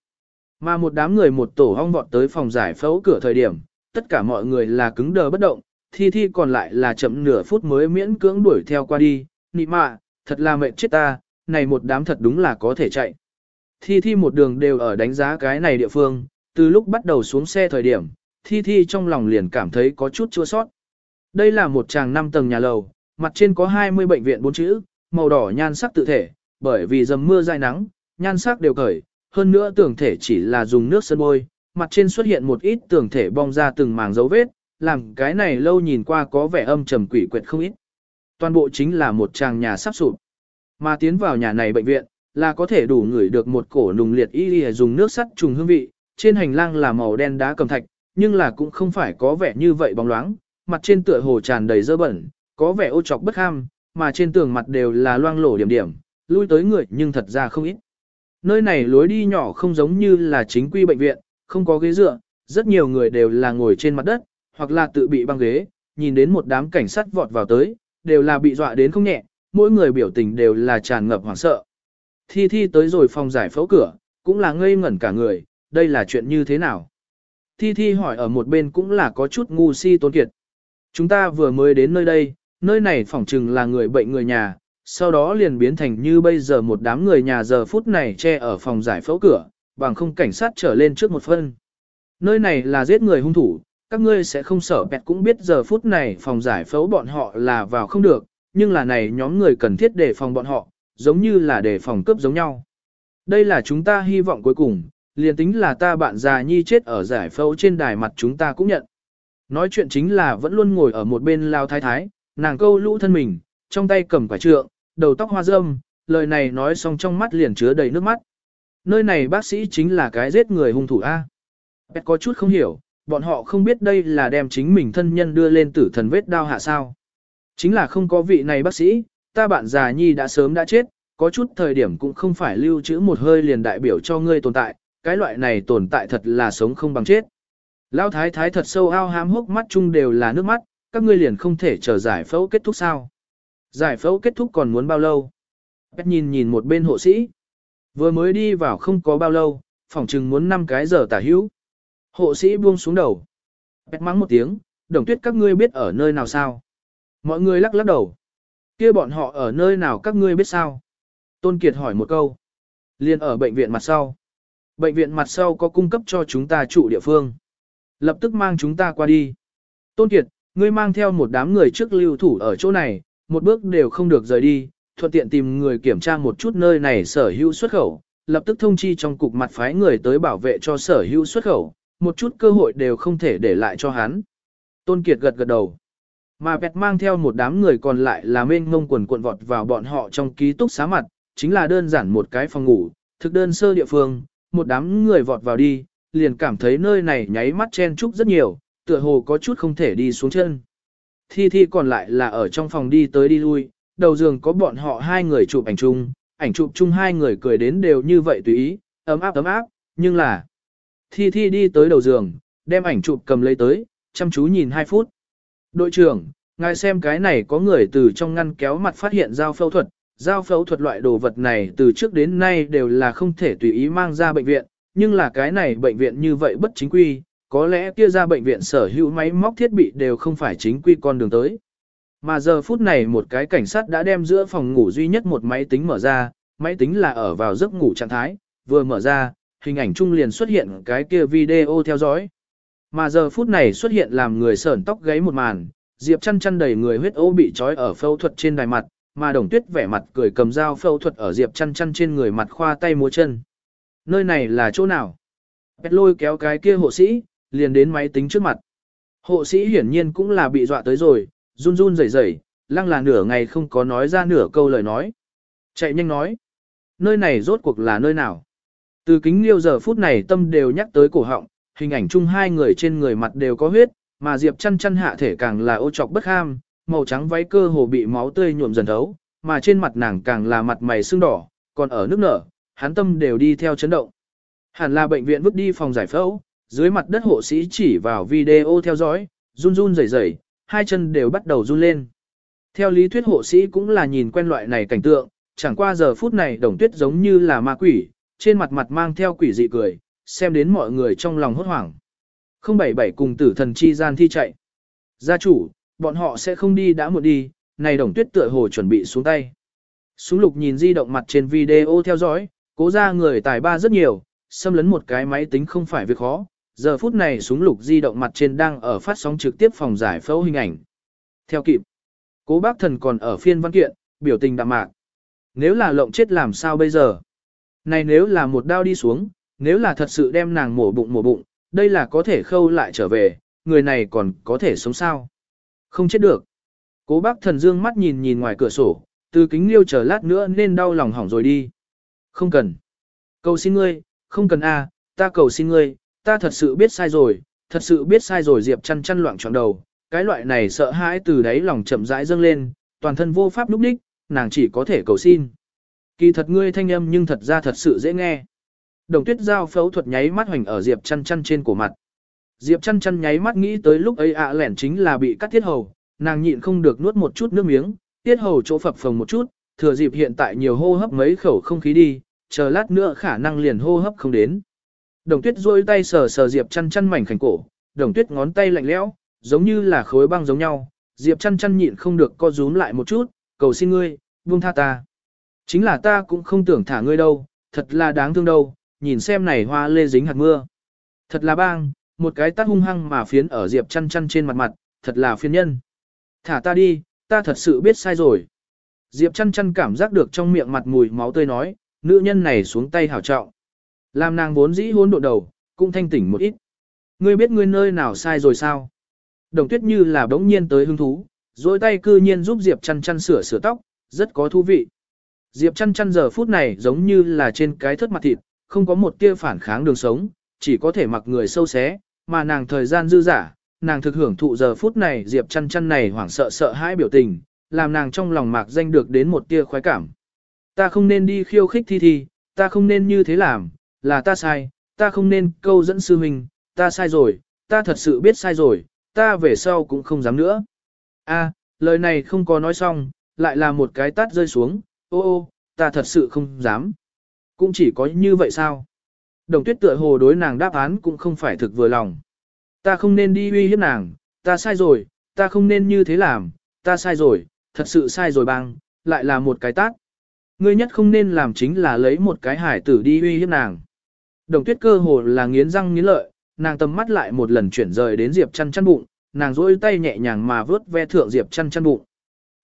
S1: Mà một đám người một tổ hong vọt tới phòng giải phẫu cửa thời điểm, tất cả mọi người là cứng đờ bất động, thi thi còn lại là chậm nửa phút mới miễn cưỡng đuổi theo qua đi, nị mạ, thật là mệt chết ta, này một đám thật đúng là có thể chạy. Thi thi một đường đều ở đánh giá cái này địa phương, từ lúc bắt đầu xuống xe thời điểm, thi thi trong lòng liền cảm thấy có chút chua sót. Đây là một tràng 5 tầng nhà lầu, mặt trên có 20 bệnh viện bốn chữ, màu đỏ nhan sắc tự thể, bởi vì dầm mưa dài nắng, nhan sắc đều cởi, hơn nữa tưởng thể chỉ là dùng nước sơn bôi, mặt trên xuất hiện một ít tưởng thể bong ra từng màng dấu vết, làm cái này lâu nhìn qua có vẻ âm trầm quỷ quyệt không ít. Toàn bộ chính là một tràng nhà sắp sụp. Mà tiến vào nhà này bệnh viện, là có thể đủ ngửi được một cổ nùng liệt y y dùng nước sắt trùng hương vị, trên hành lang là màu đen đá cầm thạch, nhưng là cũng không phải có vẻ như vậy bóng loáng, mặt trên tựa hồ tràn đầy dơ bẩn, có vẻ ô trọc bất ham, mà trên tường mặt đều là loang lổ điểm điểm, lui tới người nhưng thật ra không ít. Nơi này lối đi nhỏ không giống như là chính quy bệnh viện, không có ghế dựa, rất nhiều người đều là ngồi trên mặt đất, hoặc là tự bị băng ghế, nhìn đến một đám cảnh sát vọt vào tới, đều là bị dọa đến không nhẹ, mỗi người biểu tình đều là tràn ngập hoảng sợ. Thi Thi tới rồi phòng giải phẫu cửa, cũng là ngây ngẩn cả người, đây là chuyện như thế nào? Thi Thi hỏi ở một bên cũng là có chút ngu si tôn kiệt. Chúng ta vừa mới đến nơi đây, nơi này phỏng chừng là người bệnh người nhà, sau đó liền biến thành như bây giờ một đám người nhà giờ phút này che ở phòng giải phẫu cửa, bằng không cảnh sát trở lên trước một phân. Nơi này là giết người hung thủ, các ngươi sẽ không sợ bẹt cũng biết giờ phút này phòng giải phẫu bọn họ là vào không được, nhưng là này nhóm người cần thiết để phòng bọn họ, giống như là để phòng cướp giống nhau. Đây là chúng ta hy vọng cuối cùng, liền tính là ta bạn già nhi chết ở giải phẫu trên đài mặt chúng ta cũng nhận. Nói chuyện chính là vẫn luôn ngồi ở một bên lao thái thái, nàng câu lũ thân mình, trong tay cầm quả trượng, đầu tóc hoa râm, lời này nói xong trong mắt liền chứa đầy nước mắt. Nơi này bác sĩ chính là cái giết người hung thủ A. pet có chút không hiểu, bọn họ không biết đây là đem chính mình thân nhân đưa lên tử thần vết đao hạ sao. Chính là không có vị này bác sĩ, ta bạn già nhi đã sớm đã chết, có chút thời điểm cũng không phải lưu trữ một hơi liền đại biểu cho ngươi tồn tại, cái loại này tồn tại thật là sống không bằng chết. Lão thái thái thật sâu ao hám hốc mắt chung đều là nước mắt, các ngươi liền không thể chờ giải phẫu kết thúc sao. Giải phẫu kết thúc còn muốn bao lâu? Bét nhìn nhìn một bên hộ sĩ. Vừa mới đi vào không có bao lâu, phòng chừng muốn 5 cái giờ tả hữu. Hộ sĩ buông xuống đầu. Bét mắng một tiếng, đồng tuyết các ngươi biết ở nơi nào sao? Mọi người lắc lắc đầu. kia bọn họ ở nơi nào các ngươi biết sao? Tôn Kiệt hỏi một câu. Liên ở bệnh viện mặt sau. bệnh viện mặt sau có cung cấp cho chúng ta trụ địa phương. Lập tức mang chúng ta qua đi. Tôn Kiệt, ngươi mang theo một đám người trước lưu thủ ở chỗ này, một bước đều không được rời đi, thuận tiện tìm người kiểm tra một chút nơi này sở hữu xuất khẩu, lập tức thông chi trong cục mặt phái người tới bảo vệ cho sở hữu xuất khẩu, một chút cơ hội đều không thể để lại cho hắn. Tôn Kiệt gật gật đầu. Mà Bẹt mang theo một đám người còn lại là mênh ngông quần cuộn vọt vào bọn họ trong ký túc xá mặt, chính là đơn giản một cái phòng ngủ, thực đơn sơ địa phương, một đám người vọt vào đi, liền cảm thấy nơi này nháy mắt chen chúc rất nhiều, tựa hồ có chút không thể đi xuống chân. Thi Thi còn lại là ở trong phòng đi tới đi lui, đầu giường có bọn họ hai người chụp ảnh chung, ảnh chụp chung hai người cười đến đều như vậy tùy ý, ấm áp ấm áp, nhưng là Thi Thi đi tới đầu giường, đem ảnh chụp cầm lấy tới, chăm chú nhìn hai phút. Đội trưởng, ngài xem cái này có người từ trong ngăn kéo mặt phát hiện dao phẫu thuật, dao phẫu thuật loại đồ vật này từ trước đến nay đều là không thể tùy ý mang ra bệnh viện, nhưng là cái này bệnh viện như vậy bất chính quy, có lẽ kia ra bệnh viện sở hữu máy móc thiết bị đều không phải chính quy con đường tới. Mà giờ phút này một cái cảnh sát đã đem giữa phòng ngủ duy nhất một máy tính mở ra, máy tính là ở vào giấc ngủ trạng thái, vừa mở ra, hình ảnh chung liền xuất hiện cái kia video theo dõi. Mà giờ phút này xuất hiện làm người sởn tóc gáy một màn, Diệp chăn chăn đầy người huyết ô bị trói ở phẫu thuật trên đài mặt, mà đồng tuyết vẻ mặt cười cầm dao phẫu thuật ở Diệp chăn chăn trên người mặt khoa tay múa chân. Nơi này là chỗ nào? Bét lôi kéo cái kia hộ sĩ, liền đến máy tính trước mặt. Hộ sĩ hiển nhiên cũng là bị dọa tới rồi, run run rẩy rẩy, lăng là nửa ngày không có nói ra nửa câu lời nói. Chạy nhanh nói. Nơi này rốt cuộc là nơi nào? Từ kính liêu giờ phút này tâm đều nhắc tới cổ họng, hình ảnh chung hai người trên người mặt đều có huyết, mà Diệp chăn chăn hạ thể càng là ô trọc bất ham, màu trắng váy cơ hồ bị máu tươi nhuộm dần thấu, mà trên mặt nàng càng là mặt mày sưng đỏ, còn ở nước nở, hắn tâm đều đi theo chấn động. Hẳn là bệnh viện vứt đi phòng giải phẫu, dưới mặt đất hộ sĩ chỉ vào video theo dõi, run run rẩy rẩy, hai chân đều bắt đầu run lên. Theo lý thuyết hộ sĩ cũng là nhìn quen loại này cảnh tượng, chẳng qua giờ phút này đồng tuyết giống như là ma quỷ, trên mặt mặt mang theo quỷ dị cười, xem đến mọi người trong lòng hốt hoảng. 077 cùng tử thần chi gian thi chạy. Gia chủ, bọn họ sẽ không đi đã một đi, này đồng tuyết tựa hồ chuẩn bị xuống tay. Súng lục nhìn di động mặt trên video theo dõi, cố ra người tài ba rất nhiều, xâm lấn một cái máy tính không phải việc khó. Giờ phút này súng lục di động mặt trên đang ở phát sóng trực tiếp phòng giải phẫu hình ảnh. Theo kịp, cố bác thần còn ở phiên văn kiện, biểu tình đạm mạc. Nếu là lộng chết làm sao bây giờ? Này nếu là một đao đi xuống, nếu là thật sự đem nàng mổ bụng mổ bụng, đây là có thể khâu lại trở về, người này còn có thể sống sao? Không chết được. Cố bác thần dương mắt nhìn nhìn ngoài cửa sổ, từ kính liêu chờ lát nữa nên đau lòng hỏng rồi đi. Không cần. Cầu xin ngươi, không cần a, ta cầu xin ngươi, ta thật sự biết sai rồi, thật sự biết sai rồi Diệp chăn chăn loạn trọn đầu, cái loại này sợ hãi từ đáy lòng chậm rãi dâng lên, toàn thân vô pháp lúc đích, nàng chỉ có thể cầu xin. Kỳ thật ngươi thanh âm nhưng thật ra thật sự dễ nghe. Đồng tuyết giao phẫu thuật nháy mắt hoành ở Diệp chăn chăn trên cổ mặt. Diệp chăn chăn nháy mắt nghĩ tới lúc ấy ạ à lẻn chính là bị cắt thiết hầu, nàng nhịn không được nuốt một chút nước miếng, tiết hầu chỗ phập phồng một chút, thừa dịp hiện tại nhiều hô hấp mấy khẩu không khí đi, chờ lát nữa khả năng liền hô hấp không đến. Đồng tuyết duỗi tay sờ sờ Diệp chăn chăn mảnh khảnh cổ, đồng tuyết ngón tay lạnh lẽo, giống như là khối băng giống nhau, Diệp chăn chăn nhịn không được co rúm lại một chút, cầu xin ngươi, buông tha ta. Chính là ta cũng không tưởng thả ngươi đâu, thật là đáng thương đâu, nhìn xem này hoa lê dính hạt mưa. Thật là bang, một cái tát hung hăng mà phiến ở Diệp chăn chăn trên mặt mặt, thật là phiền nhân. Thả ta đi, ta thật sự biết sai rồi. Diệp chăn chăn cảm giác được trong miệng mặt mùi máu tươi nói, nữ nhân này xuống tay hảo trọng. Làm nàng vốn dĩ hôn độ đầu, cũng thanh tỉnh một ít. Ngươi biết ngươi nơi nào sai rồi sao? Đồng tuyết như là đống nhiên tới hứng thú, dối tay cư nhiên giúp Diệp chăn chăn sửa sửa tóc, rất có thú vị. Diệp chăn chăn giờ phút này giống như là trên cái thất mặt thịt, không có một tia phản kháng đường sống, chỉ có thể mặc người sâu xé, mà nàng thời gian dư giả, nàng thực hưởng thụ giờ phút này Diệp chăn chăn này hoảng sợ sợ hãi biểu tình, làm nàng trong lòng mạc danh được đến một tia khoái cảm. Ta không nên đi khiêu khích thi thi, ta không nên như thế làm, là ta sai, ta không nên câu dẫn sư huynh, ta sai rồi, ta thật sự biết sai rồi, ta về sau cũng không dám nữa. A, lời này không có nói xong, lại là một cái tát rơi xuống, ô ô, ta thật sự không dám. Cũng chỉ có như vậy sao? Đồng tuyết tựa hồ đối nàng đáp án cũng không phải thực vừa lòng. Ta không nên đi uy hiếp nàng, ta sai rồi, ta không nên như thế làm, ta sai rồi, thật sự sai rồi băng, lại là một cái tát. Ngươi nhất không nên làm chính là lấy một cái hải tử đi uy hiếp nàng. Đồng tuyết cơ hồ là nghiến răng nghiến lợi, nàng tầm mắt lại một lần chuyển rời đến Diệp chăn chăn bụng, nàng duỗi tay nhẹ nhàng mà vớt ve thượng Diệp chăn chăn bụng.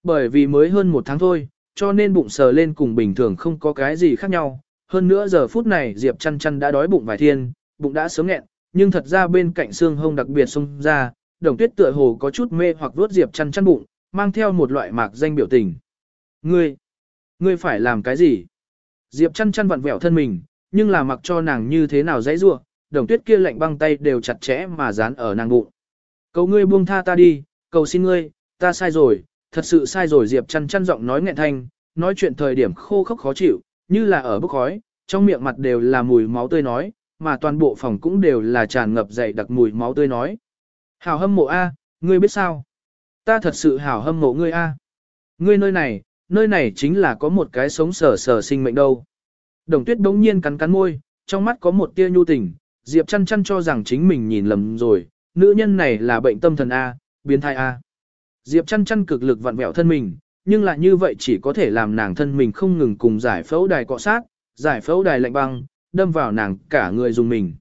S1: Bởi vì mới hơn một tháng thôi, cho nên bụng sờ lên cùng bình thường không có cái gì khác nhau. Hơn nữa giờ phút này Diệp chăn chăn đã đói bụng vài thiên, bụng đã sớm nghẹn, nhưng thật ra bên cạnh xương hông đặc biệt xông ra, đồng tuyết tựa hồ có chút mê hoặc vuốt Diệp chăn chăn bụng, mang theo một loại mạc danh biểu tình. Ngươi, ngươi phải làm cái gì? Diệp chăn chăn vặn vẹo thân mình, nhưng là mặc cho nàng như thế nào dãy rua, đồng tuyết kia lạnh băng tay đều chặt chẽ mà dán ở nàng bụng. Cầu ngươi buông tha ta đi, cầu xin ngươi, ta sai rồi, thật sự sai rồi Diệp chăn chăn giọng nói nghẹn thanh, nói chuyện thời điểm khô khốc khó chịu, như là ở bức khói, trong miệng mặt đều là mùi máu tươi nói, mà toàn bộ phòng cũng đều là tràn ngập dậy đặc mùi máu tươi nói. Hảo hâm mộ A, ngươi biết sao? Ta thật sự hảo hâm mộ ngươi A. Ngươi nơi này, nơi này chính là có một cái sống sờ sờ sinh mệnh đâu. Đồng tuyết đống nhiên cắn cắn môi, trong mắt có một tia nhu tình, Diệp chăn chăn cho rằng chính mình nhìn lầm rồi, nữ nhân này là bệnh tâm thần A, biến thai A. Diệp chăn chăn cực lực vặn vẹo thân mình, nhưng lại như vậy chỉ có thể làm nàng thân mình không ngừng cùng giải phẫu đài cọ sát, giải phẫu đài lạnh băng, đâm vào nàng cả người dùng mình.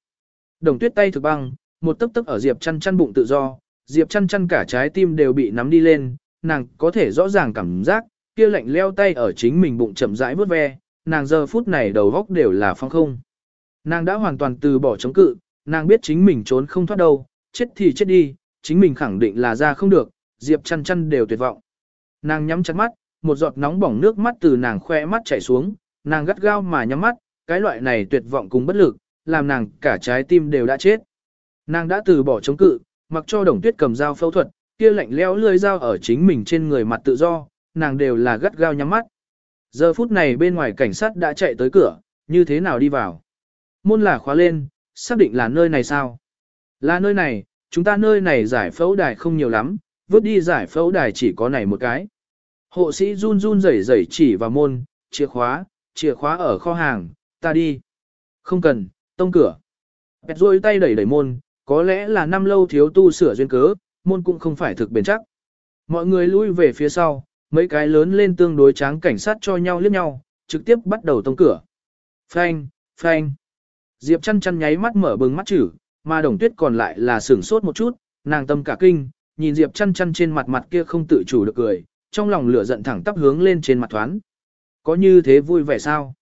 S1: Đồng tuyết tay thực băng, một tấc tấc ở Diệp chăn chăn bụng tự do, Diệp chăn chăn cả trái tim đều bị nắm đi lên, nàng có thể rõ ràng cảm giác, kia lạnh leo tay ở chính mình bụng chậm rãi vuốt ve, nàng giờ phút này đầu góc đều là phong không. Nàng đã hoàn toàn từ bỏ chống cự, nàng biết chính mình trốn không thoát đâu, chết thì chết đi, chính mình khẳng định là ra không được, Diệp chăn chăn đều tuyệt vọng. Nàng nhắm chặt mắt, một giọt nóng bỏng nước mắt từ nàng khoe mắt chảy xuống, nàng gắt gao mà nhắm mắt, cái loại này tuyệt vọng cùng bất lực, làm nàng cả trái tim đều đã chết. Nàng đã từ bỏ chống cự, mặc cho đồng tuyết cầm dao phẫu thuật, kia lạnh leo lươi dao ở chính mình trên người mặt tự do, nàng đều là gắt gao nhắm mắt. Giờ phút này bên ngoài cảnh sát đã chạy tới cửa, như thế nào đi vào? Môn là khóa lên, xác định là nơi này sao? Là nơi này, chúng ta nơi này giải phẫu đài không nhiều lắm, vứt đi giải phẫu đài chỉ có này một cái. Hộ sĩ run run rẩy rẩy chỉ vào môn, chìa khóa, chìa khóa ở kho hàng, ta đi. Không cần, tông cửa. Bẹt rôi tay đẩy đẩy môn, có lẽ là năm lâu thiếu tu sửa duyên cớ, môn cũng không phải thực bền chắc. Mọi người lui về phía sau, mấy cái lớn lên tương đối tráng cảnh sát cho nhau liếc nhau, trực tiếp bắt đầu tông cửa. Phanh, phanh. Diệp chăn chăn nháy mắt mở bừng mắt chữ, mà đồng tuyết còn lại là sửng sốt một chút, nàng tâm cả kinh, nhìn Diệp chăn chăn trên mặt mặt kia không tự chủ được cười, trong lòng lửa giận thẳng tắp hướng lên trên mặt thoáng. Có như thế vui vẻ sao?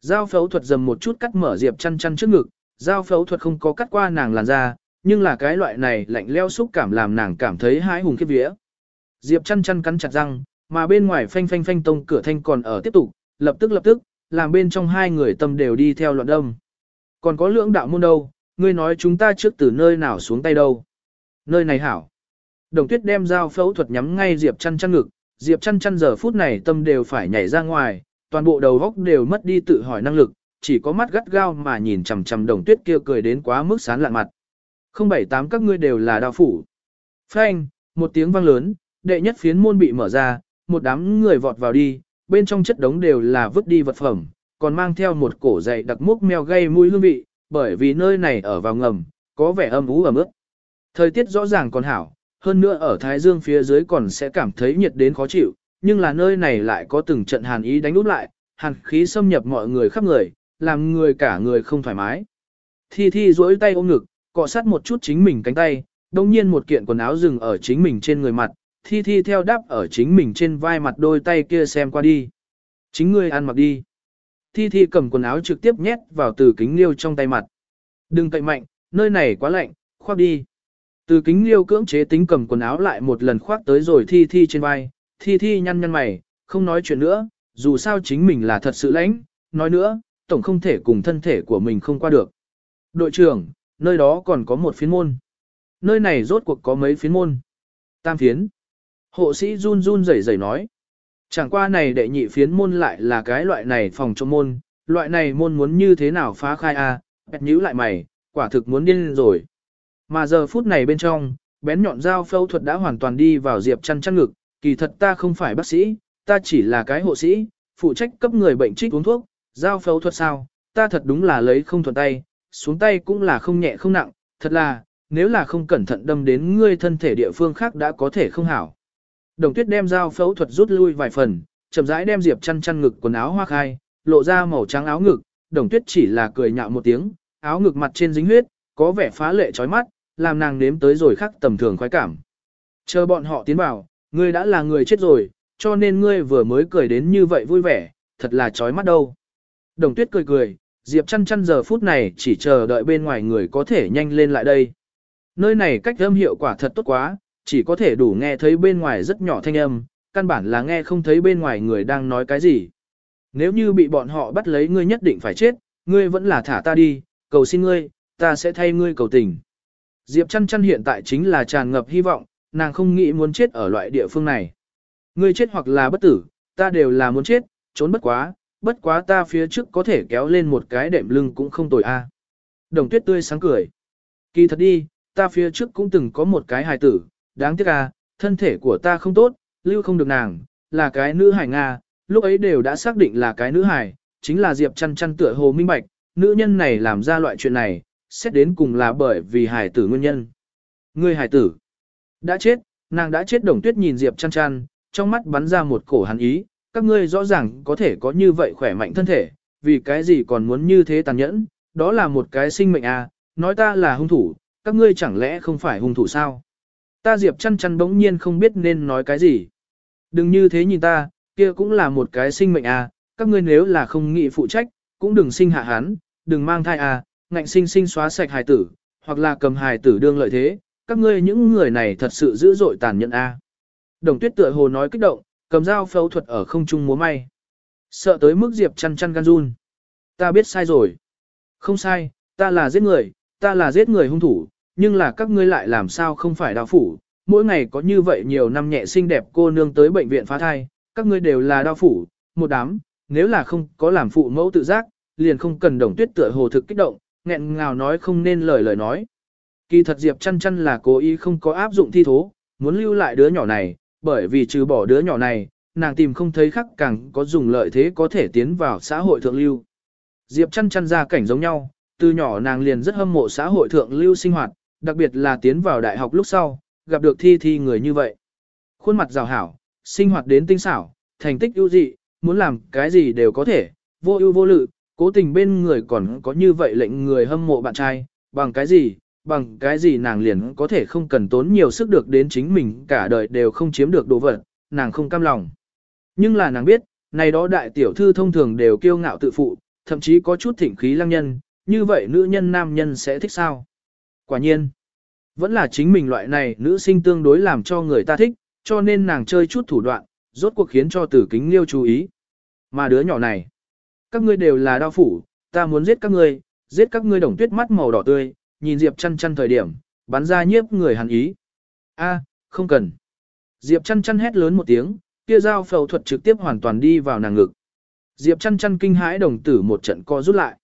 S1: Giao phẫu thuật dầm một chút cắt mở Diệp chăn chăn trước ngực, giao phẫu thuật không có cắt qua nàng làn da, nhưng là cái loại này lạnh leo xúc cảm làm nàng cảm thấy hãi hùng khiếp vía. Diệp chăn chăn cắn chặt răng, mà bên ngoài phanh phanh phanh tông cửa thanh còn ở tiếp tục, lập tức lập tức, làm bên trong hai người tâm đều đi theo loạn đông. Còn có lưỡng đạo môn đâu, ngươi nói chúng ta trước từ nơi nào xuống tay đâu. Nơi này hảo. Đồng tuyết đem dao phẫu thuật nhắm ngay Diệp chăn chăn ngực, Diệp chăn chăn giờ phút này tâm đều phải nhảy ra ngoài, toàn bộ đầu góc đều mất đi tự hỏi năng lực, chỉ có mắt gắt gao mà nhìn chằm chằm đồng tuyết kia cười đến quá mức sán lạn mặt. Không bảy tám các ngươi đều là đao phủ. Phanh, một tiếng vang lớn, đệ nhất phiến môn bị mở ra, một đám người vọt vào đi, bên trong chất đống đều là vứt đi vật phẩm, còn mang theo một cổ dày đặc múc mèo gây mùi hương vị, bởi vì nơi này ở vào ngầm, có vẻ âm ú ẩm ướt. Thời tiết rõ ràng còn hảo, hơn nữa ở Thái Dương phía dưới còn sẽ cảm thấy nhiệt đến khó chịu, nhưng là nơi này lại có từng trận hàn ý đánh úp lại, hàn khí xâm nhập mọi người khắp người, làm người cả người không thoải mái. Thi Thi duỗi tay ôm ngực, cọ sát một chút chính mình cánh tay, đồng nhiên một kiện quần áo dừng ở chính mình trên người mặt, Thi Thi theo đáp ở chính mình trên vai mặt đôi tay kia xem qua đi. Chính ngươi ăn mặc đi. Thi Thi cầm quần áo trực tiếp nhét vào từ kính liêu trong tay mặt. Đừng cậy mạnh, nơi này quá lạnh, khoác đi. Từ kính liêu cưỡng chế tính cầm quần áo lại một lần khoác tới rồi Thi Thi trên vai. Thi Thi nhăn nhăn mày, không nói chuyện nữa, dù sao chính mình là thật sự lãnh, nói nữa, tổng không thể cùng thân thể của mình không qua được. Đội trưởng, nơi đó còn có một phiến môn. Nơi này rốt cuộc có mấy phiến môn. Tam phiến. Hộ sĩ run run rẩy rẩy nói. Chẳng qua này đệ nhị phiến môn lại là cái loại này phòng trong môn, loại này môn muốn như thế nào phá khai a? À, bẹt nhíu lại mày, quả thực muốn điên rồi. Mà giờ phút này bên trong, bén nhọn dao phẫu thuật đã hoàn toàn đi vào Diệp chăn chăn ngực, kỳ thật ta không phải bác sĩ, ta chỉ là cái hộ sĩ, phụ trách cấp người bệnh trích uống thuốc, dao phẫu thuật sao, ta thật đúng là lấy không thuận tay, xuống tay cũng là không nhẹ không nặng, thật là, nếu là không cẩn thận đâm đến ngươi thân thể địa phương khác đã có thể không hảo. Đồng tuyết đem dao phẫu thuật rút lui vài phần, chậm rãi đem Diệp chăn chăn ngực quần áo hoa khai, lộ ra màu trắng áo ngực, đồng tuyết chỉ là cười nhạo một tiếng, áo ngực mặt trên dính huyết, có vẻ phá lệ chói mắt, làm nàng nếm tới rồi khác tầm thường khoái cảm. Chờ bọn họ tiến vào, ngươi đã là người chết rồi, cho nên ngươi vừa mới cười đến như vậy vui vẻ, thật là chói mắt đâu. Đồng tuyết cười cười, Diệp chăn chăn giờ phút này chỉ chờ đợi bên ngoài người có thể nhanh lên lại đây. Nơi này cách âm hiệu quả thật tốt quá, chỉ có thể đủ nghe thấy bên ngoài rất nhỏ thanh âm, căn bản là nghe không thấy bên ngoài người đang nói cái gì. Nếu như bị bọn họ bắt lấy ngươi nhất định phải chết, ngươi vẫn là thả ta đi, cầu xin ngươi, ta sẽ thay ngươi cầu tình. Diệp chăn chăn hiện tại chính là tràn ngập hy vọng, nàng không nghĩ muốn chết ở loại địa phương này. Ngươi chết hoặc là bất tử, ta đều là muốn chết, trốn bất quá, bất quá ta phía trước có thể kéo lên một cái đệm lưng cũng không tồi a. Đồng tuyết tươi sáng cười. Kỳ thật đi, ta phía trước cũng từng có một cái hài tử, đáng tiếc à, thân thể của ta không tốt, lưu không được nàng, là cái nữ hải Nga, lúc ấy đều đã xác định là cái nữ hải, chính là Diệp chăn chăn tựa hồ minh bạch, nữ nhân này làm ra loại chuyện này, xét đến cùng là bởi vì hải tử nguyên nhân. Người hải tử đã chết, nàng đã chết đồng tuyết nhìn Diệp chăn chăn, trong mắt bắn ra một cổ hắn ý, các ngươi rõ ràng có thể có như vậy khỏe mạnh thân thể, vì cái gì còn muốn như thế tàn nhẫn, đó là một cái sinh mệnh à, nói ta là hung thủ, các ngươi chẳng lẽ không phải hung thủ sao? Ta Diệp chăn chăn bỗng nhiên không biết nên nói cái gì. Đừng như thế nhìn ta, kia cũng là một cái sinh mệnh à, các ngươi nếu là không nghĩ phụ trách, cũng đừng sinh hạ hắn, đừng mang thai à, ngạnh sinh sinh xóa sạch hài tử, hoặc là cầm hài tử đương lợi thế, các ngươi những người này thật sự dữ dội tàn nhẫn à. Đồng tuyết tựa hồ nói kích động, cầm dao phẫu thuật ở không trung múa may. Sợ tới mức Diệp chăn chăn gan run. Ta biết sai rồi. Không sai, ta là giết người, ta là giết người hung thủ, nhưng là các ngươi lại làm sao không phải đao phủ. Mỗi ngày có như vậy nhiều năm nhẹ xinh đẹp cô nương tới bệnh viện phá thai, các ngươi đều là đao phủ, một đám, nếu là không có làm phụ mẫu tự giác, liền không cần đồng tuyết tựa hồ thực kích động, nghẹn ngào nói không nên lời lời nói. Kỳ thật Diệp chăn chăn là cố ý không có áp dụng thi thố, muốn lưu lại đứa nhỏ này, bởi vì trừ bỏ đứa nhỏ này, nàng tìm không thấy khắc càng có dùng lợi thế có thể tiến vào xã hội thượng lưu. Diệp chăn chăn ra cảnh giống nhau, từ nhỏ nàng liền rất hâm mộ xã hội thượng lưu sinh hoạt, đặc biệt là tiến vào đại học lúc sau, gặp được thi thi người như vậy. Khuôn mặt rào hảo, sinh hoạt đến tinh xảo, thành tích ưu dị, muốn làm cái gì đều có thể, vô ưu vô lự, cố tình bên người còn có như vậy lệnh người hâm mộ bạn trai, bằng cái gì, bằng cái gì nàng liền có thể không cần tốn nhiều sức được đến chính mình cả đời đều không chiếm được đồ vật, nàng không cam lòng. Nhưng là nàng biết, này đó đại tiểu thư thông thường đều kiêu ngạo tự phụ, thậm chí có chút thỉnh khí lăng nhân, như vậy nữ nhân nam nhân sẽ thích sao? Quả nhiên, vẫn là chính mình loại này nữ sinh tương đối làm cho người ta thích, cho nên nàng chơi chút thủ đoạn, rốt cuộc khiến cho tử kính liêu chú ý. Mà đứa nhỏ này, các ngươi đều là đao phủ, ta muốn giết các ngươi, giết các ngươi đồng tuyết mắt màu đỏ tươi, nhìn Diệp chăn chăn thời điểm, bắn ra nhiếp người hàn ý. A, không cần. Diệp chăn chăn hét lớn một tiếng, kia dao phẫu thuật trực tiếp hoàn toàn đi vào nàng ngực. Diệp chăn chăn kinh hãi đồng tử một trận co rút lại.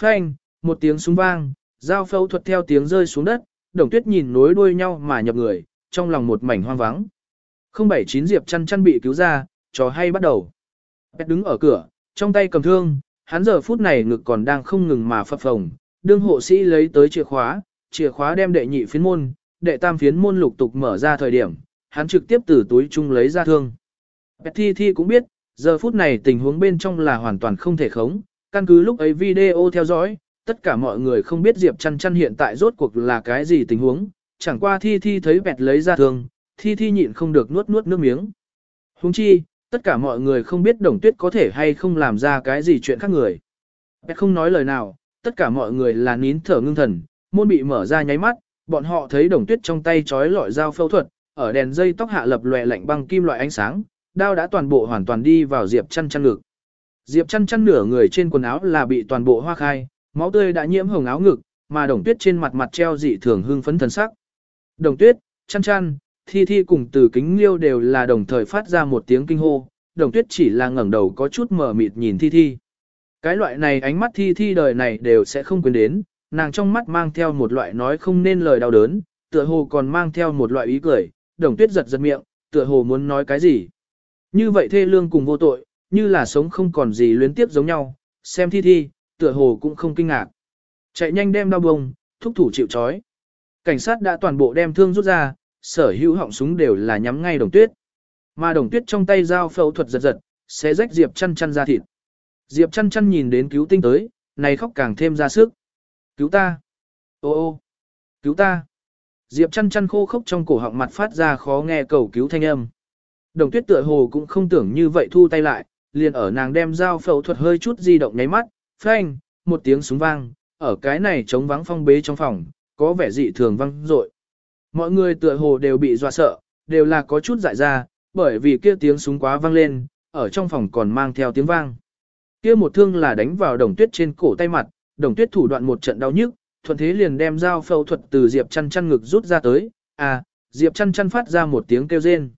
S1: Phanh, một tiếng súng vang, dao phẫu thuật theo tiếng rơi xuống đất, đồng tuyết nhìn nối đuôi nhau mà nhập người, trong lòng một mảnh hoang vắng. 079 Diệp chăn chăn bị cứu ra, trò hay bắt đầu. Bét đứng ở cửa, trong tay cầm thương, hắn giờ phút này ngực còn đang không ngừng mà phập phồng, đương hộ sĩ lấy tới chìa khóa, chìa khóa đem đệ nhị phiến môn, đệ tam phiến môn lục tục mở ra thời điểm, hắn trực tiếp từ túi chung lấy ra thương. Bét thi thi cũng biết, giờ phút này tình huống bên trong là hoàn toàn không thể khống, căn cứ lúc ấy video theo dõi, tất cả mọi người không biết Diệp chăn chăn hiện tại rốt cuộc là cái gì tình huống, chẳng qua thi thi thấy bẹt lấy ra thương, thi thi nhịn không được nuốt nuốt nước miếng. Huống chi, tất cả mọi người không biết đồng tuyết có thể hay không làm ra cái gì chuyện khác người. Bẹt không nói lời nào, tất cả mọi người là nín thở ngưng thần, môn bị mở ra nháy mắt, bọn họ thấy đồng tuyết trong tay trói lọi dao phẫu thuật, ở đèn dây tóc hạ lập lòe lạnh băng kim loại ánh sáng, đao đã toàn bộ hoàn toàn đi vào Diệp chăn chăn ngực. Diệp chăn chăn nửa người trên quần áo là bị toàn bộ hoa khai, máu tươi đã nhiễm hồng áo ngực, mà đồng tuyết trên mặt mặt treo dị thường hưng phấn thần sắc. Đồng tuyết, chăn chăn, thi thi cùng từ kính liêu đều là đồng thời phát ra một tiếng kinh hô, đồng tuyết chỉ là ngẩng đầu có chút mở mịt nhìn thi thi. Cái loại này ánh mắt thi thi đời này đều sẽ không quên đến, nàng trong mắt mang theo một loại nói không nên lời đau đớn, tựa hồ còn mang theo một loại ý cười, đồng tuyết giật giật miệng, tựa hồ muốn nói cái gì. Như vậy thê lương cùng vô tội, như là sống không còn gì luyến tiếp giống nhau, xem thi thi, tựa hồ cũng không kinh ngạc. Chạy nhanh đem đau bông, thúc thủ chịu chói. Cảnh sát đã toàn bộ đem thương rút ra, sở hữu họng súng đều là nhắm ngay đồng tuyết. Mà đồng tuyết trong tay dao phẫu thuật giật giật, sẽ rách Diệp chăn chăn ra thịt. Diệp chăn chăn nhìn đến cứu tinh tới, này khóc càng thêm ra sức. Cứu ta! Ô ô! Cứu ta! Diệp chăn chăn khô khốc trong cổ họng mặt phát ra khó nghe cầu cứu thanh âm. Đồng tuyết tựa hồ cũng không tưởng như vậy thu tay lại, liền ở nàng đem dao phẫu thuật hơi chút di động nháy mắt, phanh, một tiếng súng vang, ở cái này trống vắng phong bế trong phòng, có vẻ dị thường vang dội. Mọi người tựa hồ đều bị dọa sợ, đều là có chút dại ra, bởi vì kia tiếng súng quá vang lên, ở trong phòng còn mang theo tiếng vang. Kia một thương là đánh vào đồng tuyết trên cổ tay mặt, đồng tuyết thủ đoạn một trận đau nhức, thuận thế liền đem dao phẫu thuật từ Diệp chăn chăn ngực rút ra tới, à, Diệp chăn chăn phát ra một tiếng kêu rên.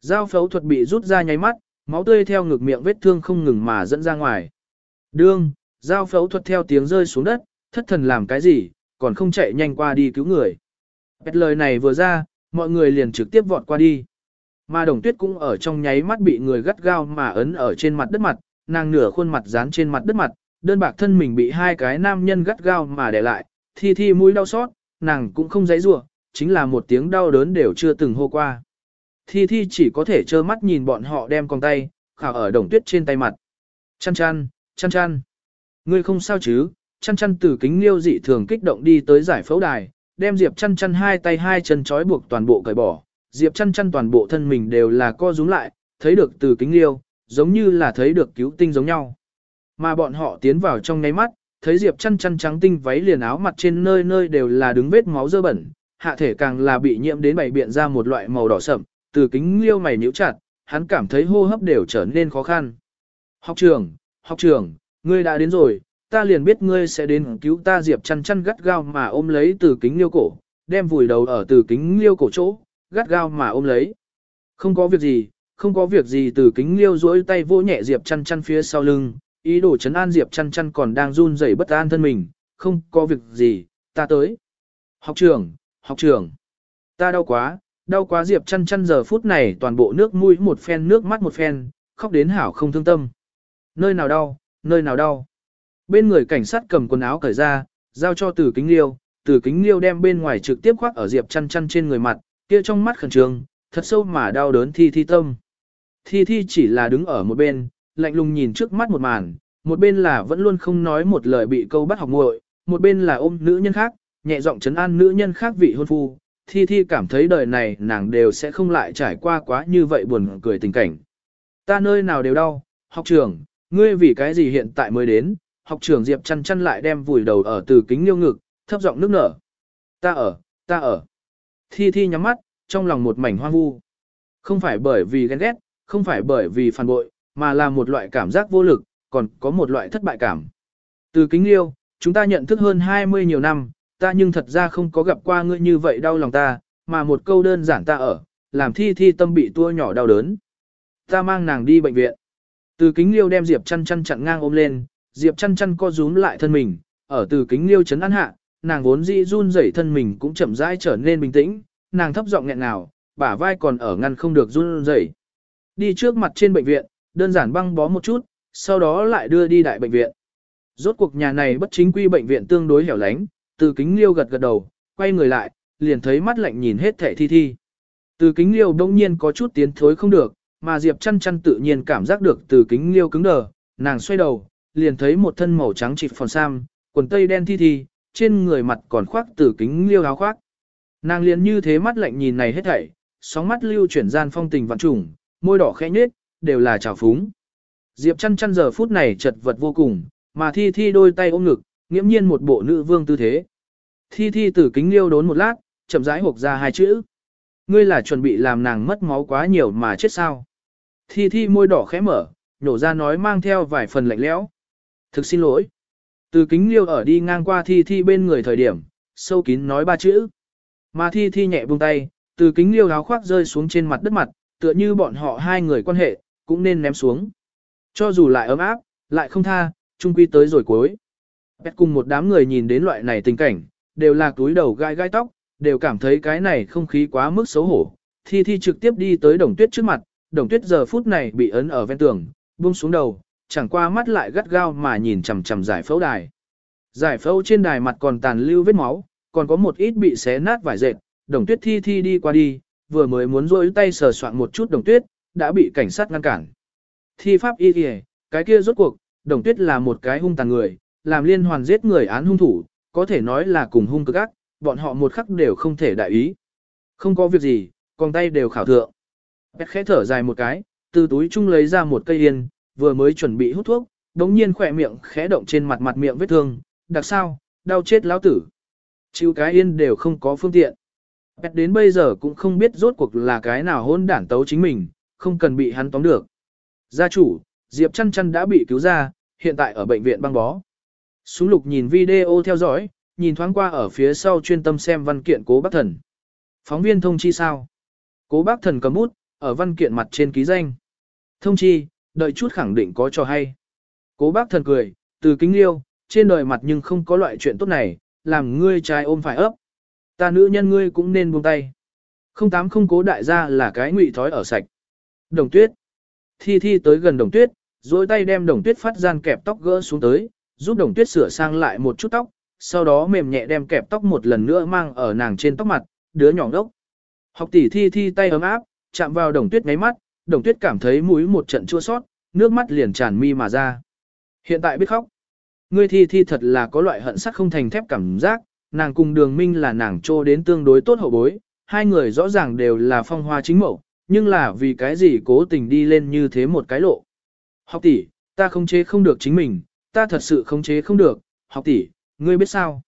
S1: Dao phẫu thuật bị rút ra nháy mắt, máu tươi theo ngực miệng vết thương không ngừng mà dẫn ra ngoài. Đương, dao phẫu thuật theo tiếng rơi xuống đất, thất thần làm cái gì, còn không chạy nhanh qua đi cứu người. Bẹt lời này vừa ra, mọi người liền trực tiếp vọt qua đi. Mà đồng tuyết cũng ở trong nháy mắt bị người gắt gao mà ấn ở trên mặt đất mặt, nàng nửa khuôn mặt dán trên mặt đất mặt, đơn bạc thân mình bị hai cái nam nhân gắt gao mà để lại, thi thi mũi đau xót, nàng cũng không dãy rủa, chính là một tiếng đau đớn đều chưa từng hô qua. Thi thi chỉ có thể trơ mắt nhìn bọn họ đem con tay, khảo ở đồng tuyết trên tay mặt. Chăn chăn, chăn chăn. Ngươi không sao chứ, chăn chăn từ kính liêu dị thường kích động đi tới giải phẫu đài, đem Diệp chăn chăn hai tay hai chân trói buộc toàn bộ cởi bỏ. Diệp chăn chăn toàn bộ thân mình đều là co rúm lại, thấy được từ kính liêu, giống như là thấy được cứu tinh giống nhau. Mà bọn họ tiến vào trong nháy mắt, thấy Diệp chăn chăn trắng tinh váy liền áo mặt trên nơi nơi đều là đứng vết máu dơ bẩn, hạ thể càng là bị nhiễm đến bảy biện ra một loại màu đỏ sậm, từ kính liêu mày nhíu chặt, hắn cảm thấy hô hấp đều trở nên khó khăn. Học trưởng, học trưởng, ngươi đã đến rồi, ta liền biết ngươi sẽ đến cứu ta Diệp chăn chăn gắt gao mà ôm lấy từ kính liêu cổ, đem vùi đầu ở từ kính liêu cổ chỗ, gắt gao mà ôm lấy. Không có việc gì, không có việc gì từ kính liêu duỗi tay vỗ nhẹ Diệp chăn chăn phía sau lưng, ý đồ chấn an Diệp chăn chăn còn đang run rẩy bất an thân mình, không có việc gì, ta tới. Học trưởng, học trưởng, ta đau quá, đau quá Diệp chăn chăn giờ phút này toàn bộ nước mũi một phen nước mắt một phen, khóc đến hảo không thương tâm. Nơi nào đau, nơi nào đau. Bên người cảnh sát cầm quần áo cởi ra, giao cho từ kính liêu, từ kính liêu đem bên ngoài trực tiếp khoác ở Diệp chăn chăn trên người mặt, kia trong mắt khẩn trương, thật sâu mà đau đớn thi thi tâm. Thi thi chỉ là đứng ở một bên, lạnh lùng nhìn trước mắt một màn, một bên là vẫn luôn không nói một lời bị câu bắt học nguội, một bên là ôm nữ nhân khác, nhẹ giọng chấn an nữ nhân khác vị hôn phu. Thi Thi cảm thấy đời này nàng đều sẽ không lại trải qua quá như vậy buồn cười tình cảnh. Ta nơi nào đều đau, học trưởng, ngươi vì cái gì hiện tại mới đến, học trưởng Diệp chăn chăn lại đem vùi đầu ở từ kính liêu ngực, thấp giọng nước nở. Ta ở, ta ở. Thi Thi nhắm mắt, trong lòng một mảnh hoang vu. Không phải bởi vì ghen ghét, không phải bởi vì phản bội, mà là một loại cảm giác vô lực, còn có một loại thất bại cảm. Từ kính liêu, chúng ta nhận thức hơn 20 nhiều năm, ta nhưng thật ra không có gặp qua ngươi như vậy đau lòng ta, mà một câu đơn giản ta ở, làm thi thi tâm bị tua nhỏ đau đớn. Ta mang nàng đi bệnh viện. Từ kính liêu đem Diệp chăn chăn chặn ngang ôm lên, Diệp chăn chăn co rúm lại thân mình, ở từ kính liêu chấn an hạ, nàng vốn dĩ run rẩy thân mình cũng chậm rãi trở nên bình tĩnh, nàng thấp giọng nghẹn nào, bả vai còn ở ngăn không được run rẩy. Đi trước mặt trên bệnh viện, đơn giản băng bó một chút, sau đó lại đưa đi đại bệnh viện. Rốt cuộc nhà này bất chính quy bệnh viện tương đối hẻo lánh, từ kính liêu gật gật đầu, quay người lại, liền thấy mắt lạnh nhìn hết thẻ thi thi. Từ kính liêu đông nhiên có chút tiến thối không được, mà Diệp chăn chăn tự nhiên cảm giác được từ kính liêu cứng đờ, nàng xoay đầu, liền thấy một thân màu trắng chỉ phòn sam, quần tây đen thi thi, trên người mặt còn khoác từ kính liêu áo khoác. Nàng liền như thế mắt lạnh nhìn này hết thảy, sóng mắt lưu chuyển gian phong tình vạn trùng, môi đỏ khẽ nhếch, đều là trào phúng. Diệp chăn chăn giờ phút này chật vật vô cùng, mà thi thi đôi tay ôm ngực, nghiễm nhiên một bộ nữ vương tư thế. Thi thi tử kính liêu đốn một lát, chậm rãi hộp ra hai chữ. Ngươi là chuẩn bị làm nàng mất máu quá nhiều mà chết sao. Thi thi môi đỏ khẽ mở, nhổ ra nói mang theo vài phần lạnh lẽo. Thực xin lỗi. Từ kính liêu ở đi ngang qua thi thi bên người thời điểm, sâu kín nói ba chữ. Mà thi thi nhẹ buông tay, từ kính liêu áo khoác rơi xuống trên mặt đất mặt, tựa như bọn họ hai người quan hệ, cũng nên ném xuống. Cho dù lại ấm áp, lại không tha, chung quy tới rồi cuối. Bét cùng một đám người nhìn đến loại này tình cảnh, đều là túi đầu gai gai tóc, đều cảm thấy cái này không khí quá mức xấu hổ. Thi Thi trực tiếp đi tới đồng tuyết trước mặt, đồng tuyết giờ phút này bị ấn ở ven tường, buông xuống đầu, chẳng qua mắt lại gắt gao mà nhìn chằm chằm giải phẫu đài. Giải phẫu trên đài mặt còn tàn lưu vết máu, còn có một ít bị xé nát vải dệt, đồng tuyết Thi Thi đi qua đi, vừa mới muốn rôi tay sờ soạn một chút đồng tuyết, đã bị cảnh sát ngăn cản. Thi pháp y kìa, cái kia rốt cuộc, đồng tuyết là một cái hung tàn người, làm liên hoàn giết người án hung thủ, có thể nói là cùng hung cực ác, bọn họ một khắc đều không thể đại ý. Không có việc gì, con tay đều khảo thượng. Bét khẽ thở dài một cái, từ túi chung lấy ra một cây yên, vừa mới chuẩn bị hút thuốc, đống nhiên khỏe miệng khẽ động trên mặt mặt miệng vết thương, đặc sao, đau chết lão tử. Chịu cái yên đều không có phương tiện. Bét đến bây giờ cũng không biết rốt cuộc là cái nào hôn đản tấu chính mình, không cần bị hắn tóm được. Gia chủ, Diệp chăn chăn đã bị cứu ra, hiện tại ở bệnh viện băng bó. Súng lục nhìn video theo dõi, nhìn thoáng qua ở phía sau chuyên tâm xem văn kiện cố bác thần. Phóng viên thông chi sao? Cố bác thần cầm bút, ở văn kiện mặt trên ký danh. Thông chi, đợi chút khẳng định có cho hay. Cố bác thần cười, từ kính liêu, trên đời mặt nhưng không có loại chuyện tốt này, làm ngươi trai ôm phải ấp. Ta nữ nhân ngươi cũng nên buông tay. Không tám không cố đại gia là cái ngụy thói ở sạch. Đồng tuyết. Thi thi tới gần đồng tuyết, dối tay đem đồng tuyết phát gian kẹp tóc gỡ xuống tới, giúp đồng tuyết sửa sang lại một chút tóc, sau đó mềm nhẹ đem kẹp tóc một lần nữa mang ở nàng trên tóc mặt, đứa nhỏ đốc. Học tỷ thi thi tay ấm áp, chạm vào đồng tuyết ngáy mắt, đồng tuyết cảm thấy mũi một trận chua sót, nước mắt liền tràn mi mà ra. Hiện tại biết khóc. Ngươi thi thi thật là có loại hận sắc không thành thép cảm giác, nàng cùng đường minh là nàng trô đến tương đối tốt hậu bối, hai người rõ ràng đều là phong hoa chính mẫu, nhưng là vì cái gì cố tình đi lên như thế một cái lộ. Học tỷ, ta không chế không được chính mình, ta thật sự không chế không được, học tỷ, ngươi biết sao?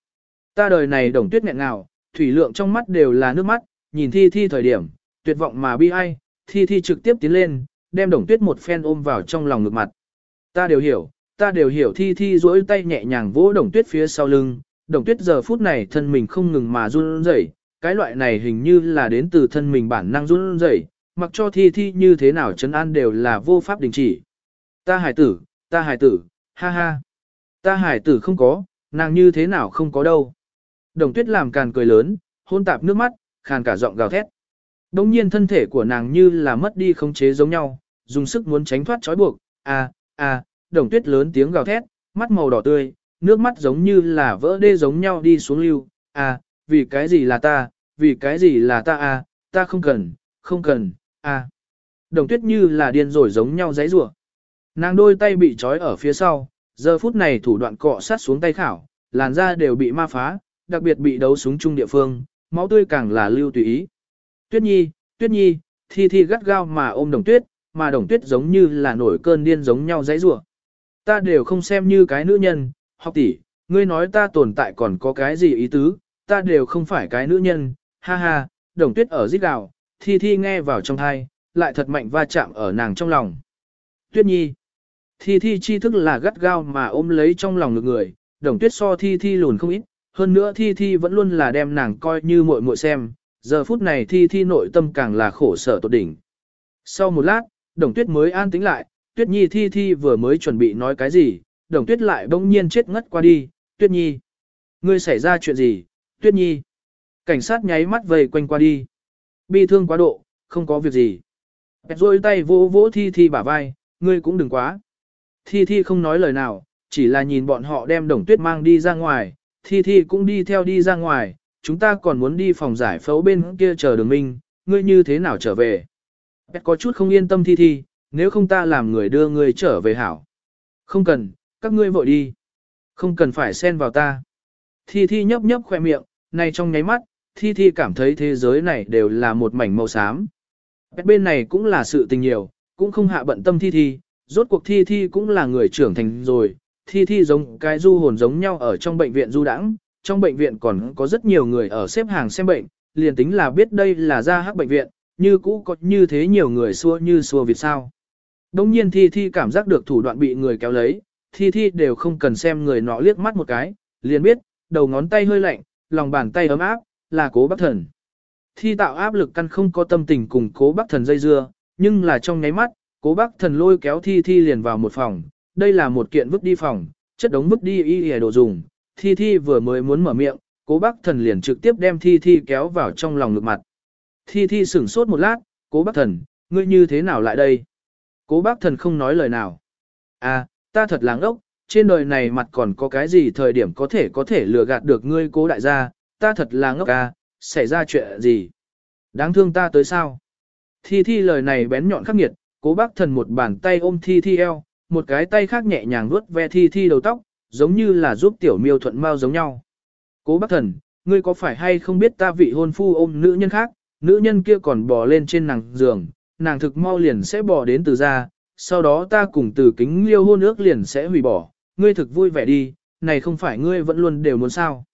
S1: Ta đời này đồng tuyết nghẹn ngào, thủy lượng trong mắt đều là nước mắt, nhìn thi thi thời điểm, tuyệt vọng mà bi ai, thi thi trực tiếp tiến lên, đem đồng tuyết một phen ôm vào trong lòng ngực mặt. Ta đều hiểu, ta đều hiểu thi thi duỗi tay nhẹ nhàng vỗ đồng tuyết phía sau lưng, đồng tuyết giờ phút này thân mình không ngừng mà run rẩy, cái loại này hình như là đến từ thân mình bản năng run rẩy, mặc cho thi thi như thế nào chấn an đều là vô pháp đình chỉ. Ta hải tử, ta hải tử, ha ha. Ta hải tử không có, nàng như thế nào không có đâu. Đồng tuyết làm càn cười lớn, hôn tạp nước mắt, khàn cả giọng gào thét. Đông nhiên thân thể của nàng như là mất đi khống chế giống nhau, dùng sức muốn tránh thoát trói buộc. À, à, đồng tuyết lớn tiếng gào thét, mắt màu đỏ tươi, nước mắt giống như là vỡ đê giống nhau đi xuống lưu. À, vì cái gì là ta, vì cái gì là ta à, ta không cần, không cần, à. Đồng tuyết như là điên rồi giống nhau giấy rủa Nàng đôi tay bị trói ở phía sau, giờ phút này thủ đoạn cọ sát xuống tay khảo, làn da đều bị ma phá, đặc biệt bị đấu súng chung địa phương, máu tươi càng là lưu tùy ý. Tuyết Nhi, Tuyết Nhi, thi thi gắt gao mà ôm đồng tuyết, mà đồng tuyết giống như là nổi cơn điên giống nhau dãy rủa. Ta đều không xem như cái nữ nhân, học tỷ, ngươi nói ta tồn tại còn có cái gì ý tứ, ta đều không phải cái nữ nhân, ha ha, đồng tuyết ở giết gào, thi thi nghe vào trong thai, lại thật mạnh va chạm ở nàng trong lòng. Tuyết Nhi, thi thi chi thức là gắt gao mà ôm lấy trong lòng ngực người, đồng tuyết so thi thi lùn không ít, hơn nữa thi thi vẫn luôn là đem nàng coi như muội muội xem, giờ phút này thi thi nội tâm càng là khổ sở tột đỉnh. Sau một lát, đồng tuyết mới an tĩnh lại, tuyết nhi thi thi vừa mới chuẩn bị nói cái gì, đồng tuyết lại bỗng nhiên chết ngất qua đi, tuyết nhi. Ngươi xảy ra chuyện gì, tuyết nhi. Cảnh sát nháy mắt vây quanh qua đi. Bi thương quá độ, không có việc gì. Bẹt rôi tay vỗ vỗ thi thi bả vai, ngươi cũng đừng quá. Thi thi không nói lời nào, chỉ là nhìn bọn họ đem đồng tuyết mang đi ra ngoài, thi thi cũng đi theo đi ra ngoài, chúng ta còn muốn đi phòng giải phẫu bên kia chờ đường minh, ngươi như thế nào trở về. Bẹt có chút không yên tâm thi thi, nếu không ta làm người đưa ngươi trở về hảo. Không cần, các ngươi vội đi. Không cần phải xen vào ta. Thi thi nhấp nhấp khoe miệng, này trong nháy mắt, thi thi cảm thấy thế giới này đều là một mảnh màu xám. Bẹt bên này cũng là sự tình nhiều, cũng không hạ bận tâm thi thi, rốt cuộc thi thi cũng là người trưởng thành rồi, thi thi giống cái du hồn giống nhau ở trong bệnh viện du đãng, trong bệnh viện còn có rất nhiều người ở xếp hàng xem bệnh, liền tính là biết đây là ra hắc bệnh viện, như cũ có như thế nhiều người xua như xua việc sao. Đông nhiên thi thi cảm giác được thủ đoạn bị người kéo lấy, thi thi đều không cần xem người nọ liếc mắt một cái, liền biết, đầu ngón tay hơi lạnh, lòng bàn tay ấm áp, là cố bác thần. Thi tạo áp lực căn không có tâm tình cùng cố bác thần dây dưa, nhưng là trong nháy mắt, cố bác thần lôi kéo thi thi liền vào một phòng, đây là một kiện vứt đi phòng, chất đống vứt đi y y đồ dùng, thi thi vừa mới muốn mở miệng, cố bác thần liền trực tiếp đem thi thi kéo vào trong lòng ngực mặt. Thi thi sửng sốt một lát, cố bác thần, ngươi như thế nào lại đây? Cố bác thần không nói lời nào. À, ta thật láng ốc, trên đời này mặt còn có cái gì thời điểm có thể có thể lừa gạt được ngươi cố đại gia, ta thật là ngốc à, xảy ra chuyện gì? Đáng thương ta tới sao? Thi thi lời này bén nhọn khắc nghiệt, cố bác thần một bàn tay ôm thi thi eo, một cái tay khác nhẹ nhàng vuốt ve thi thi đầu tóc, giống như là giúp tiểu miêu thuận mau giống nhau. Cố bác thần, ngươi có phải hay không biết ta vị hôn phu ôm nữ nhân khác, nữ nhân kia còn bò lên trên nàng giường, nàng thực mau liền sẽ bò đến từ ra, sau đó ta cùng từ kính liêu hôn ước liền sẽ hủy bỏ, ngươi thực vui vẻ đi, này không phải ngươi vẫn luôn đều muốn sao.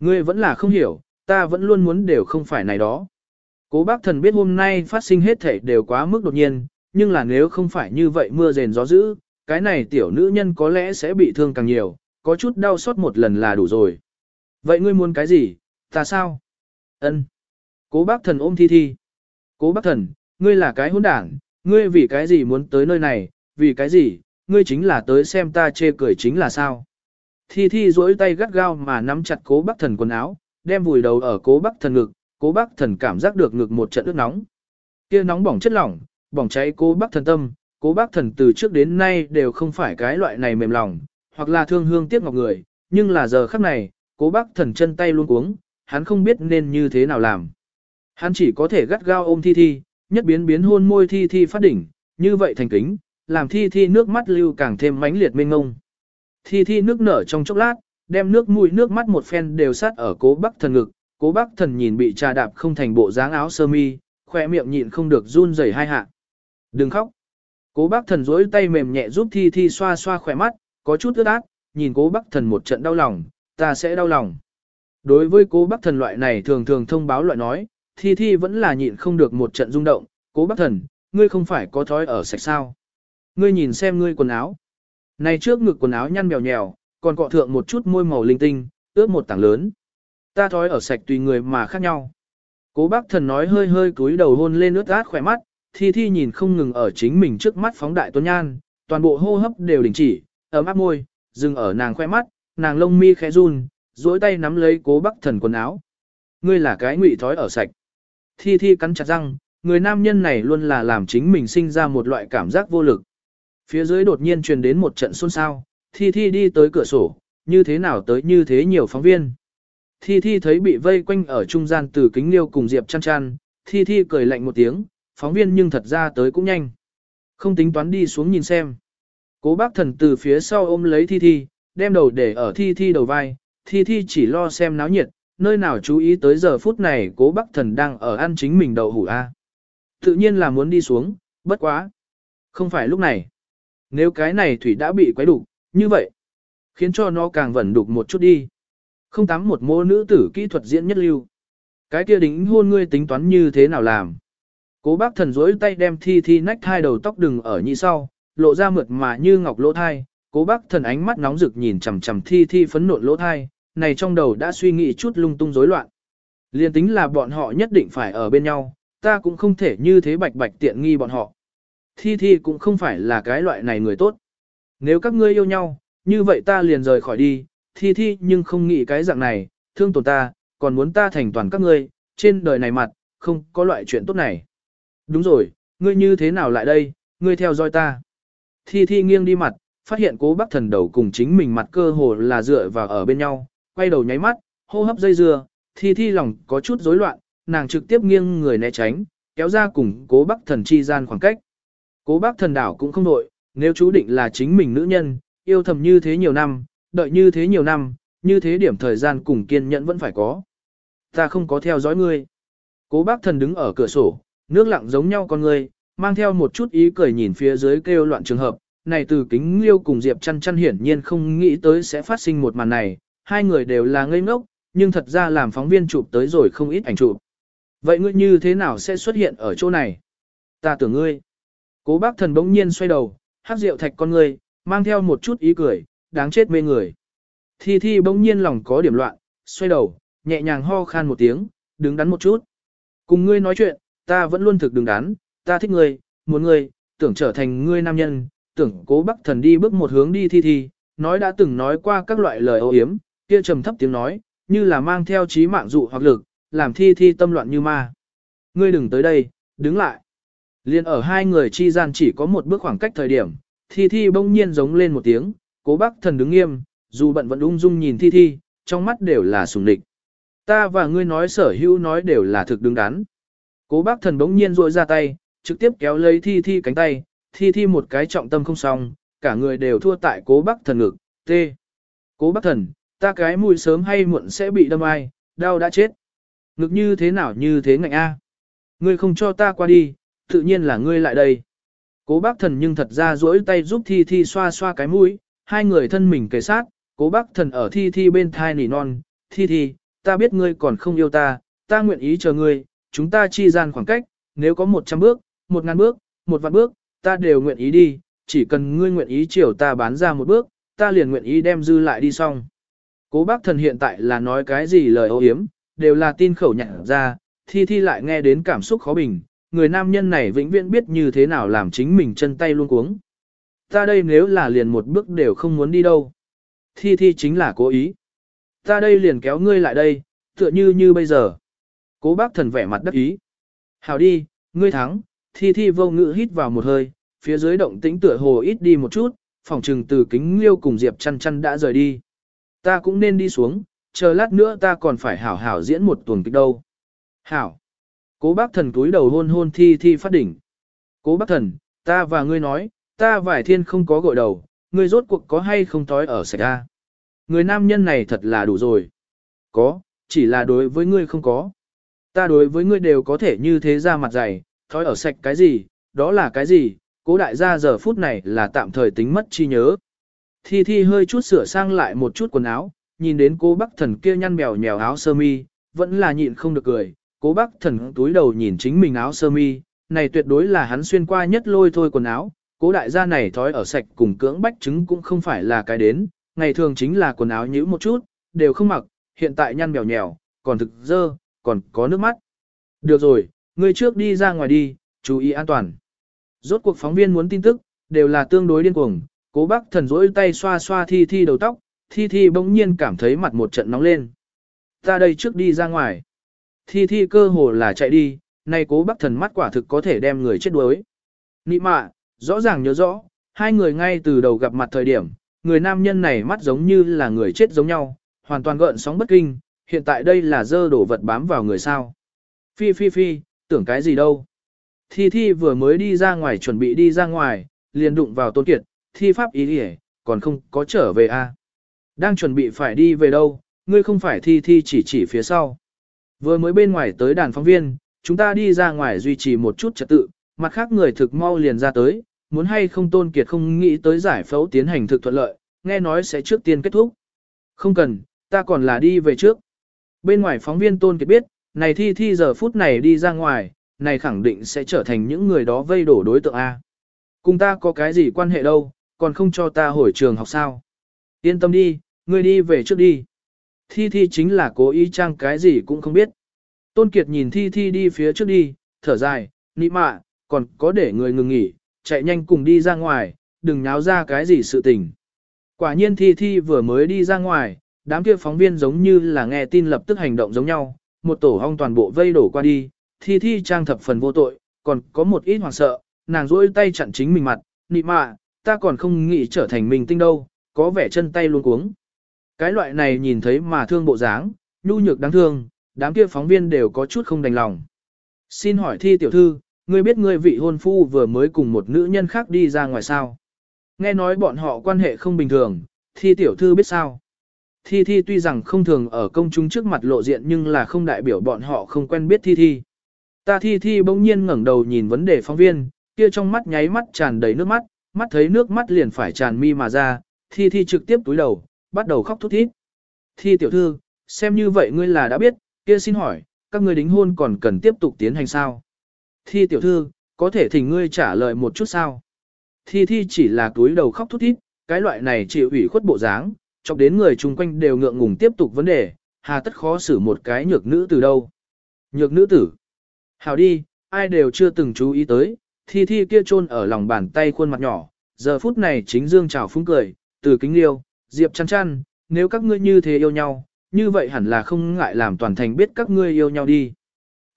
S1: Ngươi vẫn là không hiểu, ta vẫn luôn muốn đều không phải này đó. Cố bác thần biết hôm nay phát sinh hết thể đều quá mức đột nhiên, nhưng là nếu không phải như vậy mưa rền gió dữ, cái này tiểu nữ nhân có lẽ sẽ bị thương càng nhiều, có chút đau xót một lần là đủ rồi. Vậy ngươi muốn cái gì, ta sao? Ân. Cố bác thần ôm thi thi. Cố bác thần, ngươi là cái hỗn đảng, ngươi vì cái gì muốn tới nơi này, vì cái gì, ngươi chính là tới xem ta chê cười chính là sao? Thi thi duỗi tay gắt gao mà nắm chặt cố bác thần quần áo, đem vùi đầu ở cố bác thần ngực, cố bác thần cảm giác được ngực một trận ướt nóng. kia nóng bỏng chất lỏng, bỏng cháy cố bác thần tâm, cố bác thần từ trước đến nay đều không phải cái loại này mềm lòng, hoặc là thương hương tiếc ngọc người, nhưng là giờ khắc này, cố bác thần chân tay luôn cuống, hắn không biết nên như thế nào làm. Hắn chỉ có thể gắt gao ôm thi thi, nhất biến biến hôn môi thi thi phát đỉnh, như vậy thành kính, làm thi thi nước mắt lưu càng thêm mãnh liệt mênh ngông. Thi thi nước nở trong chốc lát, đem nước mũi nước mắt một phen đều sát ở cố bác thần ngực, cố bác thần nhìn bị trà đạp không thành bộ dáng áo sơ mi, khỏe miệng nhịn không được run rẩy hai hạ. Đừng khóc. Cố bác thần rỗi tay mềm nhẹ giúp thi thi xoa xoa khỏe mắt, có chút ướt át, nhìn cố bác thần một trận đau lòng, ta sẽ đau lòng. Đối với cố bác thần loại này thường thường thông báo loại nói, thi thi vẫn là nhịn không được một trận rung động, cố bác thần, ngươi không phải có thói ở sạch sao. Ngươi nhìn xem ngươi quần áo. Này trước ngực quần áo nhăn mèo nhèo, còn cọ thượng một chút môi màu linh tinh, ướt một tảng lớn. Ta thói ở sạch tùy người mà khác nhau. Cố bác thần nói hơi hơi cúi đầu hôn lên ướt át khỏe mắt, thi thi nhìn không ngừng ở chính mình trước mắt phóng đại tuấn nhan, toàn bộ hô hấp đều đình chỉ, ấm áp môi, dừng ở nàng khoe mắt, nàng lông mi khẽ run, duỗi tay nắm lấy cố bắc thần quần áo. Ngươi là cái ngụy thói ở sạch. Thi thi cắn chặt răng, người nam nhân này luôn là làm chính mình sinh ra một loại cảm giác vô lực. Phía dưới đột nhiên truyền đến một trận xôn xao, thi thi đi tới cửa sổ, như thế nào tới như thế nhiều phóng viên. Thi thi thấy bị vây quanh ở trung gian từ kính liêu cùng Diệp chăn chăn, thi thi cười lạnh một tiếng, phóng viên nhưng thật ra tới cũng nhanh. Không tính toán đi xuống nhìn xem. Cố bác thần từ phía sau ôm lấy thi thi, đem đầu để ở thi thi đầu vai, thi thi chỉ lo xem náo nhiệt, nơi nào chú ý tới giờ phút này cố bác thần đang ở ăn chính mình đậu hủ A. Tự nhiên là muốn đi xuống, bất quá. Không phải lúc này. Nếu cái này thủy đã bị quấy đục, như vậy, khiến cho nó càng vẩn đục một chút đi. Không tắm một mô nữ tử kỹ thuật diễn nhất lưu. Cái kia đính hôn ngươi tính toán như thế nào làm. Cố bác thần rỗi tay đem thi thi nách hai đầu tóc đừng ở nhị sau, lộ ra mượt mà như ngọc lỗ thai. Cố bác thần ánh mắt nóng rực nhìn chầm chầm thi thi phấn nộn lỗ thai, này trong đầu đã suy nghĩ chút lung tung rối loạn. Liên tính là bọn họ nhất định phải ở bên nhau, ta cũng không thể như thế bạch bạch tiện nghi bọn họ. Thi Thi cũng không phải là cái loại này người tốt. Nếu các ngươi yêu nhau, như vậy ta liền rời khỏi đi, Thi Thi nhưng không nghĩ cái dạng này, thương tổn ta, còn muốn ta thành toàn các ngươi, trên đời này mặt, không có loại chuyện tốt này. Đúng rồi, ngươi như thế nào lại đây, ngươi theo dõi ta. Thi Thi nghiêng đi mặt, phát hiện cố bác thần đầu cùng chính mình mặt cơ hồ là dựa vào ở bên nhau, quay đầu nháy mắt, hô hấp dây dưa, Thi Thi lòng có chút rối loạn, nàng trực tiếp nghiêng người né tránh, kéo ra cùng cố bác thần chi gian khoảng cách. Cố bác thần đảo cũng không đội, nếu chú định là chính mình nữ nhân, yêu thầm như thế nhiều năm, đợi như thế nhiều năm, như thế điểm thời gian cùng kiên nhẫn vẫn phải có. Ta không có theo dõi ngươi. Cố bác thần đứng ở cửa sổ, nước lặng giống nhau con người mang theo một chút ý cười nhìn phía dưới kêu loạn trường hợp. Này từ kính liêu cùng Diệp chăn chăn hiển nhiên không nghĩ tới sẽ phát sinh một màn này, hai người đều là ngây ngốc, nhưng thật ra làm phóng viên chụp tới rồi không ít ảnh chụp. Vậy ngươi như thế nào sẽ xuất hiện ở chỗ này? Ta tưởng ngươi. Cố bác thần bỗng nhiên xoay đầu, hát rượu thạch con ngươi, mang theo một chút ý cười, đáng chết mê người. Thi thi bỗng nhiên lòng có điểm loạn, xoay đầu, nhẹ nhàng ho khan một tiếng, đứng đắn một chút. Cùng ngươi nói chuyện, ta vẫn luôn thực đứng đắn, ta thích ngươi, muốn ngươi, tưởng trở thành ngươi nam nhân, tưởng cố bắc thần đi bước một hướng đi thi thi, nói đã từng nói qua các loại lời ô yếm, kia trầm thấp tiếng nói, như là mang theo trí mạng dụ hoặc lực, làm thi thi tâm loạn như ma. Ngươi đừng tới đây, đứng lại. Liên ở hai người chi gian chỉ có một bước khoảng cách thời điểm, thi thi bỗng nhiên giống lên một tiếng, cố bác thần đứng nghiêm, dù bận vẫn ung dung nhìn thi thi, trong mắt đều là sùng địch. Ta và ngươi nói sở hữu nói đều là thực đứng đắn. Cố bác thần bỗng nhiên rội ra tay, trực tiếp kéo lấy thi thi cánh tay, thi thi một cái trọng tâm không xong, cả người đều thua tại cố bác thần ngực, tê. Cố bác thần, ta cái mũi sớm hay muộn sẽ bị đâm ai, đau đã chết. Ngực như thế nào như thế ngạnh a? Ngươi không cho ta qua đi, tự nhiên là ngươi lại đây. Cố bác thần nhưng thật ra duỗi tay giúp thi thi xoa xoa cái mũi, hai người thân mình kề sát, cố bác thần ở thi thi bên thai nỉ non, thi thi, ta biết ngươi còn không yêu ta, ta nguyện ý chờ ngươi, chúng ta chi gian khoảng cách, nếu có một trăm bước, một ngàn bước, một vạn bước, ta đều nguyện ý đi, chỉ cần ngươi nguyện ý chiều ta bán ra một bước, ta liền nguyện ý đem dư lại đi xong. Cố bác thần hiện tại là nói cái gì lời ô hiếm, đều là tin khẩu nhận ra, thi thi lại nghe đến cảm xúc khó bình, người nam nhân này vĩnh viễn biết như thế nào làm chính mình chân tay luôn cuống. Ta đây nếu là liền một bước đều không muốn đi đâu. Thi thi chính là cố ý. Ta đây liền kéo ngươi lại đây, tựa như như bây giờ. Cố bác thần vẻ mặt đắc ý. Hào đi, ngươi thắng, thi thi vô ngữ hít vào một hơi, phía dưới động tĩnh tựa hồ ít đi một chút, phòng trừng từ kính liêu cùng Diệp chăn chăn đã rời đi. Ta cũng nên đi xuống, chờ lát nữa ta còn phải hảo hảo diễn một tuần kịch đâu. Hảo. Cố bác thần túi đầu hôn hôn thi thi phát đỉnh. Cố bác thần, ta và ngươi nói, ta vải thiên không có gội đầu, ngươi rốt cuộc có hay không tối ở sạch ra. Người nam nhân này thật là đủ rồi. Có, chỉ là đối với ngươi không có. Ta đối với ngươi đều có thể như thế ra mặt dày, thói ở sạch cái gì, đó là cái gì, cố đại gia giờ phút này là tạm thời tính mất chi nhớ. Thi Thi hơi chút sửa sang lại một chút quần áo, nhìn đến cô bác thần kia nhăn mèo nhèo áo sơ mi, vẫn là nhịn không được cười. Cố bác thần túi đầu nhìn chính mình áo sơ mi, này tuyệt đối là hắn xuyên qua nhất lôi thôi quần áo. Cố đại gia này thói ở sạch cùng cưỡng bách chứng cũng không phải là cái đến, ngày thường chính là quần áo nhữ một chút, đều không mặc, hiện tại nhăn mèo nhèo, còn thực dơ, còn có nước mắt. Được rồi, ngươi trước đi ra ngoài đi, chú ý an toàn. Rốt cuộc phóng viên muốn tin tức, đều là tương đối điên cuồng, cố bác thần rỗi tay xoa xoa thi thi đầu tóc, thi thi bỗng nhiên cảm thấy mặt một trận nóng lên. Ta đây trước đi ra ngoài. Thi thi cơ hồ là chạy đi, nay cố bác thần mắt quả thực có thể đem người chết đuối. Nị mạ, rõ ràng nhớ rõ, hai người ngay từ đầu gặp mặt thời điểm, người nam nhân này mắt giống như là người chết giống nhau, hoàn toàn gợn sóng bất kinh, hiện tại đây là dơ đổ vật bám vào người sao. Phi phi phi, tưởng cái gì đâu. Thi Thi vừa mới đi ra ngoài chuẩn bị đi ra ngoài, liền đụng vào Tôn Kiệt, thi pháp ý đi còn không có trở về a à? Đang chuẩn bị phải đi về đâu, ngươi không phải Thi Thi chỉ chỉ phía sau. Vừa mới bên ngoài tới đàn phóng viên, chúng ta đi ra ngoài duy trì một chút trật tự, mặt khác người thực mau liền ra tới, muốn hay không Tôn Kiệt không nghĩ tới giải phẫu tiến hành thực thuận lợi, nghe nói sẽ trước tiên kết thúc. Không cần, ta còn là đi về trước. Bên ngoài phóng viên Tôn Kiệt biết, này Thi Thi giờ phút này đi ra ngoài, này khẳng định sẽ trở thành những người đó vây đổ đối tượng A. Cùng ta có cái gì quan hệ đâu, còn không cho ta hồi trường học sao. Yên tâm đi, ngươi đi về trước đi. Thi Thi chính là cố ý trang cái gì cũng không biết. Tôn Kiệt nhìn Thi Thi đi phía trước đi, thở dài, nị mạ, còn có để người ngừng nghỉ, chạy nhanh cùng đi ra ngoài, đừng nháo ra cái gì sự tình. Quả nhiên Thi Thi vừa mới đi ra ngoài, đám kia phóng viên giống như là nghe tin lập tức hành động giống nhau, một tổ hong toàn bộ vây đổ qua đi, thi thi trang thập phần vô tội, còn có một ít hoảng sợ, nàng rỗi tay chặn chính mình mặt, nị mạ, ta còn không nghĩ trở thành mình tinh đâu, có vẻ chân tay luôn cuống. Cái loại này nhìn thấy mà thương bộ dáng, nhu nhược đáng thương, đám kia phóng viên đều có chút không đành lòng. Xin hỏi thi tiểu thư, ngươi biết ngươi vị hôn phu vừa mới cùng một nữ nhân khác đi ra ngoài sao? Nghe nói bọn họ quan hệ không bình thường, thi tiểu thư biết sao? Thi Thi tuy rằng không thường ở công chúng trước mặt lộ diện nhưng là không đại biểu bọn họ không quen biết Thi Thi. Ta thi thi bỗng nhiên ngẩng đầu nhìn vấn đề phóng viên, kia trong mắt nháy mắt tràn đầy nước mắt, mắt thấy nước mắt liền phải tràn mi mà ra, thi thi trực tiếp túi đầu, bắt đầu khóc thút thít. Thi tiểu thư, xem như vậy ngươi là đã biết, kia xin hỏi, các ngươi đính hôn còn cần tiếp tục tiến hành sao? Thi tiểu thư, có thể thỉnh ngươi trả lời một chút sao? Thi thi chỉ là túi đầu khóc thút thít, cái loại này chịu ủy khuất bộ dáng, chọc đến người chung quanh đều ngượng ngùng tiếp tục vấn đề, hà tất khó xử một cái nhược nữ từ đâu. Nhược nữ tử. Hảo đi, ai đều chưa từng chú ý tới, thi thi kia chôn ở lòng bàn tay khuôn mặt nhỏ, giờ phút này chính dương trào phúng cười, từ kính liêu, diệp chăn chăn, nếu các ngươi như thế yêu nhau, như vậy hẳn là không ngại làm toàn thành biết các ngươi yêu nhau đi.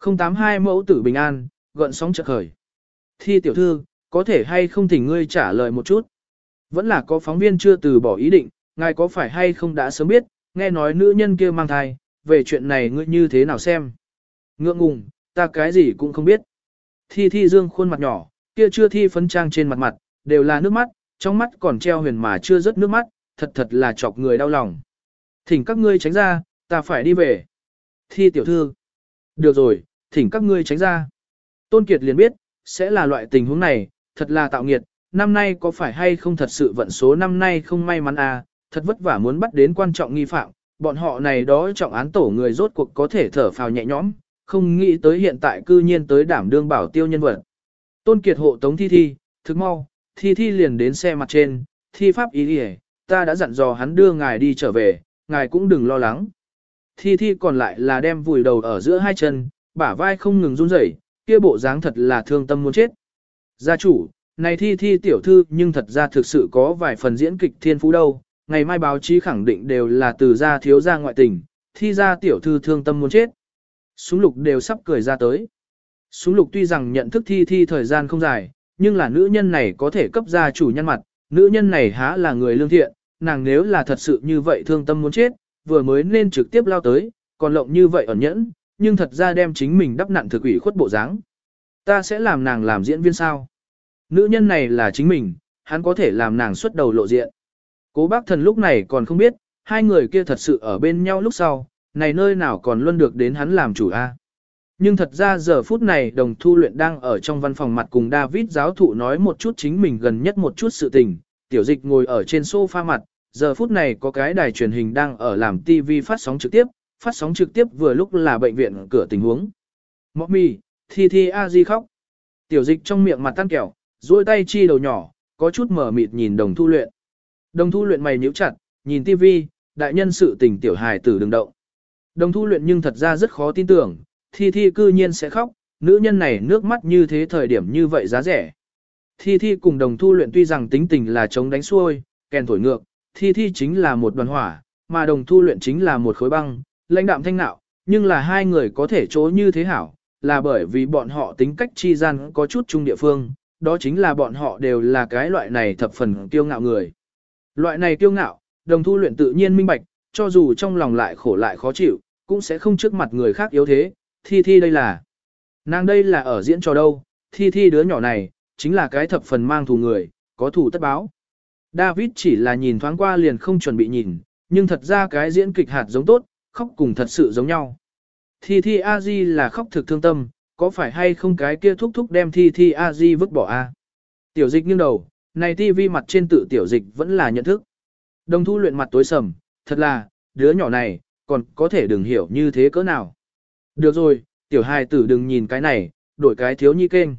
S1: 082 mẫu tử bình an, gợn sóng chợt khởi. Thi tiểu thư, có thể hay không thỉnh ngươi trả lời một chút. Vẫn là có phóng viên chưa từ bỏ ý định, ngài có phải hay không đã sớm biết, nghe nói nữ nhân kia mang thai, về chuyện này ngươi như thế nào xem. Ngượng ngùng, ta cái gì cũng không biết. Thi thi dương khuôn mặt nhỏ, kia chưa thi phấn trang trên mặt mặt, đều là nước mắt, trong mắt còn treo huyền mà chưa rớt nước mắt, thật thật là chọc người đau lòng. Thỉnh các ngươi tránh ra, ta phải đi về. Thi tiểu thư. Được rồi, thỉnh các ngươi tránh ra. Tôn Kiệt liền biết, sẽ là loại tình huống này, thật là tạo nghiệt, năm nay có phải hay không thật sự vận số năm nay không may mắn à, thật vất vả muốn bắt đến quan trọng nghi phạm, bọn họ này đó trọng án tổ người rốt cuộc có thể thở phào nhẹ nhõm, không nghĩ tới hiện tại cư nhiên tới đảm đương bảo tiêu nhân vật. Tôn Kiệt hộ tống thi thi, thức mau, thi thi liền đến xe mặt trên, thi pháp ý đi ta đã dặn dò hắn đưa ngài đi trở về, ngài cũng đừng lo lắng. Thi thi còn lại là đem vùi đầu ở giữa hai chân, bả vai không ngừng run rẩy, kia bộ dáng thật là thương tâm muốn chết. Gia chủ, này thi thi tiểu thư nhưng thật ra thực sự có vài phần diễn kịch thiên phú đâu, ngày mai báo chí khẳng định đều là từ gia thiếu gia ngoại tình, thi gia tiểu thư thương tâm muốn chết. Súng lục đều sắp cười ra tới. Súng lục tuy rằng nhận thức thi thi thời gian không dài, nhưng là nữ nhân này có thể cấp gia chủ nhân mặt, nữ nhân này há là người lương thiện, nàng nếu là thật sự như vậy thương tâm muốn chết, vừa mới nên trực tiếp lao tới, còn lộng như vậy ẩn nhẫn, nhưng thật ra đem chính mình đắp nặn thực ủy khuất bộ dáng. Ta sẽ làm nàng làm diễn viên sao? Nữ nhân này là chính mình, hắn có thể làm nàng xuất đầu lộ diện. Cố bác thần lúc này còn không biết, hai người kia thật sự ở bên nhau lúc sau, này nơi nào còn luôn được đến hắn làm chủ a. À? Nhưng thật ra giờ phút này đồng thu luyện đang ở trong văn phòng mặt cùng David giáo thụ nói một chút chính mình gần nhất một chút sự tình, tiểu dịch ngồi ở trên sofa mặt, giờ phút này có cái đài truyền hình đang ở làm TV phát sóng trực tiếp, phát sóng trực tiếp vừa lúc là bệnh viện cửa tình huống. Mọc mì, thi thi a di khóc. Tiểu dịch trong miệng mặt tan kẹo, duỗi tay chi đầu nhỏ, có chút mở mịt nhìn đồng thu luyện. Đồng thu luyện mày nhíu chặt, nhìn TV, đại nhân sự tình tiểu hài tử đừng động. Đồng thu luyện nhưng thật ra rất khó tin tưởng, thi thi cư nhiên sẽ khóc, nữ nhân này nước mắt như thế thời điểm như vậy giá rẻ. Thi thi cùng đồng thu luyện tuy rằng tính tình là chống đánh xuôi, kèn thổi ngược, thi thi chính là một đoàn hỏa, mà đồng thu luyện chính là một khối băng, lãnh đạm thanh nạo, nhưng là hai người có thể chối như thế hảo, là bởi vì bọn họ tính cách chi gian có chút chung địa phương, đó chính là bọn họ đều là cái loại này thập phần kiêu ngạo người. Loại này kiêu ngạo, đồng thu luyện tự nhiên minh bạch, cho dù trong lòng lại khổ lại khó chịu, cũng sẽ không trước mặt người khác yếu thế, thi thi đây là. Nàng đây là ở diễn trò đâu, thi thi đứa nhỏ này, chính là cái thập phần mang thù người, có thù tất báo. David chỉ là nhìn thoáng qua liền không chuẩn bị nhìn, nhưng thật ra cái diễn kịch hạt giống tốt, khóc cùng thật sự giống nhau. Thi Thi A Di là khóc thực thương tâm, có phải hay không cái kia thúc thúc đem Thi Thi A Di vứt bỏ a? Tiểu dịch nghiêng đầu, này tivi mặt trên tự tiểu dịch vẫn là nhận thức. Đồng thu luyện mặt tối sầm, thật là, đứa nhỏ này, còn có thể đừng hiểu như thế cỡ nào. Được rồi, tiểu hài tử đừng nhìn cái này, đổi cái thiếu nhi kênh.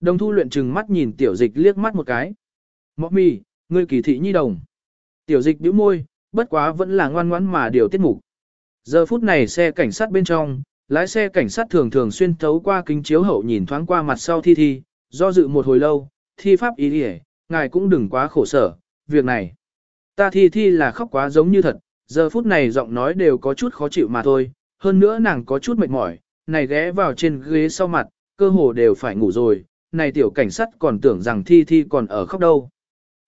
S1: Đồng thu luyện trừng mắt nhìn tiểu dịch liếc mắt một cái. Mọ mì, ngươi kỳ thị nhi đồng. Tiểu dịch bĩu môi, bất quá vẫn là ngoan ngoãn mà điều tiết mục. Giờ phút này xe cảnh sát bên trong, lái xe cảnh sát thường thường xuyên thấu qua kính chiếu hậu nhìn thoáng qua mặt sau thi thi, do dự một hồi lâu, thi pháp ý hề, ngài cũng đừng quá khổ sở, việc này. Ta thi thi là khóc quá giống như thật, giờ phút này giọng nói đều có chút khó chịu mà thôi, hơn nữa nàng có chút mệt mỏi, này ghé vào trên ghế sau mặt, cơ hồ đều phải ngủ rồi, này tiểu cảnh sát còn tưởng rằng thi thi còn ở khóc đâu.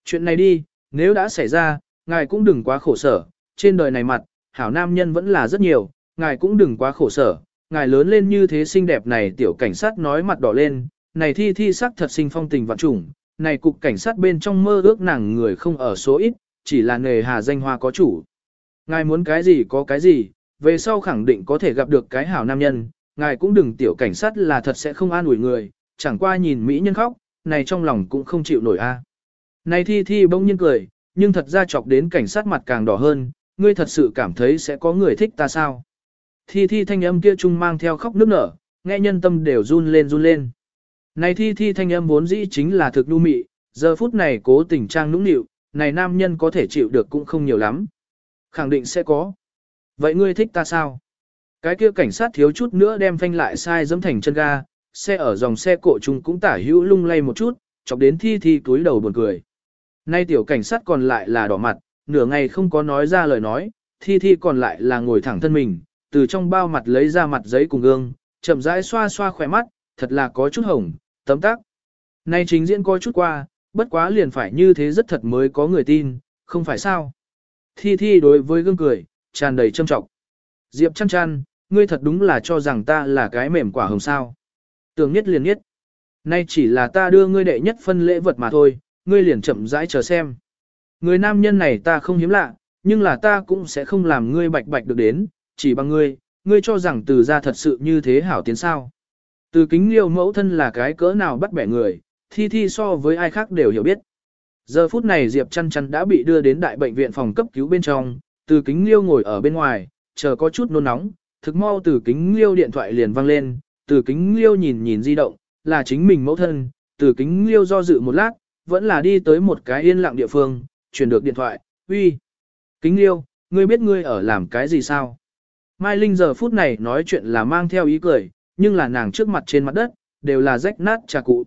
S1: Chuyện này đi, nếu đã xảy ra, ngài cũng đừng quá khổ sở, trên đời này mặt, hảo nam nhân vẫn là rất nhiều, ngài cũng đừng quá khổ sở, ngài lớn lên như thế xinh đẹp này tiểu cảnh sát nói mặt đỏ lên, này thi thi sắc thật sinh phong tình vạn trùng, này cục cảnh sát bên trong mơ ước nàng người không ở số ít, chỉ là nghề hà danh hoa có chủ. Ngài muốn cái gì có cái gì, về sau khẳng định có thể gặp được cái hảo nam nhân, ngài cũng đừng tiểu cảnh sát là thật sẽ không an ủi người, chẳng qua nhìn mỹ nhân khóc, này trong lòng cũng không chịu nổi a. Này thi thi bỗng nhiên cười, nhưng thật ra chọc đến cảnh sát mặt càng đỏ hơn, ngươi thật sự cảm thấy sẽ có người thích ta sao? Thi thi thanh âm kia chung mang theo khóc nức nở, nghe nhân tâm đều run lên run lên. Này thi thi thanh âm vốn dĩ chính là thực nhu mị, giờ phút này cố tình trang nũng nịu, này nam nhân có thể chịu được cũng không nhiều lắm. Khẳng định sẽ có. Vậy ngươi thích ta sao? Cái kia cảnh sát thiếu chút nữa đem phanh lại sai dẫm thành chân ga, xe ở dòng xe cộ chung cũng tả hữu lung lay một chút, chọc đến thi thi túi đầu buồn cười. Nay tiểu cảnh sát còn lại là đỏ mặt, nửa ngày không có nói ra lời nói, thi thi còn lại là ngồi thẳng thân mình, từ trong bao mặt lấy ra mặt giấy cùng gương, chậm rãi xoa xoa khỏe mắt, thật là có chút hồng, tấm tắc. Nay chính diễn coi chút qua, bất quá liền phải như thế rất thật mới có người tin, không phải sao. Thi thi đối với gương cười, tràn đầy châm trọng. Diệp chăn chăn, ngươi thật đúng là cho rằng ta là cái mềm quả hồng sao. Tưởng nhất liền nhất. Nay chỉ là ta đưa ngươi đệ nhất phân lễ vật mà thôi, ngươi liền chậm rãi chờ xem. Người nam nhân này ta không hiếm lạ, nhưng là ta cũng sẽ không làm ngươi bạch bạch được đến, chỉ bằng ngươi, ngươi cho rằng từ gia thật sự như thế hảo tiến sao. Từ kính liêu mẫu thân là cái cỡ nào bắt bẻ người, thi thi so với ai khác đều hiểu biết. Giờ phút này Diệp chăn chăn đã bị đưa đến đại bệnh viện phòng cấp cứu bên trong, từ kính liêu ngồi ở bên ngoài, chờ có chút nôn nóng, thực mau từ kính liêu điện thoại liền vang lên, từ kính liêu nhìn nhìn di động, là chính mình mẫu thân, từ kính liêu do dự một lát, vẫn là đi tới một cái yên lặng địa phương, chuyển được điện thoại, uy. Kính liêu, ngươi biết ngươi ở làm cái gì sao? Mai Linh giờ phút này nói chuyện là mang theo ý cười, nhưng là nàng trước mặt trên mặt đất, đều là rách nát trà cụ.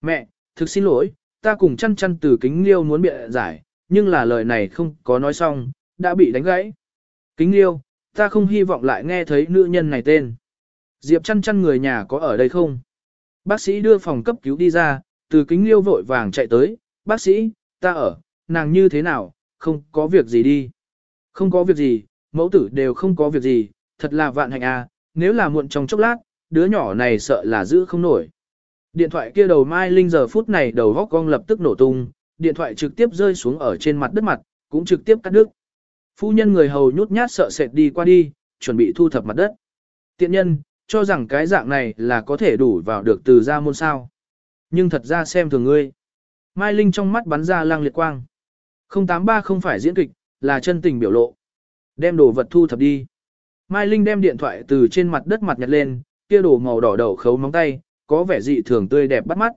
S1: Mẹ, thực xin lỗi, ta cùng chăn chăn từ kính liêu muốn bịa giải, nhưng là lời này không có nói xong, đã bị đánh gãy. Kính liêu, ta không hy vọng lại nghe thấy nữ nhân này tên. Diệp chăn chăn người nhà có ở đây không? Bác sĩ đưa phòng cấp cứu đi ra, từ kính liêu vội vàng chạy tới, bác sĩ, ta ở, nàng như thế nào, không có việc gì đi. Không có việc gì, mẫu tử đều không có việc gì, thật là vạn hạnh à, nếu là muộn trong chốc lát, đứa nhỏ này sợ là giữ không nổi. Điện thoại kia đầu Mai Linh giờ phút này đầu góc cong lập tức nổ tung, điện thoại trực tiếp rơi xuống ở trên mặt đất mặt, cũng trực tiếp cắt đứt. Phu nhân người hầu nhút nhát sợ sệt đi qua đi, chuẩn bị thu thập mặt đất. Tiện nhân, cho rằng cái dạng này là có thể đủ vào được từ ra môn sao. Nhưng thật ra xem thường ngươi. Mai Linh trong mắt bắn ra lang liệt quang. 083 không phải diễn kịch, là chân tình biểu lộ. Đem đồ vật thu thập đi. Mai Linh đem điện thoại từ trên mặt đất mặt nhặt lên, kia đồ màu đỏ đầu khấu móng tay, có vẻ dị thường tươi đẹp bắt mắt.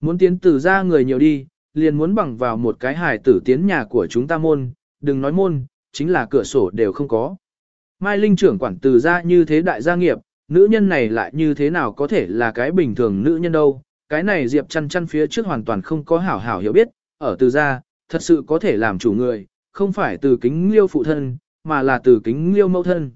S1: Muốn tiến từ ra người nhiều đi, liền muốn bằng vào một cái hài tử tiến nhà của chúng ta môn, đừng nói môn, chính là cửa sổ đều không có. Mai Linh trưởng quản từ ra như thế đại gia nghiệp, nữ nhân này lại như thế nào có thể là cái bình thường nữ nhân đâu. Cái này Diệp chăn chăn phía trước hoàn toàn không có hảo hảo hiểu biết, ở từ ra, thật sự có thể làm chủ người, không phải từ kính liêu phụ thân, mà là từ kính liêu mẫu thân.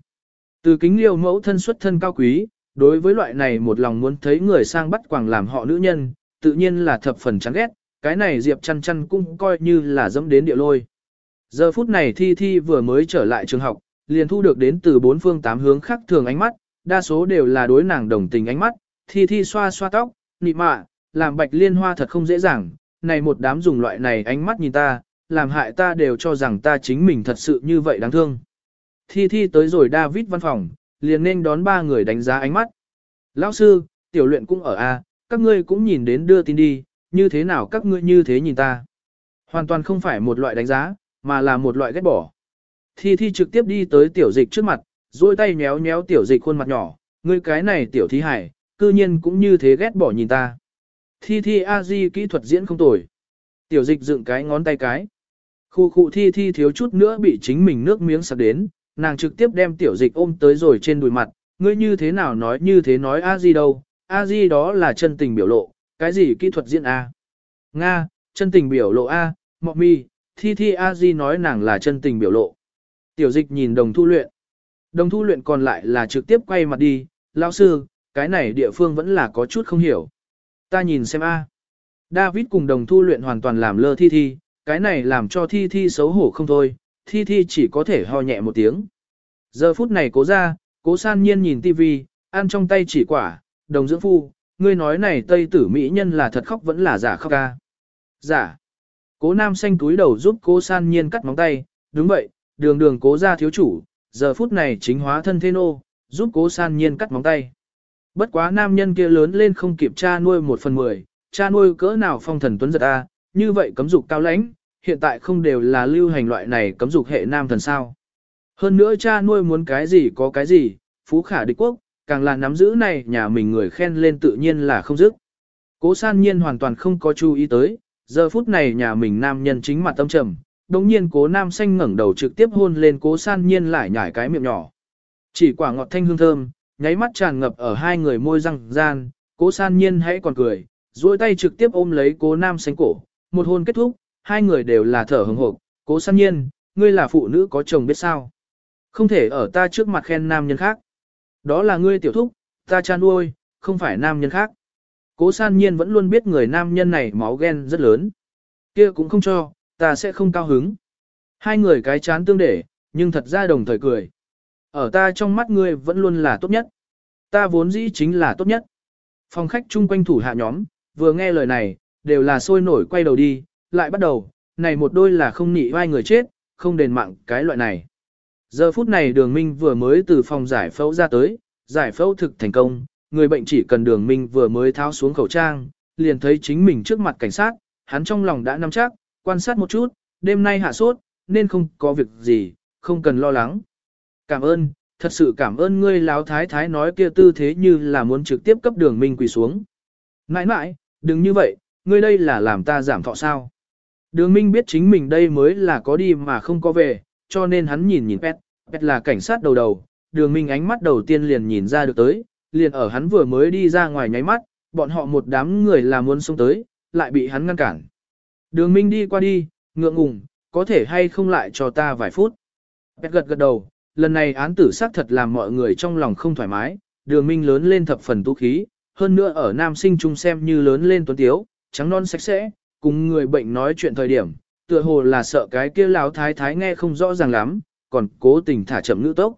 S1: Từ kính liêu mẫu thân xuất thân cao quý, đối với loại này một lòng muốn thấy người sang bắt quàng làm họ nữ nhân, tự nhiên là thập phần chán ghét, cái này Diệp chăn chăn cũng coi như là dẫm đến địa lôi. Giờ phút này Thi Thi vừa mới trở lại trường học, liền thu được đến từ bốn phương tám hướng khác thường ánh mắt, đa số đều là đối nàng đồng tình ánh mắt, Thi Thi xoa xoa tóc, nị mạ, làm bạch liên hoa thật không dễ dàng, này một đám dùng loại này ánh mắt nhìn ta, làm hại ta đều cho rằng ta chính mình thật sự như vậy đáng thương. Thi Thi tới rồi David văn phòng, liền nên đón ba người đánh giá ánh mắt. Lão sư, tiểu luyện cũng ở A, các ngươi cũng nhìn đến đưa tin đi, như thế nào các ngươi như thế nhìn ta. Hoàn toàn không phải một loại đánh giá, mà là một loại ghét bỏ. Thi Thi trực tiếp đi tới tiểu dịch trước mặt, duỗi tay nhéo nhéo tiểu dịch khuôn mặt nhỏ, ngươi cái này tiểu thi hải, cư nhiên cũng như thế ghét bỏ nhìn ta. Thi Thi a di kỹ thuật diễn không tồi. Tiểu dịch dựng cái ngón tay cái. Khu khu Thi Thi thiếu chút nữa bị chính mình nước miếng sặc đến, nàng trực tiếp đem tiểu dịch ôm tới rồi trên đùi mặt, ngươi như thế nào nói như thế nói a di đâu, a di đó là chân tình biểu lộ, cái gì kỹ thuật diễn a? Nga, chân tình biểu lộ a, mọ mi, thi thi a di nói nàng là chân tình biểu lộ. Tiểu dịch nhìn đồng thu luyện. Đồng thu luyện còn lại là trực tiếp quay mặt đi, lão sư, cái này địa phương vẫn là có chút không hiểu. Ta nhìn xem a. David cùng đồng thu luyện hoàn toàn làm lơ thi thi, cái này làm cho thi thi xấu hổ không thôi, thi thi chỉ có thể ho nhẹ một tiếng. Giờ phút này cố ra, cố san nhiên nhìn tivi, ăn trong tay chỉ quả, đồng dưỡng phu, ngươi nói này tây tử mỹ nhân là thật khóc vẫn là giả khóc ca. Giả. Cố nam xanh túi đầu giúp cố san nhiên cắt móng tay, đúng vậy, đường đường cố ra thiếu chủ, giờ phút này chính hóa thân thế nô, giúp cố san nhiên cắt móng tay. Bất quá nam nhân kia lớn lên không kịp cha nuôi một phần mười, cha nuôi cỡ nào phong thần tuấn giật a, như vậy cấm dục cao lãnh, hiện tại không đều là lưu hành loại này cấm dục hệ nam thần sao. Hơn nữa cha nuôi muốn cái gì có cái gì, phú khả địch quốc, càng là nắm giữ này nhà mình người khen lên tự nhiên là không dứt. Cố san nhiên hoàn toàn không có chú ý tới, giờ phút này nhà mình nam nhân chính mặt tâm trầm, đồng nhiên cố nam xanh ngẩng đầu trực tiếp hôn lên cố san nhiên lại nhảy cái miệng nhỏ. Chỉ quả ngọt thanh hương thơm, nháy mắt tràn ngập ở hai người môi răng gian, cố san nhiên hãy còn cười, duỗi tay trực tiếp ôm lấy cố nam xanh cổ, một hôn kết thúc, hai người đều là thở hồng hộp, cố san nhiên, ngươi là phụ nữ có chồng biết sao. Không thể ở ta trước mặt khen nam nhân khác. Đó là ngươi tiểu thúc, ta cha nuôi, không phải nam nhân khác. Cố san nhiên vẫn luôn biết người nam nhân này máu ghen rất lớn. kia cũng không cho, ta sẽ không cao hứng. Hai người cái chán tương để, nhưng thật ra đồng thời cười. Ở ta trong mắt ngươi vẫn luôn là tốt nhất. Ta vốn dĩ chính là tốt nhất. Phòng khách chung quanh thủ hạ nhóm, vừa nghe lời này, đều là sôi nổi quay đầu đi, lại bắt đầu, này một đôi là không nị vai người chết, không đền mạng cái loại này. Giờ phút này đường minh vừa mới từ phòng giải phẫu ra tới, giải phẫu thực thành công, người bệnh chỉ cần đường minh vừa mới tháo xuống khẩu trang, liền thấy chính mình trước mặt cảnh sát, hắn trong lòng đã nắm chắc, quan sát một chút, đêm nay hạ sốt, nên không có việc gì, không cần lo lắng. Cảm ơn, thật sự cảm ơn ngươi láo thái thái nói kia tư thế như là muốn trực tiếp cấp đường minh quỳ xuống. Nãi nãi, đừng như vậy, ngươi đây là làm ta giảm thọ sao. Đường minh biết chính mình đây mới là có đi mà không có về, cho nên hắn nhìn nhìn Pet, Pet là cảnh sát đầu đầu, đường minh ánh mắt đầu tiên liền nhìn ra được tới, liền ở hắn vừa mới đi ra ngoài nháy mắt, bọn họ một đám người là muốn xông tới, lại bị hắn ngăn cản. Đường minh đi qua đi, ngượng ngùng, có thể hay không lại cho ta vài phút. Pet gật gật đầu, lần này án tử xác thật làm mọi người trong lòng không thoải mái, đường minh lớn lên thập phần tú khí, hơn nữa ở nam sinh trung xem như lớn lên tuấn tiếu, trắng non sạch sẽ, cùng người bệnh nói chuyện thời điểm, tựa hồ là sợ cái kia lão thái thái nghe không rõ ràng lắm, còn cố tình thả chậm ngữ tốc.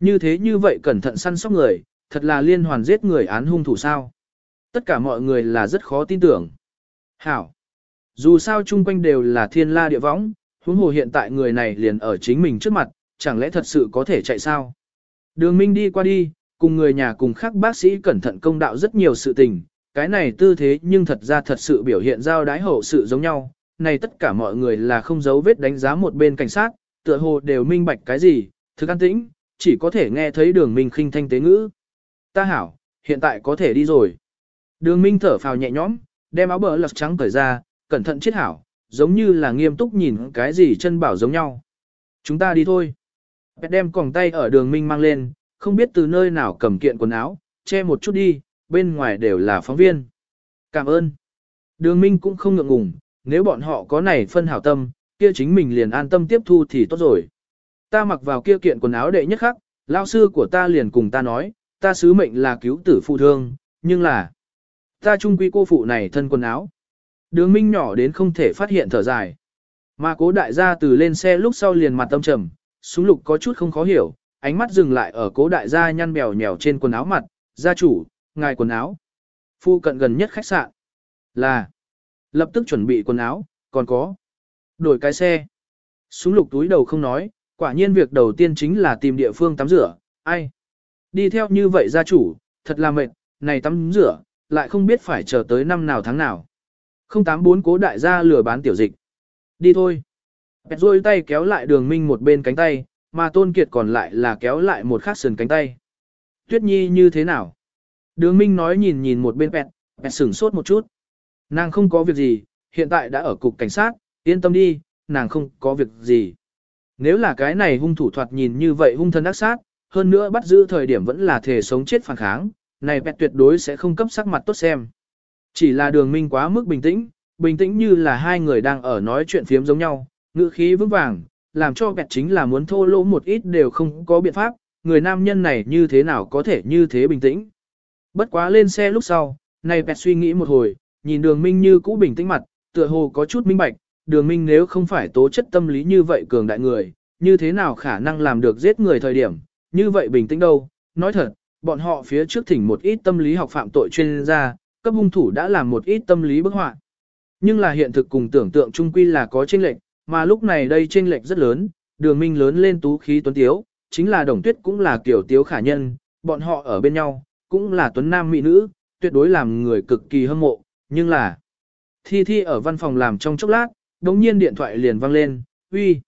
S1: Như thế như vậy cẩn thận săn sóc người, thật là liên hoàn giết người án hung thủ sao. Tất cả mọi người là rất khó tin tưởng. Hảo. Dù sao chung quanh đều là thiên la địa võng, huống hồ hiện tại người này liền ở chính mình trước mặt, chẳng lẽ thật sự có thể chạy sao? Đường Minh đi qua đi, cùng người nhà cùng khác bác sĩ cẩn thận công đạo rất nhiều sự tình, cái này tư thế nhưng thật ra thật sự biểu hiện giao đái hậu sự giống nhau, này tất cả mọi người là không giấu vết đánh giá một bên cảnh sát, tựa hồ đều minh bạch cái gì, thực an tĩnh, chỉ có thể nghe thấy đường Minh khinh thanh tế ngữ. Ta hảo, hiện tại có thể đi rồi. Đường Minh thở phào nhẹ nhõm, đem áo bờ lật trắng cởi ra, cẩn thận chết hảo, giống như là nghiêm túc nhìn cái gì chân bảo giống nhau. Chúng ta đi thôi. Bẹt đem còng tay ở đường Minh mang lên, không biết từ nơi nào cầm kiện quần áo, che một chút đi, bên ngoài đều là phóng viên. Cảm ơn. Đường Minh cũng không ngượng ngùng, nếu bọn họ có này phân hảo tâm, kia chính mình liền an tâm tiếp thu thì tốt rồi. Ta mặc vào kia kiện quần áo đệ nhất khắc, lao sư của ta liền cùng ta nói, ta sứ mệnh là cứu tử phụ thương, nhưng là ta trung quy cô phụ này thân quần áo. Đường Minh nhỏ đến không thể phát hiện thở dài. Mà cố đại gia từ lên xe lúc sau liền mặt tâm trầm, súng lục có chút không khó hiểu, ánh mắt dừng lại ở cố đại gia nhăn bèo nhèo trên quần áo mặt, gia chủ, ngài quần áo. Phu cận gần nhất khách sạn. Là. Lập tức chuẩn bị quần áo, còn có. Đổi cái xe. Súng lục túi đầu không nói, quả nhiên việc đầu tiên chính là tìm địa phương tắm rửa, ai. Đi theo như vậy gia chủ, thật là mệt, này tắm rửa, lại không biết phải chờ tới năm nào tháng nào. 084 cố đại gia lừa bán tiểu dịch. Đi thôi. Bẹt rôi tay kéo lại đường minh một bên cánh tay, mà tôn kiệt còn lại là kéo lại một khắc sườn cánh tay. Tuyết nhi như thế nào? Đường minh nói nhìn nhìn một bên bẹt, bẹt sửng sốt một chút. Nàng không có việc gì, hiện tại đã ở cục cảnh sát, yên tâm đi, nàng không có việc gì. Nếu là cái này hung thủ thoạt nhìn như vậy hung thân ác sát, hơn nữa bắt giữ thời điểm vẫn là thể sống chết phản kháng, này bẹt tuyệt đối sẽ không cấp sắc mặt tốt xem. Chỉ là đường minh quá mức bình tĩnh, bình tĩnh như là hai người đang ở nói chuyện phiếm giống nhau, ngữ khí vững vàng, làm cho bẹt chính là muốn thô lỗ một ít đều không có biện pháp, người nam nhân này như thế nào có thể như thế bình tĩnh. Bất quá lên xe lúc sau, này bẹt suy nghĩ một hồi, nhìn đường minh như cũ bình tĩnh mặt, tựa hồ có chút minh bạch, đường minh nếu không phải tố chất tâm lý như vậy cường đại người, như thế nào khả năng làm được giết người thời điểm, như vậy bình tĩnh đâu, nói thật, bọn họ phía trước thỉnh một ít tâm lý học phạm tội chuyên gia, cấp hung thủ đã làm một ít tâm lý bức họa. Nhưng là hiện thực cùng tưởng tượng chung quy là có chênh lệch, mà lúc này đây chênh lệch rất lớn, đường minh lớn lên tú khí tuấn tiếu, chính là đồng tuyết cũng là kiểu tiếu khả nhân, bọn họ ở bên nhau, cũng là tuấn nam mỹ nữ, tuyệt đối làm người cực kỳ hâm mộ, nhưng là Thi Thi ở văn phòng làm trong chốc lát, đống nhiên điện thoại liền vang lên, uy,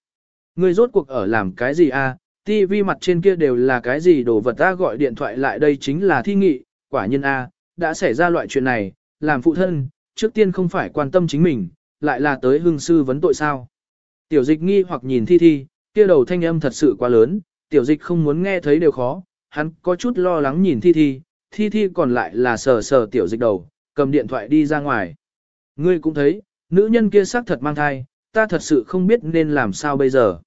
S1: người rốt cuộc ở làm cái gì a? À? TV mặt trên kia đều là cái gì đồ vật ta gọi điện thoại lại đây chính là thi nghị, quả nhiên a, đã xảy ra loại chuyện này, làm phụ thân, trước tiên không phải quan tâm chính mình, lại là tới hương sư vấn tội sao. Tiểu dịch nghi hoặc nhìn thi thi, kia đầu thanh âm thật sự quá lớn, tiểu dịch không muốn nghe thấy đều khó, hắn có chút lo lắng nhìn thi thi, thi thi còn lại là sờ sờ tiểu dịch đầu, cầm điện thoại đi ra ngoài. Ngươi cũng thấy, nữ nhân kia xác thật mang thai, ta thật sự không biết nên làm sao bây giờ.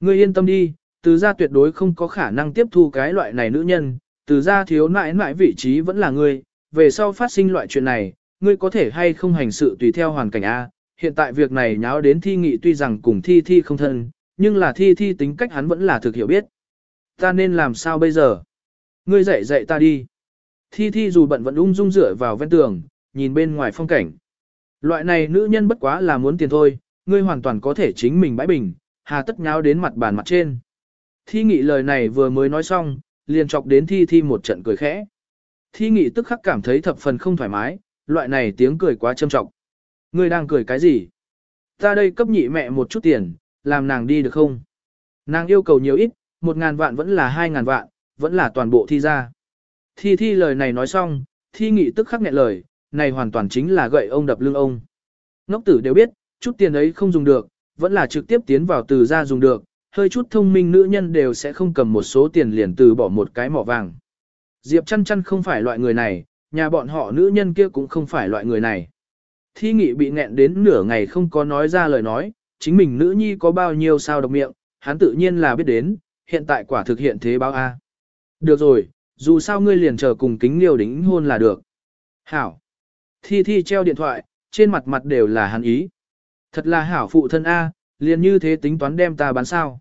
S1: Ngươi yên tâm đi, từ gia tuyệt đối không có khả năng tiếp thu cái loại này nữ nhân, từ gia thiếu nãi nãi vị trí vẫn là ngươi, về sau phát sinh loại chuyện này, ngươi có thể hay không hành sự tùy theo hoàn cảnh A, hiện tại việc này nháo đến thi nghị tuy rằng cùng thi thi không thân, nhưng là thi thi tính cách hắn vẫn là thực hiểu biết. Ta nên làm sao bây giờ? Ngươi dạy dạy ta đi. Thi thi dù bận vẫn ung dung dựa vào ven tường, nhìn bên ngoài phong cảnh. Loại này nữ nhân bất quá là muốn tiền thôi, ngươi hoàn toàn có thể chính mình bãi bình, hà tất nháo đến mặt bàn mặt trên. Thi nghị lời này vừa mới nói xong, liền chọc đến thi thi một trận cười khẽ. Thi nghị tức khắc cảm thấy thập phần không thoải mái, loại này tiếng cười quá châm trọng. Ngươi đang cười cái gì? Ta đây cấp nhị mẹ một chút tiền, làm nàng đi được không? Nàng yêu cầu nhiều ít, một ngàn vạn vẫn là hai ngàn vạn, vẫn là toàn bộ thi ra. Thi thi lời này nói xong, thi nghị tức khắc nghẹn lời, này hoàn toàn chính là gậy ông đập lưng ông. Ngốc tử đều biết, chút tiền ấy không dùng được, vẫn là trực tiếp tiến vào từ ra dùng được, hơi chút thông minh nữ nhân đều sẽ không cầm một số tiền liền từ bỏ một cái mỏ vàng. Diệp chăn chăn không phải loại người này, nhà bọn họ nữ nhân kia cũng không phải loại người này. Thi nghị bị nghẹn đến nửa ngày không có nói ra lời nói, chính mình nữ nhi có bao nhiêu sao độc miệng, hắn tự nhiên là biết đến, hiện tại quả thực hiện thế báo A. Được rồi, dù sao ngươi liền chờ cùng kính liều đính hôn là được. Hảo. Thi thi treo điện thoại, trên mặt mặt đều là hắn ý. Thật là hảo phụ thân A, liền như thế tính toán đem ta bán sao.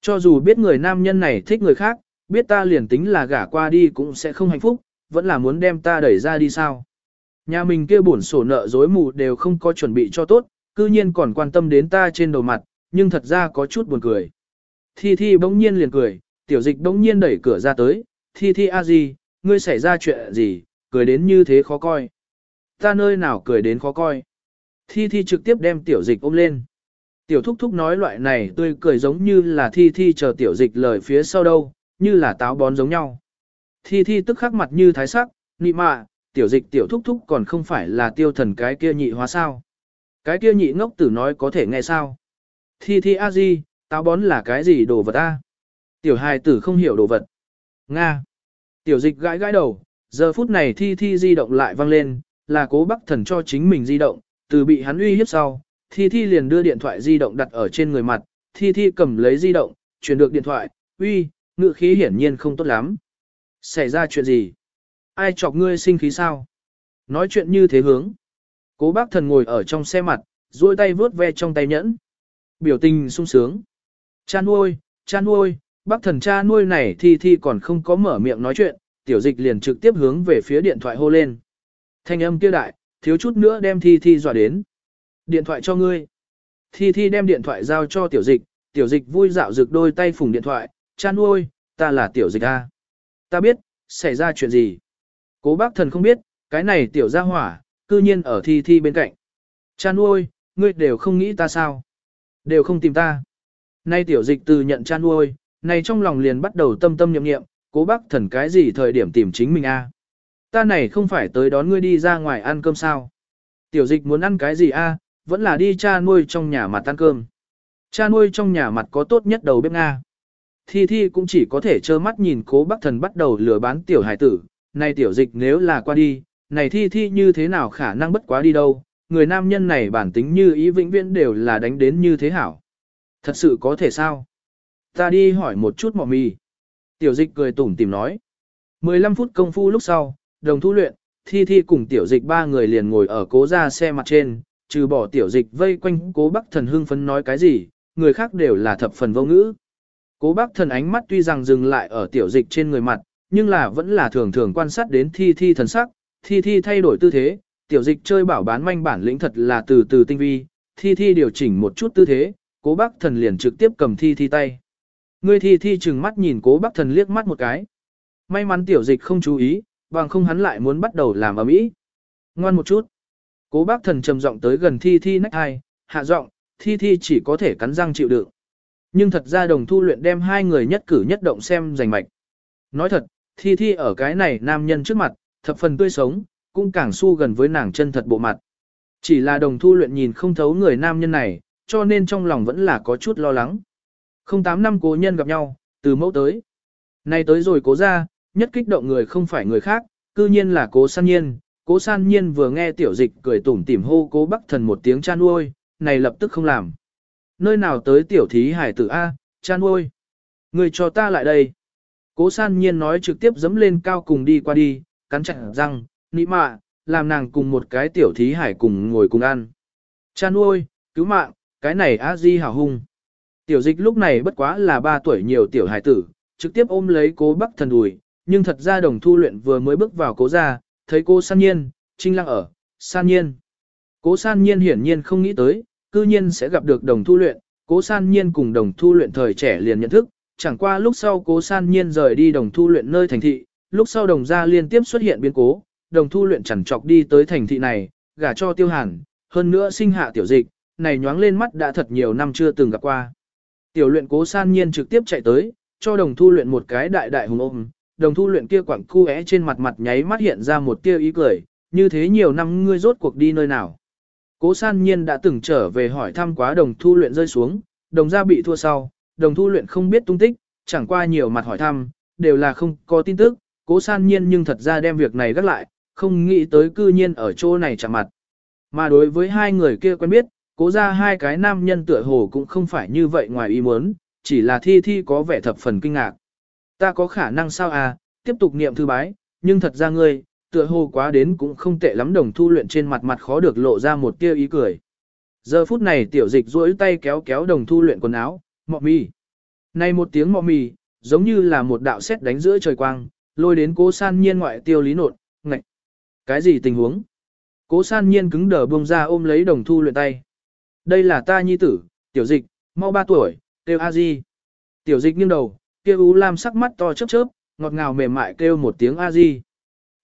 S1: Cho dù biết người nam nhân này thích người khác, biết ta liền tính là gả qua đi cũng sẽ không hạnh phúc, vẫn là muốn đem ta đẩy ra đi sao. Nhà mình kia bổn sổ nợ dối mù đều không có chuẩn bị cho tốt, cư nhiên còn quan tâm đến ta trên đầu mặt, nhưng thật ra có chút buồn cười. Thi Thi bỗng nhiên liền cười, tiểu dịch bỗng nhiên đẩy cửa ra tới, Thi Thi a gì, ngươi xảy ra chuyện gì, cười đến như thế khó coi. Ta nơi nào cười đến khó coi. Thi Thi trực tiếp đem tiểu dịch ôm lên. Tiểu thúc thúc nói loại này tươi cười giống như là Thi Thi chờ tiểu dịch lời phía sau đâu, như là táo bón giống nhau. Thi Thi tức khắc mặt như thái sắc, nị mạ, tiểu dịch tiểu thúc thúc còn không phải là tiêu thần cái kia nhị hóa sao. Cái kia nhị ngốc tử nói có thể nghe sao. Thi Thi a di, táo bón là cái gì đồ vật a? Tiểu hài tử không hiểu đồ vật. Nga. Tiểu dịch gãi gãi đầu, giờ phút này thi thi di động lại vang lên, là cố bắc thần cho chính mình di động, từ bị hắn uy hiếp sau, thi thi liền đưa điện thoại di động đặt ở trên người mặt, thi thi cầm lấy di động, chuyển được điện thoại, uy, ngự khí hiển nhiên không tốt lắm. Xảy ra chuyện gì? Ai chọc ngươi sinh khí sao? Nói chuyện như thế hướng. Cố bác thần ngồi ở trong xe mặt, duỗi tay vướt ve trong tay nhẫn. Biểu tình sung sướng. Cha nuôi, cha nuôi, bác thần cha nuôi này thi thi còn không có mở miệng nói chuyện, tiểu dịch liền trực tiếp hướng về phía điện thoại hô lên. Thanh âm kia đại, thiếu chút nữa đem thi thi dọa đến. Điện thoại cho ngươi. Thi thi đem điện thoại giao cho tiểu dịch, tiểu dịch vui dạo rực đôi tay phùng điện thoại, cha nuôi, ta là tiểu dịch A. Ta biết, xảy ra chuyện gì. Cố bác thần không biết, cái này tiểu gia hỏa, cư nhiên ở thi thi bên cạnh. Cha nuôi, ngươi đều không nghĩ ta sao? Đều không tìm ta. Nay tiểu dịch từ nhận cha nuôi, này trong lòng liền bắt đầu tâm tâm nhậm nghiệm, cố bác thần cái gì thời điểm tìm chính mình a Ta này không phải tới đón ngươi đi ra ngoài ăn cơm sao? Tiểu dịch muốn ăn cái gì a vẫn là đi cha nuôi trong nhà mặt ăn cơm. Cha nuôi trong nhà mặt có tốt nhất đầu bếp Nga. Thi Thi cũng chỉ có thể trơ mắt nhìn cố bác thần bắt đầu lừa bán tiểu hải tử, này tiểu dịch nếu là qua đi, này Thi Thi như thế nào khả năng bất quá đi đâu, người nam nhân này bản tính như ý vĩnh viễn đều là đánh đến như thế hảo. Thật sự có thể sao? Ta đi hỏi một chút mỏ mì. Tiểu dịch cười tủm tìm nói. 15 phút công phu lúc sau, đồng thu luyện, thi thi cùng tiểu dịch ba người liền ngồi ở cố ra xe mặt trên, trừ bỏ tiểu dịch vây quanh cố bác thần hưng phấn nói cái gì, người khác đều là thập phần vô ngữ. Cố bác thần ánh mắt tuy rằng dừng lại ở tiểu dịch trên người mặt, nhưng là vẫn là thường thường quan sát đến thi thi thần sắc, thi thi thay đổi tư thế, tiểu dịch chơi bảo bán manh bản lĩnh thật là từ từ tinh vi, thi thi điều chỉnh một chút tư thế, cố bác thần liền trực tiếp cầm thi thi tay. Ngươi thi thi chừng mắt nhìn cố bác thần liếc mắt một cái. May mắn tiểu dịch không chú ý, bằng không hắn lại muốn bắt đầu làm ở mỹ. Ngoan một chút. Cố bác thần trầm giọng tới gần thi thi nách hai, hạ giọng, thi thi chỉ có thể cắn răng chịu đựng. Nhưng thật ra đồng thu luyện đem hai người nhất cử nhất động xem giành mạch. Nói thật, thi thi ở cái này nam nhân trước mặt, thập phần tươi sống, cũng càng su gần với nàng chân thật bộ mặt. Chỉ là đồng thu luyện nhìn không thấu người nam nhân này, cho nên trong lòng vẫn là có chút lo lắng. Không tám năm cố nhân gặp nhau, từ mẫu tới. Nay tới rồi cố ra, nhất kích động người không phải người khác, cư nhiên là cố san nhiên. Cố san nhiên vừa nghe tiểu dịch cười tủm tỉm hô cố bắc thần một tiếng chan nuôi, này lập tức không làm. Nơi nào tới tiểu thí hải tử A, chan nuôi. Người cho ta lại đây. Cố san nhiên nói trực tiếp dẫm lên cao cùng đi qua đi, cắn chặt răng, nị mạ, làm nàng cùng một cái tiểu thí hải cùng ngồi cùng ăn. Cha nuôi, cứu mạng, cái này a di hào hung. Tiểu dịch lúc này bất quá là 3 tuổi nhiều tiểu hải tử, trực tiếp ôm lấy cố bắc thần đùi, nhưng thật ra đồng thu luyện vừa mới bước vào cố ra, thấy cô san nhiên, trinh lăng ở, san nhiên. Cố san nhiên hiển nhiên không nghĩ tới, cư nhiên sẽ gặp được đồng thu luyện, Cố san nhiên cùng đồng thu luyện thời trẻ liền nhận thức, chẳng qua lúc sau cố san nhiên rời đi đồng thu luyện nơi thành thị, lúc sau đồng gia liên tiếp xuất hiện biến cố, đồng thu luyện chẳng chọc đi tới thành thị này, gả cho tiêu hàn, hơn nữa sinh hạ tiểu dịch, này nhoáng lên mắt đã thật nhiều năm chưa từng gặp qua. Tiểu luyện cố san nhiên trực tiếp chạy tới, cho đồng thu luyện một cái đại đại hùng ôm, đồng thu luyện kia quẳng cu é trên mặt mặt nháy mắt hiện ra một tia ý cười, như thế nhiều năm ngươi rốt cuộc đi nơi nào. Cố san nhiên đã từng trở về hỏi thăm quá đồng thu luyện rơi xuống, đồng gia bị thua sau, đồng thu luyện không biết tung tích, chẳng qua nhiều mặt hỏi thăm, đều là không có tin tức, cố san nhiên nhưng thật ra đem việc này gác lại, không nghĩ tới cư nhiên ở chỗ này chạm mặt. Mà đối với hai người kia quen biết, cố ra hai cái nam nhân tựa hồ cũng không phải như vậy ngoài ý muốn, chỉ là thi thi có vẻ thập phần kinh ngạc. Ta có khả năng sao à, tiếp tục niệm thư bái, nhưng thật ra ngươi, tựa hồ quá đến cũng không tệ lắm đồng thu luyện trên mặt mặt khó được lộ ra một tia ý cười. Giờ phút này tiểu dịch duỗi tay kéo kéo đồng thu luyện quần áo, mọ mì. Này một tiếng mọ mì, giống như là một đạo sét đánh giữa trời quang, lôi đến cố san nhiên ngoại tiêu lý nột, ngạch. Cái gì tình huống? Cố san nhiên cứng đờ buông ra ôm lấy đồng thu luyện tay. Đây là ta nhi tử, tiểu dịch, mau ba tuổi, kêu a di. Tiểu dịch nghiêng đầu, kêu ú lam sắc mắt to chớp chớp, ngọt ngào mềm mại kêu một tiếng a di.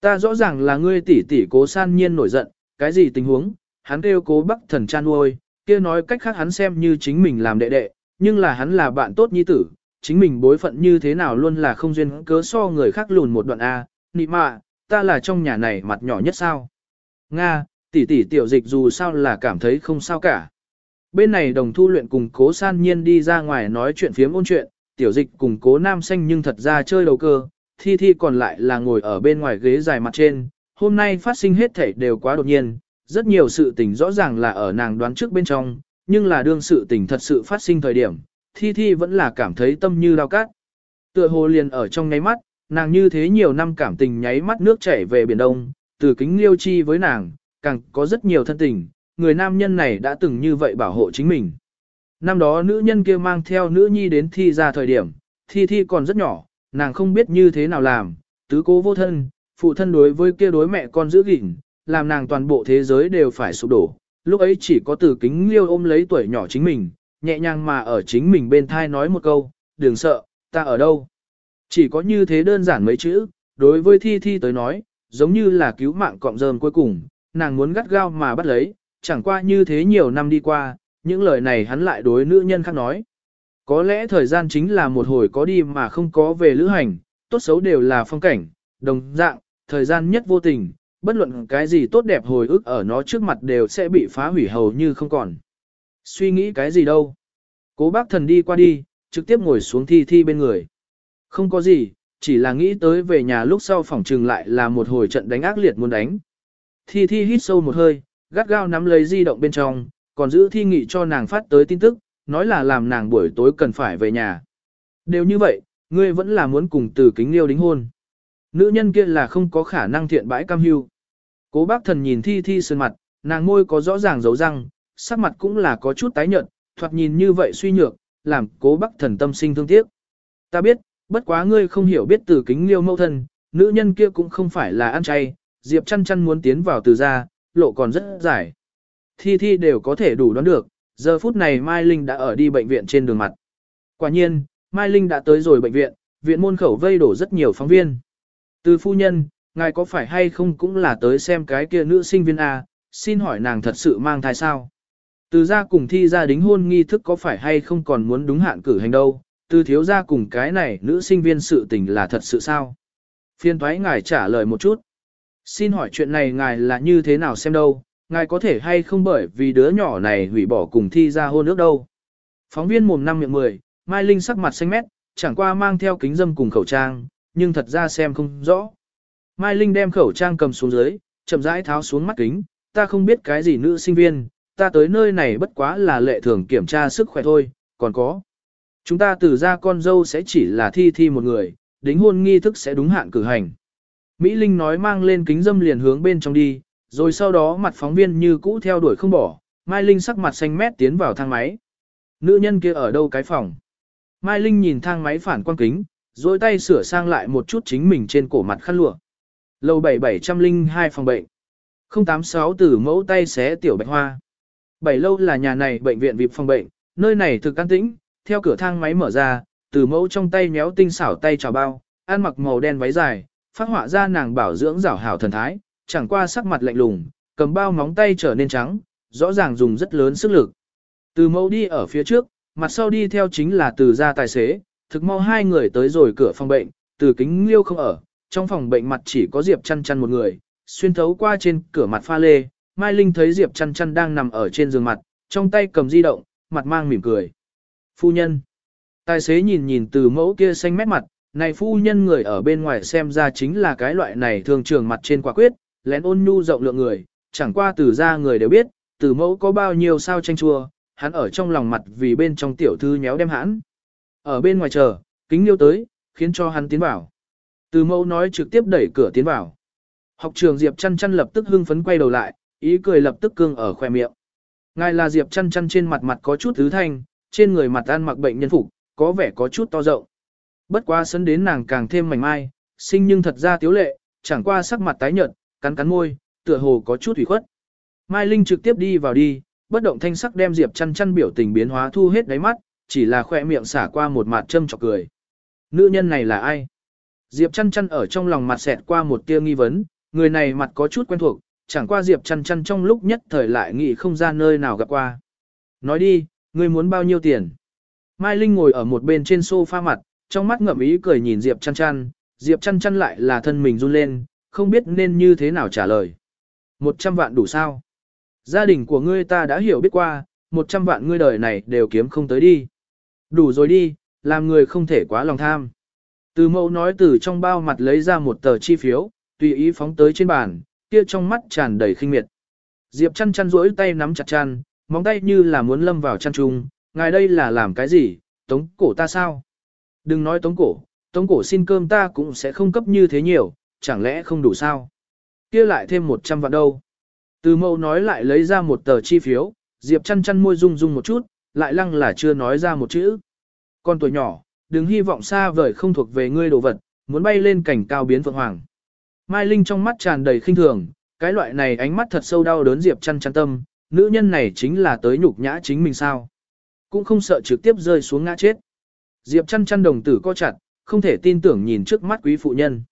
S1: Ta rõ ràng là ngươi tỷ tỷ cố san nhiên nổi giận, cái gì tình huống, hắn kêu cố bắc thần chan nuôi, kia nói cách khác hắn xem như chính mình làm đệ đệ, nhưng là hắn là bạn tốt nhi tử, chính mình bối phận như thế nào luôn là không duyên cớ so người khác lùn một đoạn A, nị mạ, ta là trong nhà này mặt nhỏ nhất sao. Nga, tỷ tỷ tiểu dịch dù sao là cảm thấy không sao cả. Bên này đồng thu luyện cùng cố san nhiên đi ra ngoài nói chuyện phiếm ôn chuyện, tiểu dịch cùng cố nam xanh nhưng thật ra chơi đầu cơ, thi thi còn lại là ngồi ở bên ngoài ghế dài mặt trên. Hôm nay phát sinh hết thảy đều quá đột nhiên, rất nhiều sự tình rõ ràng là ở nàng đoán trước bên trong, nhưng là đương sự tình thật sự phát sinh thời điểm, thi thi vẫn là cảm thấy tâm như lao cát. Tựa hồ liền ở trong nháy mắt, nàng như thế nhiều năm cảm tình nháy mắt nước chảy về biển đông, từ kính liêu chi với nàng, càng có rất nhiều thân tình, người nam nhân này đã từng như vậy bảo hộ chính mình. Năm đó nữ nhân kia mang theo nữ nhi đến thi ra thời điểm, thi thi còn rất nhỏ, nàng không biết như thế nào làm, tứ cố vô thân, phụ thân đối với kia đối mẹ con giữ gìn, làm nàng toàn bộ thế giới đều phải sụp đổ. Lúc ấy chỉ có từ kính liêu ôm lấy tuổi nhỏ chính mình, nhẹ nhàng mà ở chính mình bên thai nói một câu, đừng sợ, ta ở đâu. Chỉ có như thế đơn giản mấy chữ, đối với thi thi tới nói, giống như là cứu mạng cọng rơm cuối cùng, nàng muốn gắt gao mà bắt lấy, chẳng qua như thế nhiều năm đi qua, những lời này hắn lại đối nữ nhân khác nói. Có lẽ thời gian chính là một hồi có đi mà không có về lữ hành, tốt xấu đều là phong cảnh, đồng dạng, thời gian nhất vô tình, bất luận cái gì tốt đẹp hồi ức ở nó trước mặt đều sẽ bị phá hủy hầu như không còn. Suy nghĩ cái gì đâu. Cố bác thần đi qua đi, trực tiếp ngồi xuống thi thi bên người. Không có gì, chỉ là nghĩ tới về nhà lúc sau phòng trừng lại là một hồi trận đánh ác liệt muốn đánh. Thi thi hít sâu một hơi, gắt gao nắm lấy di động bên trong, còn giữ thi nghị cho nàng phát tới tin tức, nói là làm nàng buổi tối cần phải về nhà. Đều như vậy, ngươi vẫn là muốn cùng từ kính liêu đính hôn. Nữ nhân kia là không có khả năng thiện bãi cam hưu. Cố bác thần nhìn thi thi sơn mặt, nàng môi có rõ ràng dấu răng, sắc mặt cũng là có chút tái nhợt, thoạt nhìn như vậy suy nhược, làm cố bác thần tâm sinh thương tiếc. Ta biết, bất quá ngươi không hiểu biết từ kính liêu mâu thân, nữ nhân kia cũng không phải là ăn chay, Diệp chăn chăn muốn tiến vào từ ra, lộ còn rất dài. Thi thi đều có thể đủ đoán được, giờ phút này Mai Linh đã ở đi bệnh viện trên đường mặt. Quả nhiên, Mai Linh đã tới rồi bệnh viện, viện môn khẩu vây đổ rất nhiều phóng viên. Từ phu nhân, ngài có phải hay không cũng là tới xem cái kia nữ sinh viên A, xin hỏi nàng thật sự mang thai sao? Từ ra cùng thi ra đính hôn nghi thức có phải hay không còn muốn đúng hạn cử hành đâu, từ thiếu ra cùng cái này nữ sinh viên sự tình là thật sự sao? Phiên thoái ngài trả lời một chút. Xin hỏi chuyện này ngài là như thế nào xem đâu, ngài có thể hay không bởi vì đứa nhỏ này hủy bỏ cùng thi ra hôn ước đâu. Phóng viên mồm năm miệng 10, Mai Linh sắc mặt xanh mét, chẳng qua mang theo kính dâm cùng khẩu trang, nhưng thật ra xem không rõ. Mai Linh đem khẩu trang cầm xuống dưới, chậm rãi tháo xuống mắt kính, ta không biết cái gì nữ sinh viên, ta tới nơi này bất quá là lệ thường kiểm tra sức khỏe thôi, còn có. Chúng ta từ ra con dâu sẽ chỉ là thi thi một người, đính hôn nghi thức sẽ đúng hạn cử hành. Mỹ Linh nói mang lên kính dâm liền hướng bên trong đi, rồi sau đó mặt phóng viên như cũ theo đuổi không bỏ, Mai Linh sắc mặt xanh mét tiến vào thang máy. Nữ nhân kia ở đâu cái phòng? Mai Linh nhìn thang máy phản quang kính, rồi tay sửa sang lại một chút chính mình trên cổ mặt khăn lụa. Lầu 7702 phòng bệnh. 086 từ mẫu tay xé tiểu bạch hoa. Bảy lâu là nhà này bệnh viện vịp phòng bệnh, nơi này thực an tĩnh, theo cửa thang máy mở ra, từ mẫu trong tay méo tinh xảo tay trào bao, ăn mặc màu đen váy dài, phát họa ra nàng bảo dưỡng rảo hảo thần thái, chẳng qua sắc mặt lạnh lùng, cầm bao móng tay trở nên trắng, rõ ràng dùng rất lớn sức lực. Từ mẫu đi ở phía trước, mặt sau đi theo chính là từ gia tài xế, thực mau hai người tới rồi cửa phòng bệnh, từ kính liêu không ở, trong phòng bệnh mặt chỉ có Diệp chăn chăn một người, xuyên thấu qua trên cửa mặt pha lê, Mai Linh thấy Diệp chăn chăn đang nằm ở trên giường mặt, trong tay cầm di động, mặt mang mỉm cười. Phu nhân. Tài xế nhìn nhìn từ mẫu kia xanh mét mặt, này phu nhân người ở bên ngoài xem ra chính là cái loại này thường trường mặt trên quả quyết, lén ôn nhu rộng lượng người, chẳng qua từ ra người đều biết, từ mẫu có bao nhiêu sao tranh chua, hắn ở trong lòng mặt vì bên trong tiểu thư nhéo đem hắn Ở bên ngoài chờ, kính liêu tới, khiến cho hắn tiến vào. Từ mẫu nói trực tiếp đẩy cửa tiến vào. Học trường Diệp chăn chăn lập tức hưng phấn quay đầu lại, ý cười lập tức cương ở khoe miệng. Ngài là Diệp chăn chăn trên mặt mặt có chút thứ thanh, trên người mặt ăn mặc bệnh nhân phục, có vẻ có chút to rộng. Bất quá sấn đến nàng càng thêm mảnh mai, sinh nhưng thật ra tiếu lệ, chẳng qua sắc mặt tái nhợt, cắn cắn môi, tựa hồ có chút ủy khuất. Mai Linh trực tiếp đi vào đi, bất động thanh sắc đem Diệp chăn chăn biểu tình biến hóa thu hết đáy mắt, chỉ là khoe miệng xả qua một mặt châm chọc cười. Nữ nhân này là ai? Diệp chăn chăn ở trong lòng mặt xẹt qua một tia nghi vấn, người này mặt có chút quen thuộc, chẳng qua Diệp chăn chăn trong lúc nhất thời lại nghĩ không ra nơi nào gặp qua. Nói đi, ngươi muốn bao nhiêu tiền? Mai Linh ngồi ở một bên trên sofa mặt, trong mắt ngậm ý cười nhìn Diệp chăn chăn, Diệp chăn chăn lại là thân mình run lên, không biết nên như thế nào trả lời. Một trăm vạn đủ sao? Gia đình của ngươi ta đã hiểu biết qua, một trăm vạn ngươi đời này đều kiếm không tới đi. Đủ rồi đi, làm người không thể quá lòng tham. Từ mẫu nói từ trong bao mặt lấy ra một tờ chi phiếu, tùy ý phóng tới trên bàn, kia trong mắt tràn đầy khinh miệt. Diệp chăn chăn rỗi tay nắm chặt chăn, móng tay như là muốn lâm vào chăn trung, ngài đây là làm cái gì, tống cổ ta sao? Đừng nói tống cổ, tống cổ xin cơm ta cũng sẽ không cấp như thế nhiều, chẳng lẽ không đủ sao? kia lại thêm 100 vạn đâu? Từ mẫu nói lại lấy ra một tờ chi phiếu, Diệp chăn chăn môi rung rung một chút, lại lăng là chưa nói ra một chữ. Con tuổi nhỏ, đừng hy vọng xa vời không thuộc về ngươi đồ vật, muốn bay lên cảnh cao biến phượng hoàng. Mai Linh trong mắt tràn đầy khinh thường, cái loại này ánh mắt thật sâu đau đớn Diệp chăn chăn tâm, nữ nhân này chính là tới nhục nhã chính mình sao. Cũng không sợ trực tiếp rơi xuống ngã chết. Diệp chăn chăn đồng tử co chặt, không thể tin tưởng nhìn trước mắt quý phụ nhân.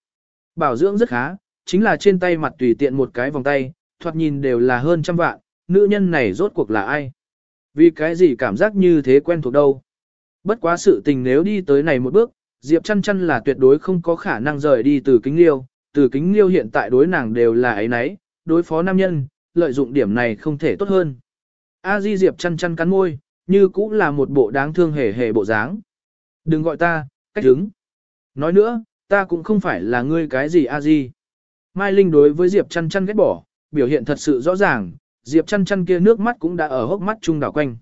S1: Bảo dưỡng rất khá, chính là trên tay mặt tùy tiện một cái vòng tay, thoạt nhìn đều là hơn trăm vạn, nữ nhân này rốt cuộc là ai? Vì cái gì cảm giác như thế quen thuộc đâu? Bất quá sự tình nếu đi tới này một bước, Diệp chăn chăn là tuyệt đối không có khả năng rời đi từ kính liêu, từ kính liêu hiện tại đối nàng đều là ấy nấy, đối phó nam nhân, lợi dụng điểm này không thể tốt hơn. A Di Diệp chăn chăn cắn môi, như cũng là một bộ đáng thương hề hề bộ dáng. Đừng gọi ta, cách đứng. Nói nữa, ta cũng không phải là ngươi cái gì A Di. Mai Linh đối với Diệp chăn chăn ghét bỏ, biểu hiện thật sự rõ ràng, Diệp chăn chăn kia nước mắt cũng đã ở hốc mắt trung đảo quanh.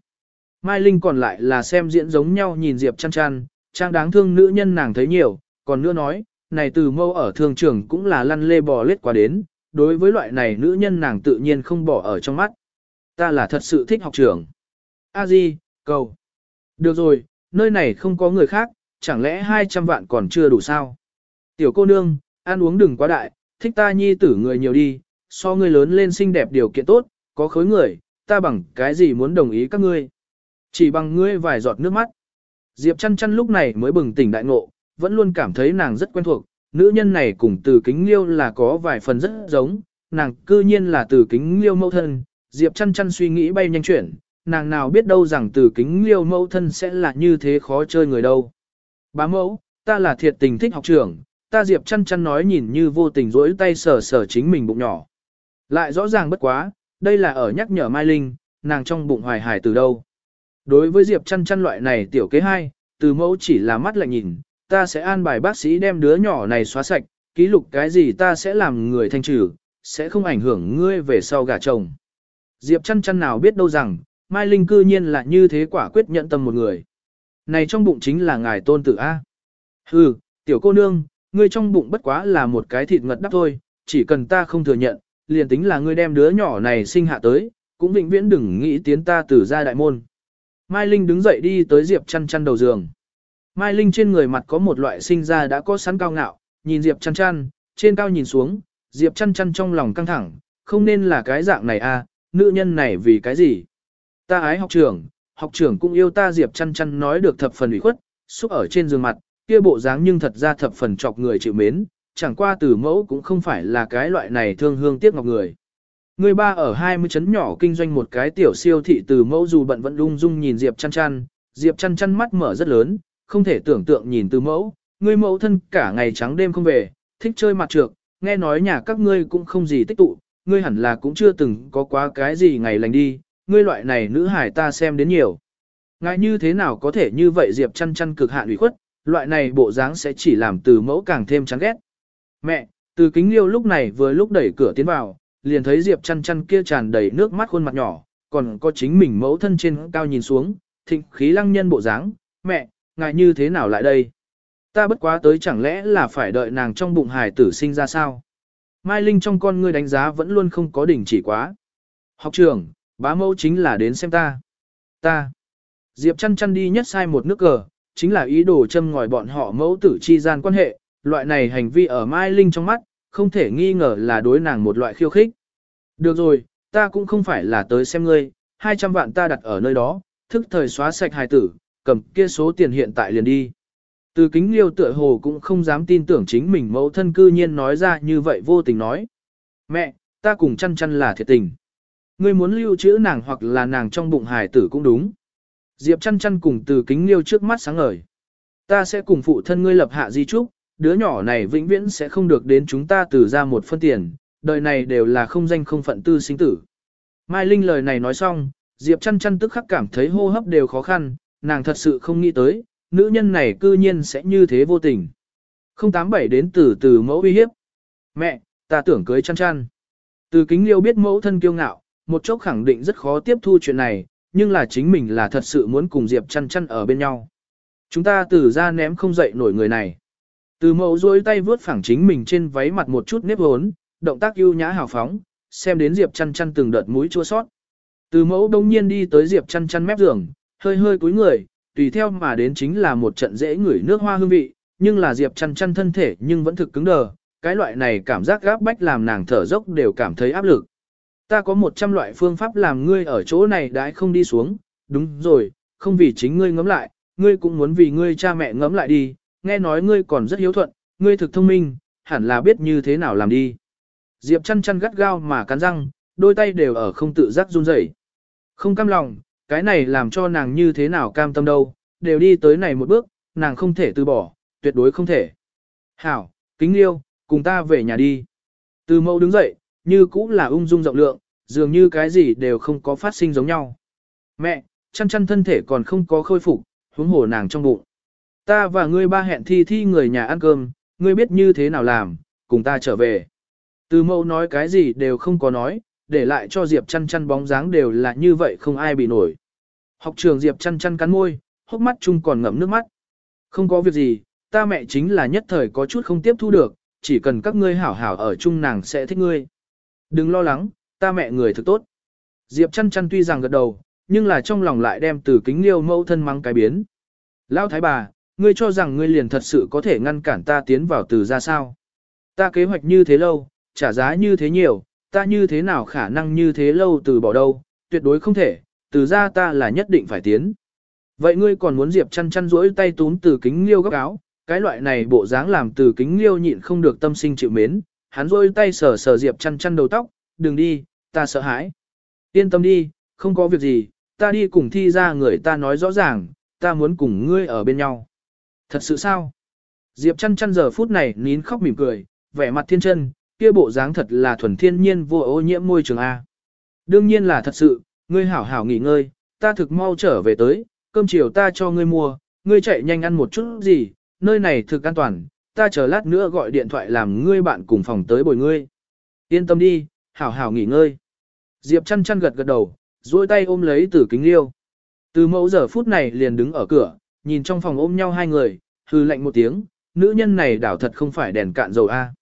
S1: Mai Linh còn lại là xem diễn giống nhau nhìn Diệp chăn chăn, trang đáng thương nữ nhân nàng thấy nhiều, còn nữa nói, này từ mâu ở thường trường cũng là lăn lê bò lết qua đến, đối với loại này nữ nhân nàng tự nhiên không bỏ ở trong mắt. Ta là thật sự thích học trưởng. A Di, cầu. Được rồi, nơi này không có người khác, chẳng lẽ 200 vạn còn chưa đủ sao? Tiểu cô nương, ăn uống đừng quá đại, thích ta nhi tử người nhiều đi, so ngươi lớn lên xinh đẹp điều kiện tốt, có khối người, ta bằng cái gì muốn đồng ý các ngươi. Chỉ bằng ngươi vài giọt nước mắt. Diệp chăn chăn lúc này mới bừng tỉnh đại ngộ, vẫn luôn cảm thấy nàng rất quen thuộc, nữ nhân này cùng từ kính liêu là có vài phần rất giống, nàng cư nhiên là từ kính liêu mẫu thân, Diệp chăn chăn suy nghĩ bay nhanh chuyển, nàng nào biết đâu rằng từ kính liêu mẫu thân sẽ là như thế khó chơi người đâu. Bá mẫu, ta là thiệt tình thích học trưởng, ta Diệp chăn chăn nói nhìn như vô tình rỗi tay sờ sờ chính mình bụng nhỏ. Lại rõ ràng bất quá, đây là ở nhắc nhở Mai Linh, nàng trong bụng hoài hài từ đâu. Đối với Diệp chăn chăn loại này tiểu kế hai, từ mẫu chỉ là mắt lạnh nhìn, ta sẽ an bài bác sĩ đem đứa nhỏ này xóa sạch, ký lục cái gì ta sẽ làm người thanh trừ, sẽ không ảnh hưởng ngươi về sau gả chồng. Diệp chăn chăn nào biết đâu rằng, Mai Linh cư nhiên là như thế quả quyết nhận tâm một người. Này trong bụng chính là ngài tôn tử A. Hừ, tiểu cô nương, ngươi trong bụng bất quá là một cái thịt ngật đắp thôi, chỉ cần ta không thừa nhận, liền tính là ngươi đem đứa nhỏ này sinh hạ tới, cũng vĩnh viễn đừng nghĩ tiến ta từ ra đại môn. Mai Linh đứng dậy đi tới Diệp chăn chăn đầu giường. Mai Linh trên người mặt có một loại sinh ra đã có sẵn cao ngạo, nhìn Diệp chăn chăn, trên cao nhìn xuống, Diệp chăn chăn trong lòng căng thẳng, không nên là cái dạng này à, nữ nhân này vì cái gì? Ta ái học trưởng, học trưởng cũng yêu ta Diệp chăn chăn nói được thập phần ủy khuất, xúc ở trên giường mặt, kia bộ dáng nhưng thật ra thập phần chọc người chịu mến, chẳng qua từ mẫu cũng không phải là cái loại này thương hương tiếc ngọc người. Người ba ở 20 chấn nhỏ kinh doanh một cái tiểu siêu thị từ mẫu dù bận vẫn lung dung nhìn Diệp chăn chăn, Diệp chăn chăn mắt mở rất lớn, không thể tưởng tượng nhìn từ mẫu, người mẫu thân cả ngày trắng đêm không về, thích chơi mặt trược, nghe nói nhà các ngươi cũng không gì tích tụ, ngươi hẳn là cũng chưa từng có quá cái gì ngày lành đi, ngươi loại này nữ hải ta xem đến nhiều. Ngại như thế nào có thể như vậy Diệp chăn chăn cực hạn ủy khuất, loại này bộ dáng sẽ chỉ làm từ mẫu càng thêm chán ghét. Mẹ, từ kính liêu lúc này vừa lúc đẩy cửa tiến vào, liền thấy Diệp chăn chăn kia tràn đầy nước mắt khuôn mặt nhỏ, còn có chính mình mẫu thân trên cao nhìn xuống, thịnh khí lăng nhân bộ dáng, mẹ, ngài như thế nào lại đây? Ta bất quá tới chẳng lẽ là phải đợi nàng trong bụng hài tử sinh ra sao? Mai Linh trong con ngươi đánh giá vẫn luôn không có đỉnh chỉ quá. Học trưởng, bá mẫu chính là đến xem ta. Ta. Diệp chăn chăn đi nhất sai một nước cờ, chính là ý đồ châm ngòi bọn họ mẫu tử chi gian quan hệ, loại này hành vi ở Mai Linh trong mắt, không thể nghi ngờ là đối nàng một loại khiêu khích. Được rồi, ta cũng không phải là tới xem ngươi, 200 vạn ta đặt ở nơi đó, thức thời xóa sạch hài tử, cầm kia số tiền hiện tại liền đi. Từ kính liêu tựa hồ cũng không dám tin tưởng chính mình mẫu thân cư nhiên nói ra như vậy vô tình nói. Mẹ, ta cùng chăn chăn là thiệt tình. Ngươi muốn lưu trữ nàng hoặc là nàng trong bụng hài tử cũng đúng. Diệp chăn chăn cùng từ kính liêu trước mắt sáng ngời. Ta sẽ cùng phụ thân ngươi lập hạ di trúc, đứa nhỏ này vĩnh viễn sẽ không được đến chúng ta từ ra một phân tiền, đời này đều là không danh không phận tư sinh tử. Mai Linh lời này nói xong, Diệp chăn chăn tức khắc cảm thấy hô hấp đều khó khăn, nàng thật sự không nghĩ tới, nữ nhân này cư nhiên sẽ như thế vô tình. 087 đến từ từ mẫu uy hiếp. Mẹ, ta tưởng cưới chăn chăn. Từ kính liêu biết mẫu thân kiêu ngạo, một chốc khẳng định rất khó tiếp thu chuyện này, nhưng là chính mình là thật sự muốn cùng Diệp chăn chăn ở bên nhau. Chúng ta từ ra ném không dậy nổi người này. Từ mẫu duỗi tay vướt phẳng chính mình trên váy mặt một chút nếp hốn, động tác ưu nhã hào phóng, xem đến Diệp chăn chăn từng đợt mũi chua sót. Từ mẫu đông nhiên đi tới Diệp chăn chăn mép giường, hơi hơi cúi người, tùy theo mà đến chính là một trận dễ ngửi nước hoa hương vị, nhưng là Diệp chăn chăn thân thể nhưng vẫn thực cứng đờ, cái loại này cảm giác gáp bách làm nàng thở dốc đều cảm thấy áp lực. Ta có một trăm loại phương pháp làm ngươi ở chỗ này đãi không đi xuống, đúng rồi, không vì chính ngươi ngẫm lại, ngươi cũng muốn vì ngươi cha mẹ ngẫm lại đi, nghe nói ngươi còn rất hiếu thuận, ngươi thực thông minh, hẳn là biết như thế nào làm đi. Diệp chăn chăn gắt gao mà cắn răng, đôi tay đều ở không tự giác run rẩy. Không cam lòng, cái này làm cho nàng như thế nào cam tâm đâu, đều đi tới này một bước, nàng không thể từ bỏ, tuyệt đối không thể. Hảo, kính liêu, cùng ta về nhà đi. Từ mẫu đứng dậy, như cũng là ung dung rộng lượng, dường như cái gì đều không có phát sinh giống nhau. Mẹ, chăn chăn thân thể còn không có khôi phục, huống hồ nàng trong bụng. Ta và ngươi ba hẹn thi thi người nhà ăn cơm, ngươi biết như thế nào làm, cùng ta trở về. Từ mẫu nói cái gì đều không có nói, để lại cho Diệp chăn chăn bóng dáng đều là như vậy không ai bị nổi. Học trường Diệp chăn chăn cắn môi, hốc mắt chung còn ngậm nước mắt. Không có việc gì, ta mẹ chính là nhất thời có chút không tiếp thu được, chỉ cần các ngươi hảo hảo ở chung nàng sẽ thích ngươi. Đừng lo lắng, ta mẹ người thực tốt. Diệp chăn chăn tuy rằng gật đầu, nhưng là trong lòng lại đem từ kính liêu mẫu thân mắng cái biến. Lão thái bà, ngươi cho rằng ngươi liền thật sự có thể ngăn cản ta tiến vào từ ra sao. Ta kế hoạch như thế lâu, trả giá như thế nhiều, ta như thế nào khả năng như thế lâu từ bỏ đâu, tuyệt đối không thể, từ ra ta là nhất định phải tiến. Vậy ngươi còn muốn Diệp chăn chăn rỗi tay túm từ kính liêu góc áo, cái loại này bộ dáng làm từ kính liêu nhịn không được tâm sinh chịu mến, hắn rôi tay sờ sờ Diệp chăn chăn đầu tóc, đừng đi, ta sợ hãi. Yên tâm đi, không có việc gì, ta đi cùng thi ra người ta nói rõ ràng, ta muốn cùng ngươi ở bên nhau. Thật sự sao? Diệp chăn chăn giờ phút này nín khóc mỉm cười, vẻ mặt thiên chân, kia bộ dáng thật là thuần thiên nhiên vô ô nhiễm môi trường A. Đương nhiên là thật sự, ngươi hảo hảo nghỉ ngơi, ta thực mau trở về tới, cơm chiều ta cho ngươi mua, ngươi chạy nhanh ăn một chút gì, nơi này thực an toàn, ta chờ lát nữa gọi điện thoại làm ngươi bạn cùng phòng tới bồi ngươi. Yên tâm đi, hảo hảo nghỉ ngơi. Diệp chăn chăn gật gật đầu, duỗi tay ôm lấy tử kính liêu. Từ mẫu giờ phút này liền đứng ở cửa, nhìn trong phòng ôm nhau hai người, hư lạnh một tiếng, nữ nhân này đảo thật không phải đèn cạn dầu A.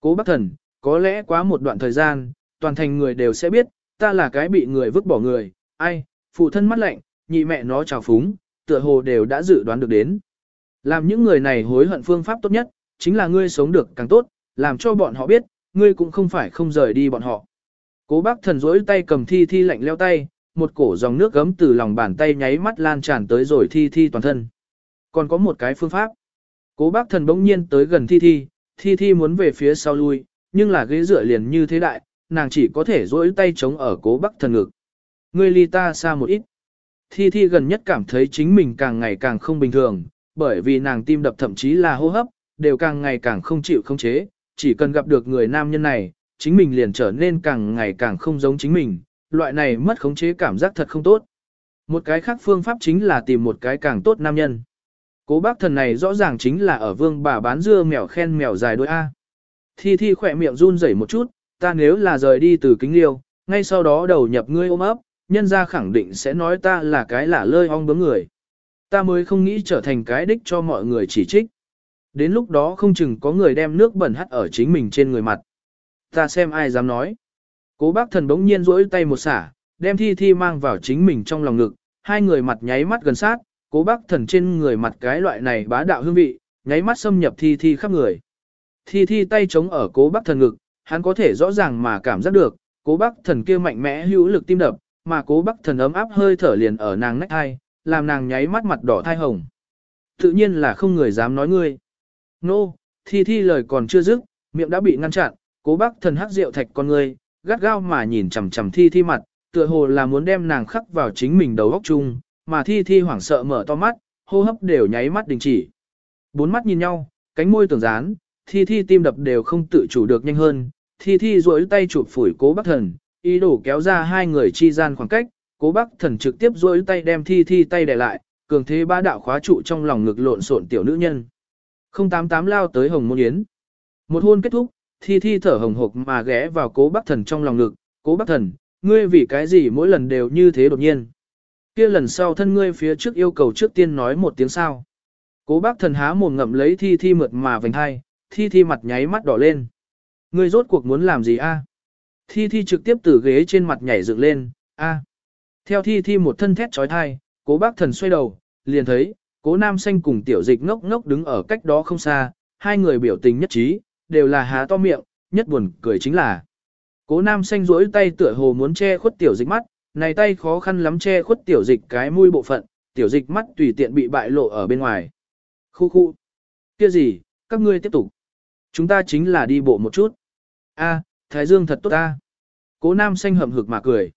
S1: Cố bác thần, có lẽ quá một đoạn thời gian, toàn thành người đều sẽ biết, ta là cái bị người vứt bỏ người, ai, phụ thân mắt lạnh, nhị mẹ nó trào phúng, tựa hồ đều đã dự đoán được đến. Làm những người này hối hận phương pháp tốt nhất, chính là ngươi sống được càng tốt, làm cho bọn họ biết, ngươi cũng không phải không rời đi bọn họ. Cố bác thần rỗi tay cầm thi thi lạnh leo tay, một cổ dòng nước gấm từ lòng bàn tay nháy mắt lan tràn tới rồi thi thi toàn thân. Còn có một cái phương pháp. Cố bác thần bỗng nhiên tới gần thi thi, thi thi muốn về phía sau lui, nhưng là ghế dựa liền như thế đại, nàng chỉ có thể rỗi tay chống ở cố bác thần ngực. Ngươi ly ta xa một ít. Thi thi gần nhất cảm thấy chính mình càng ngày càng không bình thường, bởi vì nàng tim đập thậm chí là hô hấp, đều càng ngày càng không chịu không chế, chỉ cần gặp được người nam nhân này, chính mình liền trở nên càng ngày càng không giống chính mình, loại này mất khống chế cảm giác thật không tốt. Một cái khác phương pháp chính là tìm một cái càng tốt nam nhân. Cố bác thần này rõ ràng chính là ở vương bà bán dưa mèo khen mèo dài đôi A. Thi thi khỏe miệng run rẩy một chút, ta nếu là rời đi từ kính liêu, ngay sau đó đầu nhập ngươi ôm ấp, nhân ra khẳng định sẽ nói ta là cái lả lơi ong bướm người. Ta mới không nghĩ trở thành cái đích cho mọi người chỉ trích. Đến lúc đó không chừng có người đem nước bẩn hắt ở chính mình trên người mặt. Ta xem ai dám nói. Cố bác thần bỗng nhiên rỗi tay một xả, đem thi thi mang vào chính mình trong lòng ngực, hai người mặt nháy mắt gần sát, cố bác thần trên người mặt cái loại này bá đạo hương vị, nháy mắt xâm nhập thi thi khắp người. Thi thi tay chống ở cố bác thần ngực, hắn có thể rõ ràng mà cảm giác được, cố bác thần kia mạnh mẽ hữu lực tim đập, mà cố bác thần ấm áp hơi thở liền ở nàng nách hai, làm nàng nháy mắt mặt đỏ thai hồng. Tự nhiên là không người dám nói ngươi. Nô, no, thi thi lời còn chưa dứt, miệng đã bị ngăn chặn, cố bác thần hắc rượu thạch con ngươi, gắt gao mà nhìn chằm chằm thi thi mặt, tựa hồ là muốn đem nàng khắc vào chính mình đầu góc chung, mà thi thi hoảng sợ mở to mắt, hô hấp đều nháy mắt đình chỉ. Bốn mắt nhìn nhau, cánh môi tưởng dán, thi thi tim đập đều không tự chủ được nhanh hơn, thi thi duỗi tay chụp phủi cố bác thần, ý đồ kéo ra hai người chi gian khoảng cách, cố bác thần trực tiếp duỗi tay đem thi thi tay đè lại, cường thế ba đạo khóa trụ trong lòng ngực lộn xộn tiểu nữ nhân. 088 lao tới hồng môn yến. Một hôn kết thúc, thi thi thở hồng hộc mà ghé vào cố bác thần trong lòng ngực, cố bác thần, ngươi vì cái gì mỗi lần đều như thế đột nhiên. kia lần sau thân ngươi phía trước yêu cầu trước tiên nói một tiếng sao. Cố bác thần há mồm ngậm lấy thi thi mượt mà vành hai, thi thi mặt nháy mắt đỏ lên. Ngươi rốt cuộc muốn làm gì a? Thi thi trực tiếp từ ghế trên mặt nhảy dựng lên, a. Theo thi thi một thân thét trói thai, cố bác thần xoay đầu, liền thấy, cố nam xanh cùng tiểu dịch ngốc ngốc đứng ở cách đó không xa, hai người biểu tình nhất trí, đều là há to miệng, nhất buồn cười chính là. Cố nam xanh rỗi tay tựa hồ muốn che khuất tiểu dịch mắt, này tay khó khăn lắm che khuất tiểu dịch cái mũi bộ phận, tiểu dịch mắt tùy tiện bị bại lộ ở bên ngoài. Khu khu. Kia gì, các ngươi tiếp tục. Chúng ta chính là đi bộ một chút. A, Thái Dương thật tốt ta. Cố nam xanh hậm hực mà cười.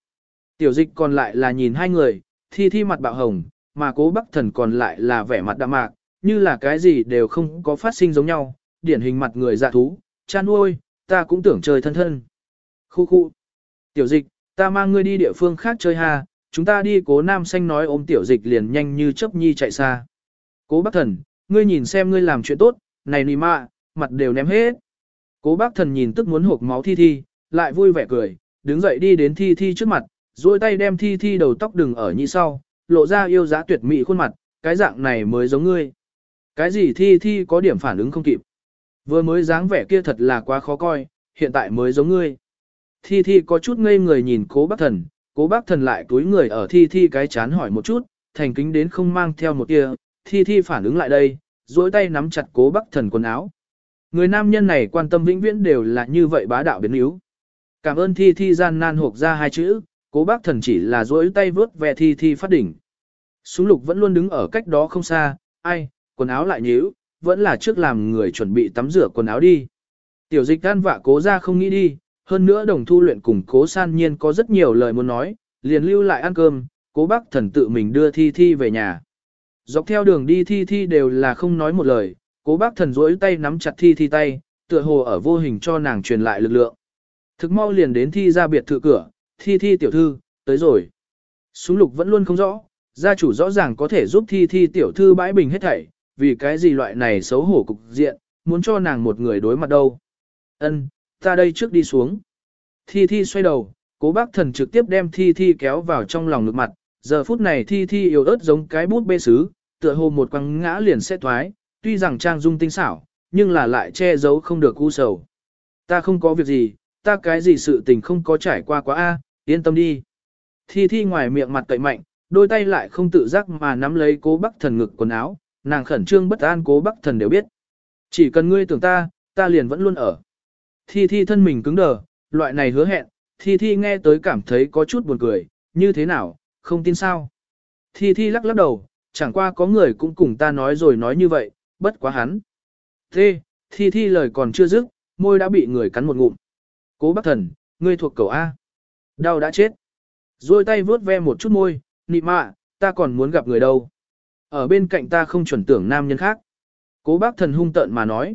S1: Tiểu dịch còn lại là nhìn hai người, thi thi mặt bạo hồng, mà cố bắc thần còn lại là vẻ mặt đạm mạc, như là cái gì đều không có phát sinh giống nhau, điển hình mặt người dạ thú, cha nuôi, ta cũng tưởng chơi thân thân. Khu khu. Tiểu dịch, ta mang ngươi đi địa phương khác chơi ha, chúng ta đi cố nam xanh nói ôm tiểu dịch liền nhanh như chớp nhi chạy xa. Cố bác thần, ngươi nhìn xem ngươi làm chuyện tốt, này nì mạ, mặt đều ném hết. Cố bác thần nhìn tức muốn hộp máu thi thi, lại vui vẻ cười, đứng dậy đi đến thi thi trước mặt, duỗi tay đem thi thi đầu tóc đừng ở như sau, lộ ra yêu giá tuyệt mỹ khuôn mặt, cái dạng này mới giống ngươi. Cái gì thi thi có điểm phản ứng không kịp. Vừa mới dáng vẻ kia thật là quá khó coi, hiện tại mới giống ngươi. Thi thi có chút ngây người nhìn cố bác thần, cố bác thần lại túi người ở thi thi cái chán hỏi một chút, thành kính đến không mang theo một tia, thi thi phản ứng lại đây, duỗi tay nắm chặt cố bác thần quần áo. Người nam nhân này quan tâm vĩnh viễn đều là như vậy bá đạo biến yếu. Cảm ơn thi thi gian nan hộp ra hai chữ, cố bác thần chỉ là duỗi tay vớt về thi thi phát đỉnh. Súng lục vẫn luôn đứng ở cách đó không xa, ai, quần áo lại nhíu, vẫn là trước làm người chuẩn bị tắm rửa quần áo đi. Tiểu dịch gan vạ cố ra không nghĩ đi, hơn nữa đồng thu luyện cùng cố san nhiên có rất nhiều lời muốn nói, liền lưu lại ăn cơm, cố bác thần tự mình đưa thi thi về nhà. Dọc theo đường đi thi thi đều là không nói một lời, cố bác thần rỗi tay nắm chặt thi thi tay, tựa hồ ở vô hình cho nàng truyền lại lực lượng. Thực mau liền đến thi ra biệt thự cửa, thi thi tiểu thư, tới rồi. Súng lục vẫn luôn không rõ, gia chủ rõ ràng có thể giúp thi thi tiểu thư bãi bình hết thảy, vì cái gì loại này xấu hổ cục diện, muốn cho nàng một người đối mặt đâu. Ân, ta đây trước đi xuống. Thi Thi xoay đầu, cố bác thần trực tiếp đem Thi Thi kéo vào trong lòng ngực mặt, giờ phút này Thi Thi yếu ớt giống cái bút bê sứ, tựa hồ một quăng ngã liền sẽ thoái, tuy rằng trang dung tinh xảo, nhưng là lại che giấu không được u sầu. Ta không có việc gì, ta cái gì sự tình không có trải qua quá a, yên tâm đi. Thi Thi ngoài miệng mặt cậy mạnh, đôi tay lại không tự giác mà nắm lấy cố bác thần ngực quần áo, nàng khẩn trương bất an cố bắc thần đều biết. Chỉ cần ngươi tưởng ta, ta liền vẫn luôn ở. Thi Thi thân mình cứng đờ, loại này hứa hẹn, Thi Thi nghe tới cảm thấy có chút buồn cười, như thế nào, không tin sao? Thi Thi lắc lắc đầu, chẳng qua có người cũng cùng ta nói rồi nói như vậy, bất quá hắn. Thế, Thi Thi lời còn chưa dứt, môi đã bị người cắn một ngụm. Cố bác thần, ngươi thuộc cầu A. Đau đã chết. Rồi tay vướt ve một chút môi, nị mạ, ta còn muốn gặp người đâu. Ở bên cạnh ta không chuẩn tưởng nam nhân khác. Cố bác thần hung tợn mà nói.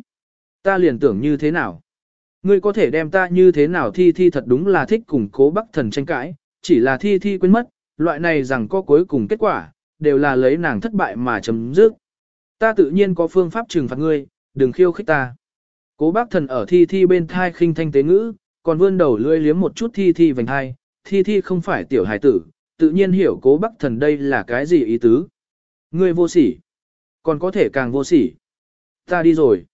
S1: Ta liền tưởng như thế nào. Ngươi có thể đem ta như thế nào thi thi thật đúng là thích cùng cố bác thần tranh cãi, chỉ là thi thi quên mất, loại này rằng có cuối cùng kết quả, đều là lấy nàng thất bại mà chấm dứt. Ta tự nhiên có phương pháp trừng phạt ngươi, đừng khiêu khích ta. Cố bác thần ở thi thi bên thai khinh thanh tế ngữ, còn vươn đầu lưỡi liếm một chút thi thi vành hai, thi thi không phải tiểu hài tử, tự nhiên hiểu cố bác thần đây là cái gì ý tứ. Ngươi vô sỉ, còn có thể càng vô sỉ. Ta đi rồi.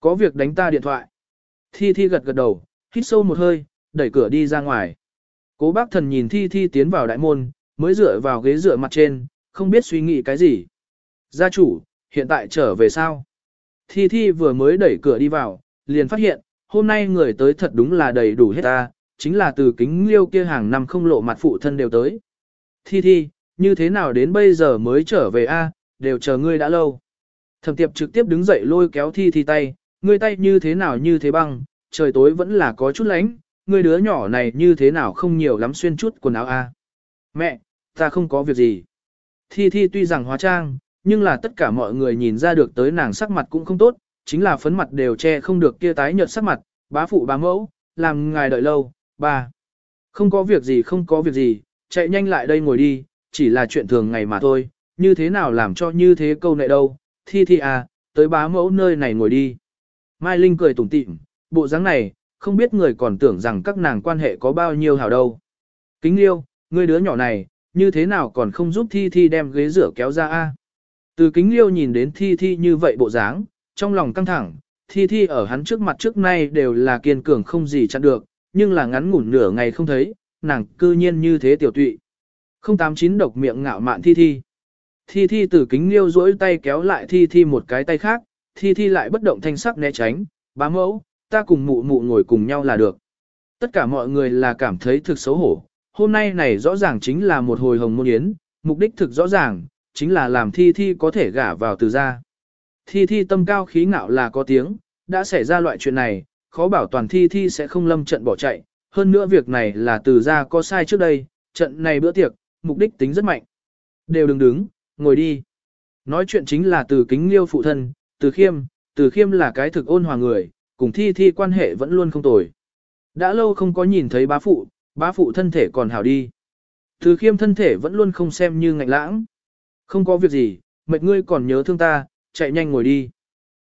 S1: Có việc đánh ta điện thoại. Thi thi gật gật đầu, hít sâu một hơi, đẩy cửa đi ra ngoài. Cố bác thần nhìn thi thi tiến vào đại môn, mới dựa vào ghế dựa mặt trên, không biết suy nghĩ cái gì. Gia chủ, hiện tại trở về sao? Thi Thi vừa mới đẩy cửa đi vào, liền phát hiện, hôm nay người tới thật đúng là đầy đủ hết ta, chính là từ kính liêu kia hàng năm không lộ mặt phụ thân đều tới. Thi Thi, như thế nào đến bây giờ mới trở về a? đều chờ ngươi đã lâu. Thẩm tiệp trực tiếp đứng dậy lôi kéo Thi Thi tay, ngươi tay như thế nào như thế băng, trời tối vẫn là có chút lánh, ngươi đứa nhỏ này như thế nào không nhiều lắm xuyên chút quần áo a. Mẹ, ta không có việc gì. Thi Thi tuy rằng hóa trang, nhưng là tất cả mọi người nhìn ra được tới nàng sắc mặt cũng không tốt, chính là phấn mặt đều che không được kia tái nhợt sắc mặt, bá phụ bá mẫu, làm ngài đợi lâu, bà. Không có việc gì không có việc gì, chạy nhanh lại đây ngồi đi, chỉ là chuyện thường ngày mà thôi, như thế nào làm cho như thế câu nệ đâu, thi thi à, tới bá mẫu nơi này ngồi đi. Mai Linh cười tủm tỉm, bộ dáng này, không biết người còn tưởng rằng các nàng quan hệ có bao nhiêu hào đâu. Kính yêu, ngươi đứa nhỏ này, như thế nào còn không giúp thi thi đem ghế rửa kéo ra a? Từ kính liêu nhìn đến thi thi như vậy bộ dáng, trong lòng căng thẳng, thi thi ở hắn trước mặt trước nay đều là kiên cường không gì chặn được, nhưng là ngắn ngủn nửa ngày không thấy, nàng cư nhiên như thế tiểu tụy. 089 độc miệng ngạo mạn thi thi. Thi thi từ kính liêu duỗi tay kéo lại thi thi một cái tay khác, thi thi lại bất động thanh sắc né tránh, bá mẫu, ta cùng mụ mụ ngồi cùng nhau là được. Tất cả mọi người là cảm thấy thực xấu hổ, hôm nay này rõ ràng chính là một hồi hồng môn yến, mục đích thực rõ ràng, chính là làm thi thi có thể gả vào từ gia. Thi thi tâm cao khí ngạo là có tiếng, đã xảy ra loại chuyện này, khó bảo toàn thi thi sẽ không lâm trận bỏ chạy, hơn nữa việc này là từ gia có sai trước đây, trận này bữa tiệc, mục đích tính rất mạnh. Đều đừng đứng, ngồi đi. Nói chuyện chính là từ kính liêu phụ thân, từ khiêm, từ khiêm là cái thực ôn hòa người, cùng thi thi quan hệ vẫn luôn không tồi. Đã lâu không có nhìn thấy bá phụ, bá phụ thân thể còn hảo đi. Từ khiêm thân thể vẫn luôn không xem như ngạnh lãng. Không có việc gì, mệt ngươi còn nhớ thương ta, chạy nhanh ngồi đi.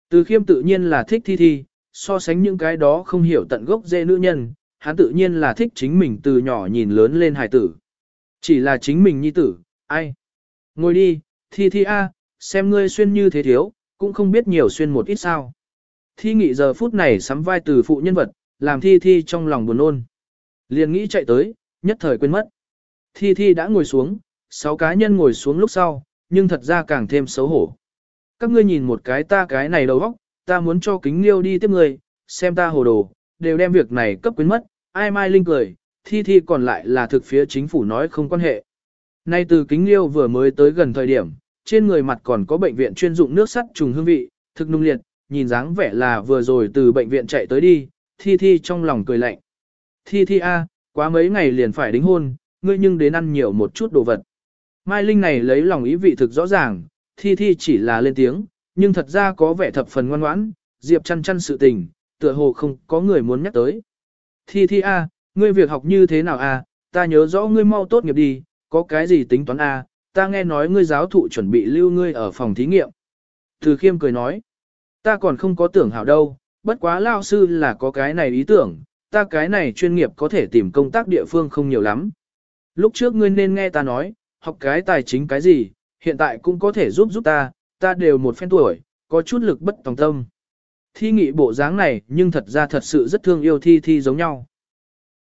S1: Từ khiêm tự nhiên là thích thi thi, so sánh những cái đó không hiểu tận gốc dê nữ nhân, hắn tự nhiên là thích chính mình từ nhỏ nhìn lớn lên hài tử. Chỉ là chính mình nhi tử, ai? Ngồi đi, thi thi a, xem ngươi xuyên như thế thiếu, cũng không biết nhiều xuyên một ít sao. Thi nghị giờ phút này sắm vai từ phụ nhân vật, làm thi thi trong lòng buồn ôn. Liền nghĩ chạy tới, nhất thời quên mất. Thi thi đã ngồi xuống, sáu cá nhân ngồi xuống lúc sau, nhưng thật ra càng thêm xấu hổ. Các ngươi nhìn một cái ta cái này đầu óc, ta muốn cho kính liêu đi tiếp người, xem ta hồ đồ, đều đem việc này cấp quyến mất, ai mai linh cười, thi thi còn lại là thực phía chính phủ nói không quan hệ. Nay từ kính liêu vừa mới tới gần thời điểm, trên người mặt còn có bệnh viện chuyên dụng nước sắt trùng hương vị, thực nung liệt, nhìn dáng vẻ là vừa rồi từ bệnh viện chạy tới đi, thi thi trong lòng cười lạnh. Thi thi a, quá mấy ngày liền phải đính hôn, ngươi nhưng đến ăn nhiều một chút đồ vật. Mai Linh này lấy lòng ý vị thực rõ ràng, thi thi chỉ là lên tiếng, nhưng thật ra có vẻ thập phần ngoan ngoãn, Diệp chăn chăn sự tình, tựa hồ không có người muốn nhắc tới. Thi thi a, ngươi việc học như thế nào à? ta nhớ rõ ngươi mau tốt nghiệp đi, có cái gì tính toán à? ta nghe nói ngươi giáo thụ chuẩn bị lưu ngươi ở phòng thí nghiệm. Từ khiêm cười nói, ta còn không có tưởng hảo đâu, bất quá lao sư là có cái này ý tưởng, ta cái này chuyên nghiệp có thể tìm công tác địa phương không nhiều lắm. Lúc trước ngươi nên nghe ta nói, học cái tài chính cái gì, hiện tại cũng có thể giúp giúp ta, ta đều một phen tuổi, có chút lực bất tòng tâm. Thi nghị bộ dáng này nhưng thật ra thật sự rất thương yêu thi thi giống nhau.